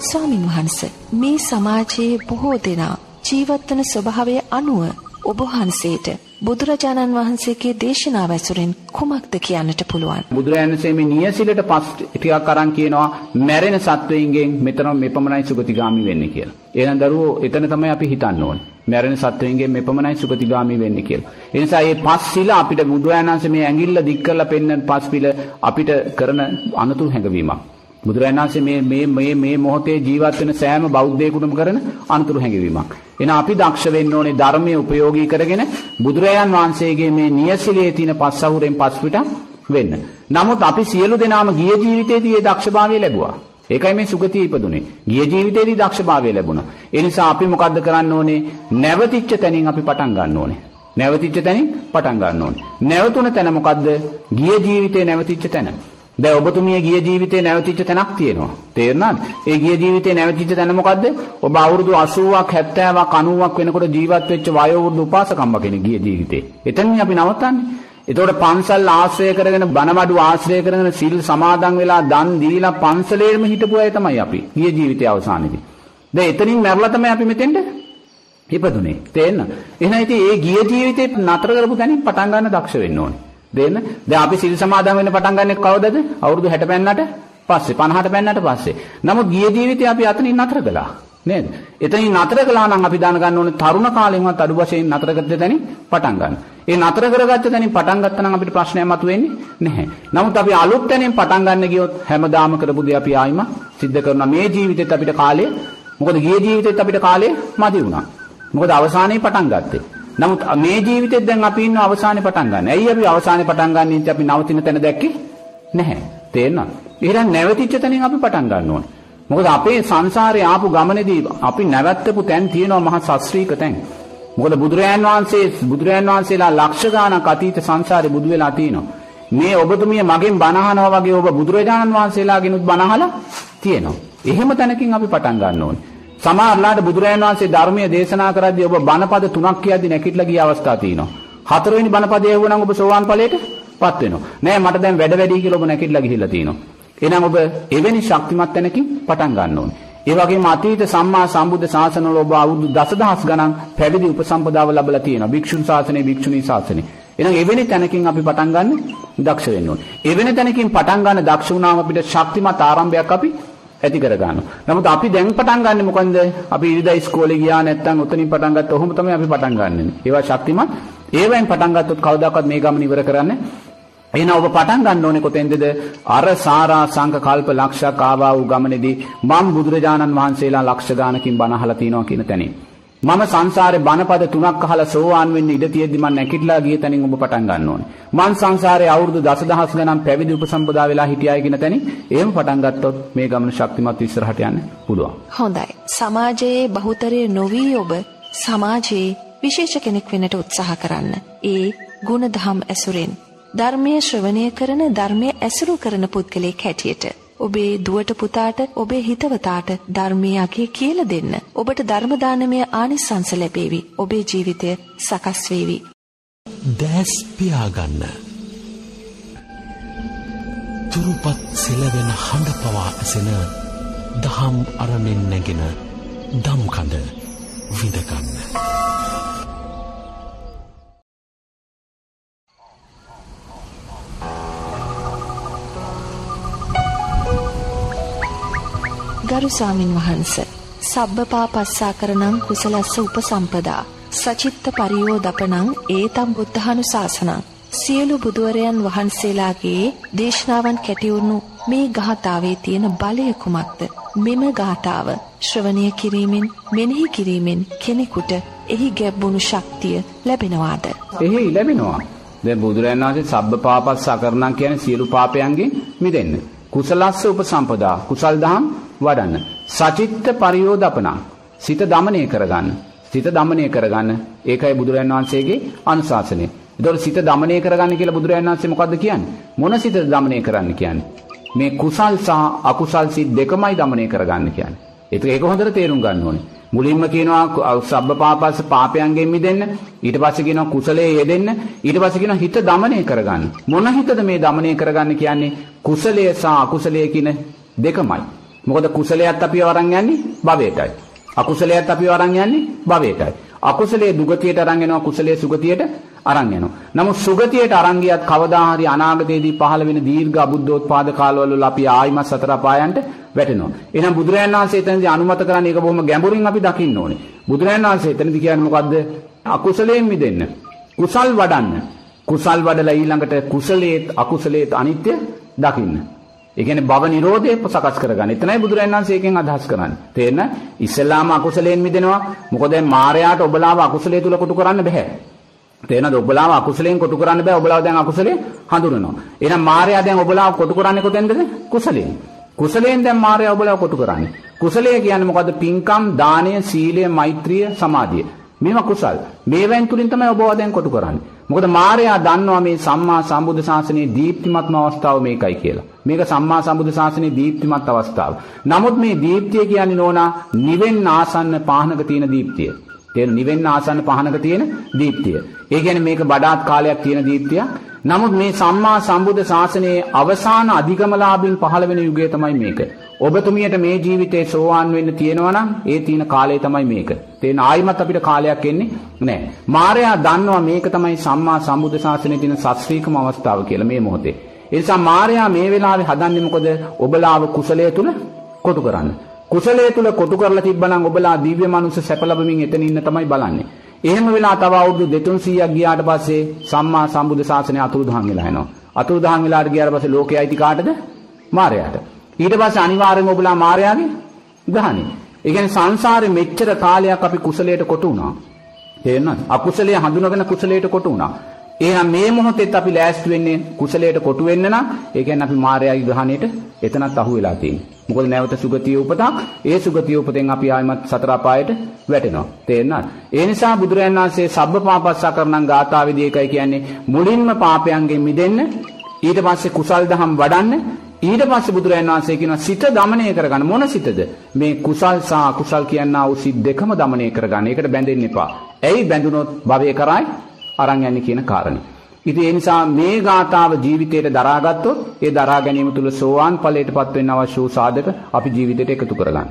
ස්වාමින් වහන්ස මේ සමාජයේ බොහෝ දෙනා ජීවත්වන ස්වභාවය අනුව ඔබ වහන්සේට බුදුරජාණන් වහන්සේගේ දේශනාව ඇසුරෙන් කුමක්ද කියන්නට පුළුවන්. බුදුරජාණන් වහන්සේ මේ නියසිලට පස් ටිකක් අරන් කියනවා මැරෙන සත්වයින්ගෙන් මෙතන මෙපමණයි සුගතිගාමි වෙන්නේ කියලා. එහෙනම් දරුවෝ එතන තමයි අපි හිතන්න ඕනේ. මැරෙන සත්වයින්ගෙන් මෙපමණයි සුගතිගාමි වෙන්නේ කියලා. ඒ නිසා මේ පස් සිල අපිට බුදුරජාණන් වහන්සේ මේ ඇඟිල්ල දික් කරලා පෙන්වන පස් පිළ අපිට කරන අනතුරු හැඟවීමක්. බුදුරජාණන් වහන්සේ මේ මේ මේ මේ මොහොතේ ජීවත් වෙන සෑම බෞද්ධයෙකුටම කරන අනුතුරු හැඟවීමක්. එහෙනම් අපි දක්ෂ වෙන්න ඕනේ ධර්මයේ ප්‍රයෝගී කරගෙන බුදුරජාණන් වහන්සේගේ මේ නියසිලේ තියෙන පස්සහුරෙන් පස්පිට වෙන්න. නමුත් අපි සියලු දෙනාම ගිය ජීවිතයේදී ඒ දක්ෂභාවය ලැබුවා. ඒකයි මේ සුගතිය ඉපදුනේ. ගිය ජීවිතේදී දක්ෂභාවය ලැබුණා. ඒ නිසා අපි මොකද්ද කරන්න ඕනේ? නැවතිච්ච තැනින් අපි පටන් ගන්න ඕනේ. නැවතිච්ච තැනින් පටන් ගන්න ඕනේ. නැවතුන තැන මොකද්ද? ගිය ජීවිතේ නැවතිච්ච තැන. දැන් ඔබතුමිය ගිය ජීවිතේ නැවතිච්ච තැනක් තියෙනවා. තේරුණාද? ඒ ගිය ජීවිතේ නැවතිච්ච තැන මොකද්ද? ඔබ අවුරුදු 80ක් 70ක් 90ක් වෙනකොට ජීවත් වෙච්ච වයෝ වෘද්ධ උපාසකම්ම කෙනෙක් ගිය ජීවිතේ. එතනින් අපි නවත්තන්නේ. එතකොට පන්සල් ආශ්‍රය කරගෙන බණමඩු ආශ්‍රය කරගෙන සිල් සමාදන් වෙලා දන් දීලා පන්සලේම හිටපු අය තමයි අපි. ගිය ජීවිතයේ අවසානයේදී. දැන් එතනින් මැරලා තමයි අපි මෙතෙන්ට ඉපදුනේ. තේන්න? එහෙනම් ඉතින් ඒ ගිය ජීවිතේ නතර කරපු තැනින් පටන් ගන්න දක්ෂ වෙන්න ඕනේ. දෙන්න. දැන් අපි සිල් සමාදන් වෙන්න පටන් ගන්නෙ කවදද? අවුරුදු 60 පෙන්නට පස්සේ 50ට පෙන්නට පස්සේ. නමුත් ගිය ජීවිතේ අපි අතනින් නතර කළා. නේද? එතනින් නතර කළා නම් අපි දැන ගන්න ඕනේ තරුණ කාලෙන්වත් අඩු වශයෙන් නතර කරද්දී තැනින් පටන් ගන්න. ඒ නතර කරගත්ත තැනින් පටන් ගත්තා නම් අපිට ප්‍රශ්නයක් මතුවෙන්නේ නැහැ. නමුත් අපි අලුත් තැනින් පටන් ගන්න ගියොත් හැමදාම කරපු දේ අපි ආයිම සිද්ධ කරනවා. මේ ජීවිතෙත් අපිට කාලය මොකද ගිය ජීවිතෙත් අපිට කාලය මදි වුණා. මොකද අවසානයේ පටන් ගත්තේ. නමුත් මේ ජීවිතෙත් දැන් අපි ඉන්න අවසානයේ පටන් ගන්න. ඇයි අපි අවසානයේ පටන් ගන්න ඉන්නේ අපි නවතින තැන දැක්කේ නැහැ. තේරෙනවද? එහෙනම් නැවතිච්ච තැනින් අපි පටන් ගන්න ඕනේ. මොකද අපේ සංසාරේ ආපු ගමනේදී අපි නැවැත්තපු තැන් තියෙනවා මහා ශාස්ත්‍රීක තැන්. මොකද බුදුරයන් වහන්සේ බුදුරයන් වහන්සේලා ලක්ෂ ගාණක් අතීත සංසාරේ බුදු වෙලා තිනවා. මේ ඔබතුමිය මගෙන් බණ අහනවා වගේ ඔබ බුදුරජාණන් වහන්සේලාගෙනුත් බණ අහලා තියෙනවා. එහෙම තැනකින් අපි පටන් ගන්න ඕනේ. සමහරලාට බුදුරජාණන් වහන්සේ ධර්මයේ දේශනා කරද්දී ඔබ බණපද තුනක් කියද්දී නැකිట్లా ගිය අවස්ථා තියෙනවා. හතරවෙනි බණපදයේ වුණනම් ඔබ සෝවාන් ඵලයටපත් වෙනවා. නෑ මට දැන් වැඩ වැඩි කියලා ඔබ නැකිట్లా ගිහිල්ලා තියෙනවා. එහෙනම් ඔබ එවැනි ශක්තිමත් තැනකින් පටන් ගන්න ඕනේ. ඒ වගේම අතීත සම්මා සම්බුද්ධ ශාසනවල ඔබ අවුරුදු දසදහස් ගණන් පැවිදි උපසම්පදාව ලැබලා තියෙනවා. භික්ෂුන් ශාසනය, භික්ෂුණී ශාසනය. එහෙනම් එවැනි තැනකින් අපි පටන් ගන්න දක්ෂ වෙන්න ඕනේ. එවැනි තැනකින් පටන් ගන්න දක්ෂ වුණාම අපිට ශක්තිමත් ආරම්භයක් අපි ඇති කර ගන්නවා. නමුත් අපි දැන් පටන් ගන්නෙ මොකන්ද? අපි ඉරිදා ඉස්කෝලේ ගියා නැත්නම් උතනින් පටන් ගත්ත ඔහොම තමයි අපි පටන් ගන්නෙ. ඒවා ශක්තිමත්. ඒවෙන් පටන් ගත්තොත් කවදාකවත් මේ ගමන ඉවර කරන්නේ එහෙනම් ඔබ පටන් ගන්න ඕනේ කොතෙන්ද? අර සාරා සංඝ කල්ප ලක්ෂයක් ආවා වූ ගමනේදී මම බුදුරජාණන් වහන්සේලා ලක්ෂ ගානකින් බණ අහලා තිනවා කියන තැනින්. මම සංසාරේ බණපද තුනක් අහලා සෝවාන් වෙන්න ඉඩ තියෙද්දි මම නැකිట్లా ගිය තැනින් ඔබ පටන් ගන්න ඕනේ. මං සංසාරේ අවුරුදු දසදහස් ගණන් පැවිදි උපසම්පදා වෙලා හිටියයි කියන තැනින් එහෙම පටන් ගත්තොත් මේ ගමන ශක්තිමත් ඉස්සරහට යන්න පුළුවන්. හොඳයි. සමාජයේ බහුතරය නොවි ඔබ සමාජයේ විශේෂ කෙනෙක් වෙන්නට උත්සාහ කරන්න. ඒ ගුණධම් ඇසුරෙන් ධර්මයේ ශ්‍රවණය කරන ධර්මයේ ඇසුරු කරන පුද්ගලයෙක් හැටියට ඔබේ දුවට පුතාට ඔබේ හිතවතාට ධර්මයේ අගය කියලා දෙන්න. ඔබට ධර්ම දානමය ආනිසංස ලැබේවි. ඔබේ ජීවිතය සකස් වේවි. දැස් පියාගන්න. තුරුපත් සෙලවෙන හඬ පවා ඇසෙන දහම් අරණෙන් නැගෙන දම්කඳ විඳගන්න. ගරු ස්වාමින් වහන්ස සබ්බපාපස්සා කරනං කුසලස්ස උපසම්පදා සචිත්ත පරියෝදපනං ඒතම් බුද්ධහනු ශාසනං සියලු බුදුවරයන් වහන්සේලාගේ දේශනාවන් කැටිවුණු මේ ගාථාවේ තියෙන බලය කුමක්ද? මෙම ගාථාව ශ්‍රවණය කිරීමෙන් මෙනෙහි කිරීමෙන් කෙනෙකුට එහි ගැබ්බුණු ශක්තිය ලැබෙනවාද? එහි ලැබෙනවා. දැන් බුදුරජාණන් වහන්සේ සබ්බ පාපස් සකරණම් කියන්නේ සියලු පාපයන්ගෙන් මිදෙන්න. කුසලස්ස උපසම්පදා කුසල් දහම් වඩන්න. සචිත්ත පරියෝධපනං සිත දමනය කරගන්න. සිත දමනය කරගන්න. ඒකයි බුදුරජාණන් වහන්සේගේ අනුශාසනය. එතකොට සිත දමනය කරගන්න කියලා බුදුරජාණන් වහන්සේ මොකද්ද කියන්නේ? මොන සිතද දමනය කරන්න කියන්නේ? මේ කුසල් සහ අකුසල් සිත් දෙකමයි දමනය කරගන්න කියන්නේ. ඒක ඒක හොඳට තේරුම් ගන්න ඕනේ. මුලින්ම කියනවා සබ්බ පාපස්ස පාපයන්ගෙන් මිදෙන්න ඊට පස්සේ කියනවා කුසලයේ යෙදෙන්න ඊට පස්සේ කියනවා හිත දමනය කරගන්න මොන හිතද මේ දමනය කරගන්න කියන්නේ කුසලය සහ අකුසලය කියන දෙකමයි මොකද කුසලයට අපි අරන් යන්නේ භවයටයි අකුසලයට අපි අරන් යන්නේ භවයටයි අකුසලයේ දුගතියට අරන් යනවා කුසලයේ සුගතියට අරන් යනවා. නමුත් සුගතියට අරන් ගියත් කවදා හරි අනාගතයේදී පහළ වෙන දීර්ඝ අබුද්ධෝත්පාද කාලවල අපි ආයිමත් සතර පායන්ට වැටෙනවා. එහෙනම් බුදුරජාණන් වහන්සේ එතනදී අනුමත කරන්නේ ඒක බොහොම ගැඹුරින් අපි දකින්න ඕනේ. බුදුරජාණන් වහන්සේ එතනදී කියන්නේ මොකද්ද? අකුසලයෙන් මිදෙන්න. කුසල් වඩන්න. කුසල් වඩලා ඊළඟට කුසලයේත් අකුසලයේත් අනිත්‍ය දකින්න. ඒ කියන්නේ භව නිරෝධය සකස් කරගන්න. එතනයි බුදුරජාණන් වහන්සේ එකෙන් අදහස් කරන්නේ. තේරෙන? ඉස්සෙල්ලාම අකුසලයෙන් මිදෙනවා. මොකද දැන් මායයට ඔබලාව අකුසලයේ තුල කොටු කරන්න බෑ. තේනද ඔබලාව අකුසලයෙන් කොටු කරන්න බෑ ඔබලාව දැන් අකුසලේ හඳුනනවා එහෙනම් මායя දැන් ඔබලාව කොටු කරන්නේ කොතෙන්ද කුසලයෙන් කුසලයෙන් දැන් මායя ඔබලාව කොටු කරන්නේ කුසලය කියන්නේ මොකද්ද පින්කම් දානය සීලය මෛත්‍රිය සමාධිය මේවා කුසල් මේවෙන් තුලින් තමයි ඔබව දැන් කොටු කරන්නේ මොකද මායя දන්නවා මේ සම්මා සම්බුද්ධ ශාසනයේ දීප්තිමත්ම අවස්ථාව මේකයි කියලා මේක සම්මා සම්බුද්ධ ශාසනයේ දීප්තිමත් අවස්ථාව නමුත් මේ දීප්තිය කියන්නේ නෝනා නිවෙන්න ආසන්න පාහනක තියෙන දීප්තිය තේරු නිවෙන්න ආසන්න පහනක තියෙන දීප්තිය. ඒ කියන්නේ මේක වඩාත් කාලයක් තියෙන දීප්තියක්. නමුත් මේ සම්මා සම්බුද්ධ ශාසනයේ අවසාන අධිගමලාභින් පහළ වෙන යුගය තමයි මේක. ඔබතුමියට මේ ජීවිතේ සෝවාන් වෙන්න තියෙනවා නම් ඒ තියෙන කාලය තමයි මේක. තේන ආයිමත් අපිට කාලයක් එන්නේ නැහැ. මාර්යා දන්නවා මේක තමයි සම්මා සම්බුද්ධ ශාසනයේ තියෙන සස්ත්‍රීකම අවස්ථාව කියලා මේ මොහොතේ. ඒ නිසා මාර්යා මේ වෙලාවේ හදන්නේ මොකද? ඔබලාව කුසලයේ තුල කොටු කරන්න. කුසලයේ තුල කොටු කරලා තිබ්බනම් ඔබලා දිව්‍ය මනුස්ස සැප ලැබමින් එතන ඉන්න තමයි බලන්නේ. එහෙම වෙලා තව අවුරුදු 200ක් ගියාට පස්සේ සම්මා සම්බුද්ධ ශාසනය අතුරුදහන් වෙලා යනවා. අතුරුදහන් වෙලාට ගියාට පස්සේ ලෝකයේ අයිති කාටද? මාරයාට. ඊට පස්සේ අනිවාර්යයෙන්ම ඔබලා මාරයාගේ ගහන්නේ. ඒ කියන්නේ සංසාරේ මෙච්චර කාලයක් අපි කුසලයට කොටු වුණා. තේරෙනවද? අකුසලයේ හඳුනගෙන කුසලයට කොටු වුණා. එහෙනම් මේ මොහොතේත් අපි ලෑස්ති වෙන්නේ කුසලයට කොටු වෙන්න නම් ඒ කියන්නේ අපි මායාවේ ග්‍රහණයට එතනත් අහු වෙලා තියෙන්නේ. මොකද නැවත සුගතිය උපතක් ඒ සුගතිය උපතෙන් අපි ආයමත් සතර අපායට වැටෙනවා. තේරෙනවද? ඒ නිසා බුදුරජාණන් වහන්සේ සබ්බපාපස්සා කරනං ගාථාවේදී ඒකයි කියන්නේ මුලින්ම පාපයන්ගෙන් මිදෙන්න ඊට පස්සේ කුසල් දහම් වඩන්න ඊට පස්සේ බුදුරජාණන් වහන්සේ කියනවා සිත দমনය කරගන්න. මොන සිතද? මේ කුසල් සහ අකුසල් කියනා වූ සිත් දෙකම দমনය කරගන්න. ඒකට බැඳෙන්න එපා. ඇයි බැඳුනොත් භවය කරයි? අරන් යන්නේ කියන කාරණේ. ඉතින් ඒ නිසා මේ ගාතාව ජීවිතයට දරාගත්තොත් ඒ දරා ගැනීම තුල සෝවාන් ඵලයටපත් වෙන්න අවශ්‍ය වූ සාධක අපි ජීවිතයට එකතු කරගන්න.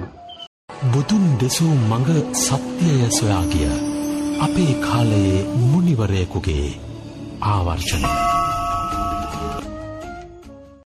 බුදුන් දෙසූ මඟ සත්‍යය සොයා ගිය අපේ කාලයේ මුනිවරයෙකුගේ ආවර්ෂණය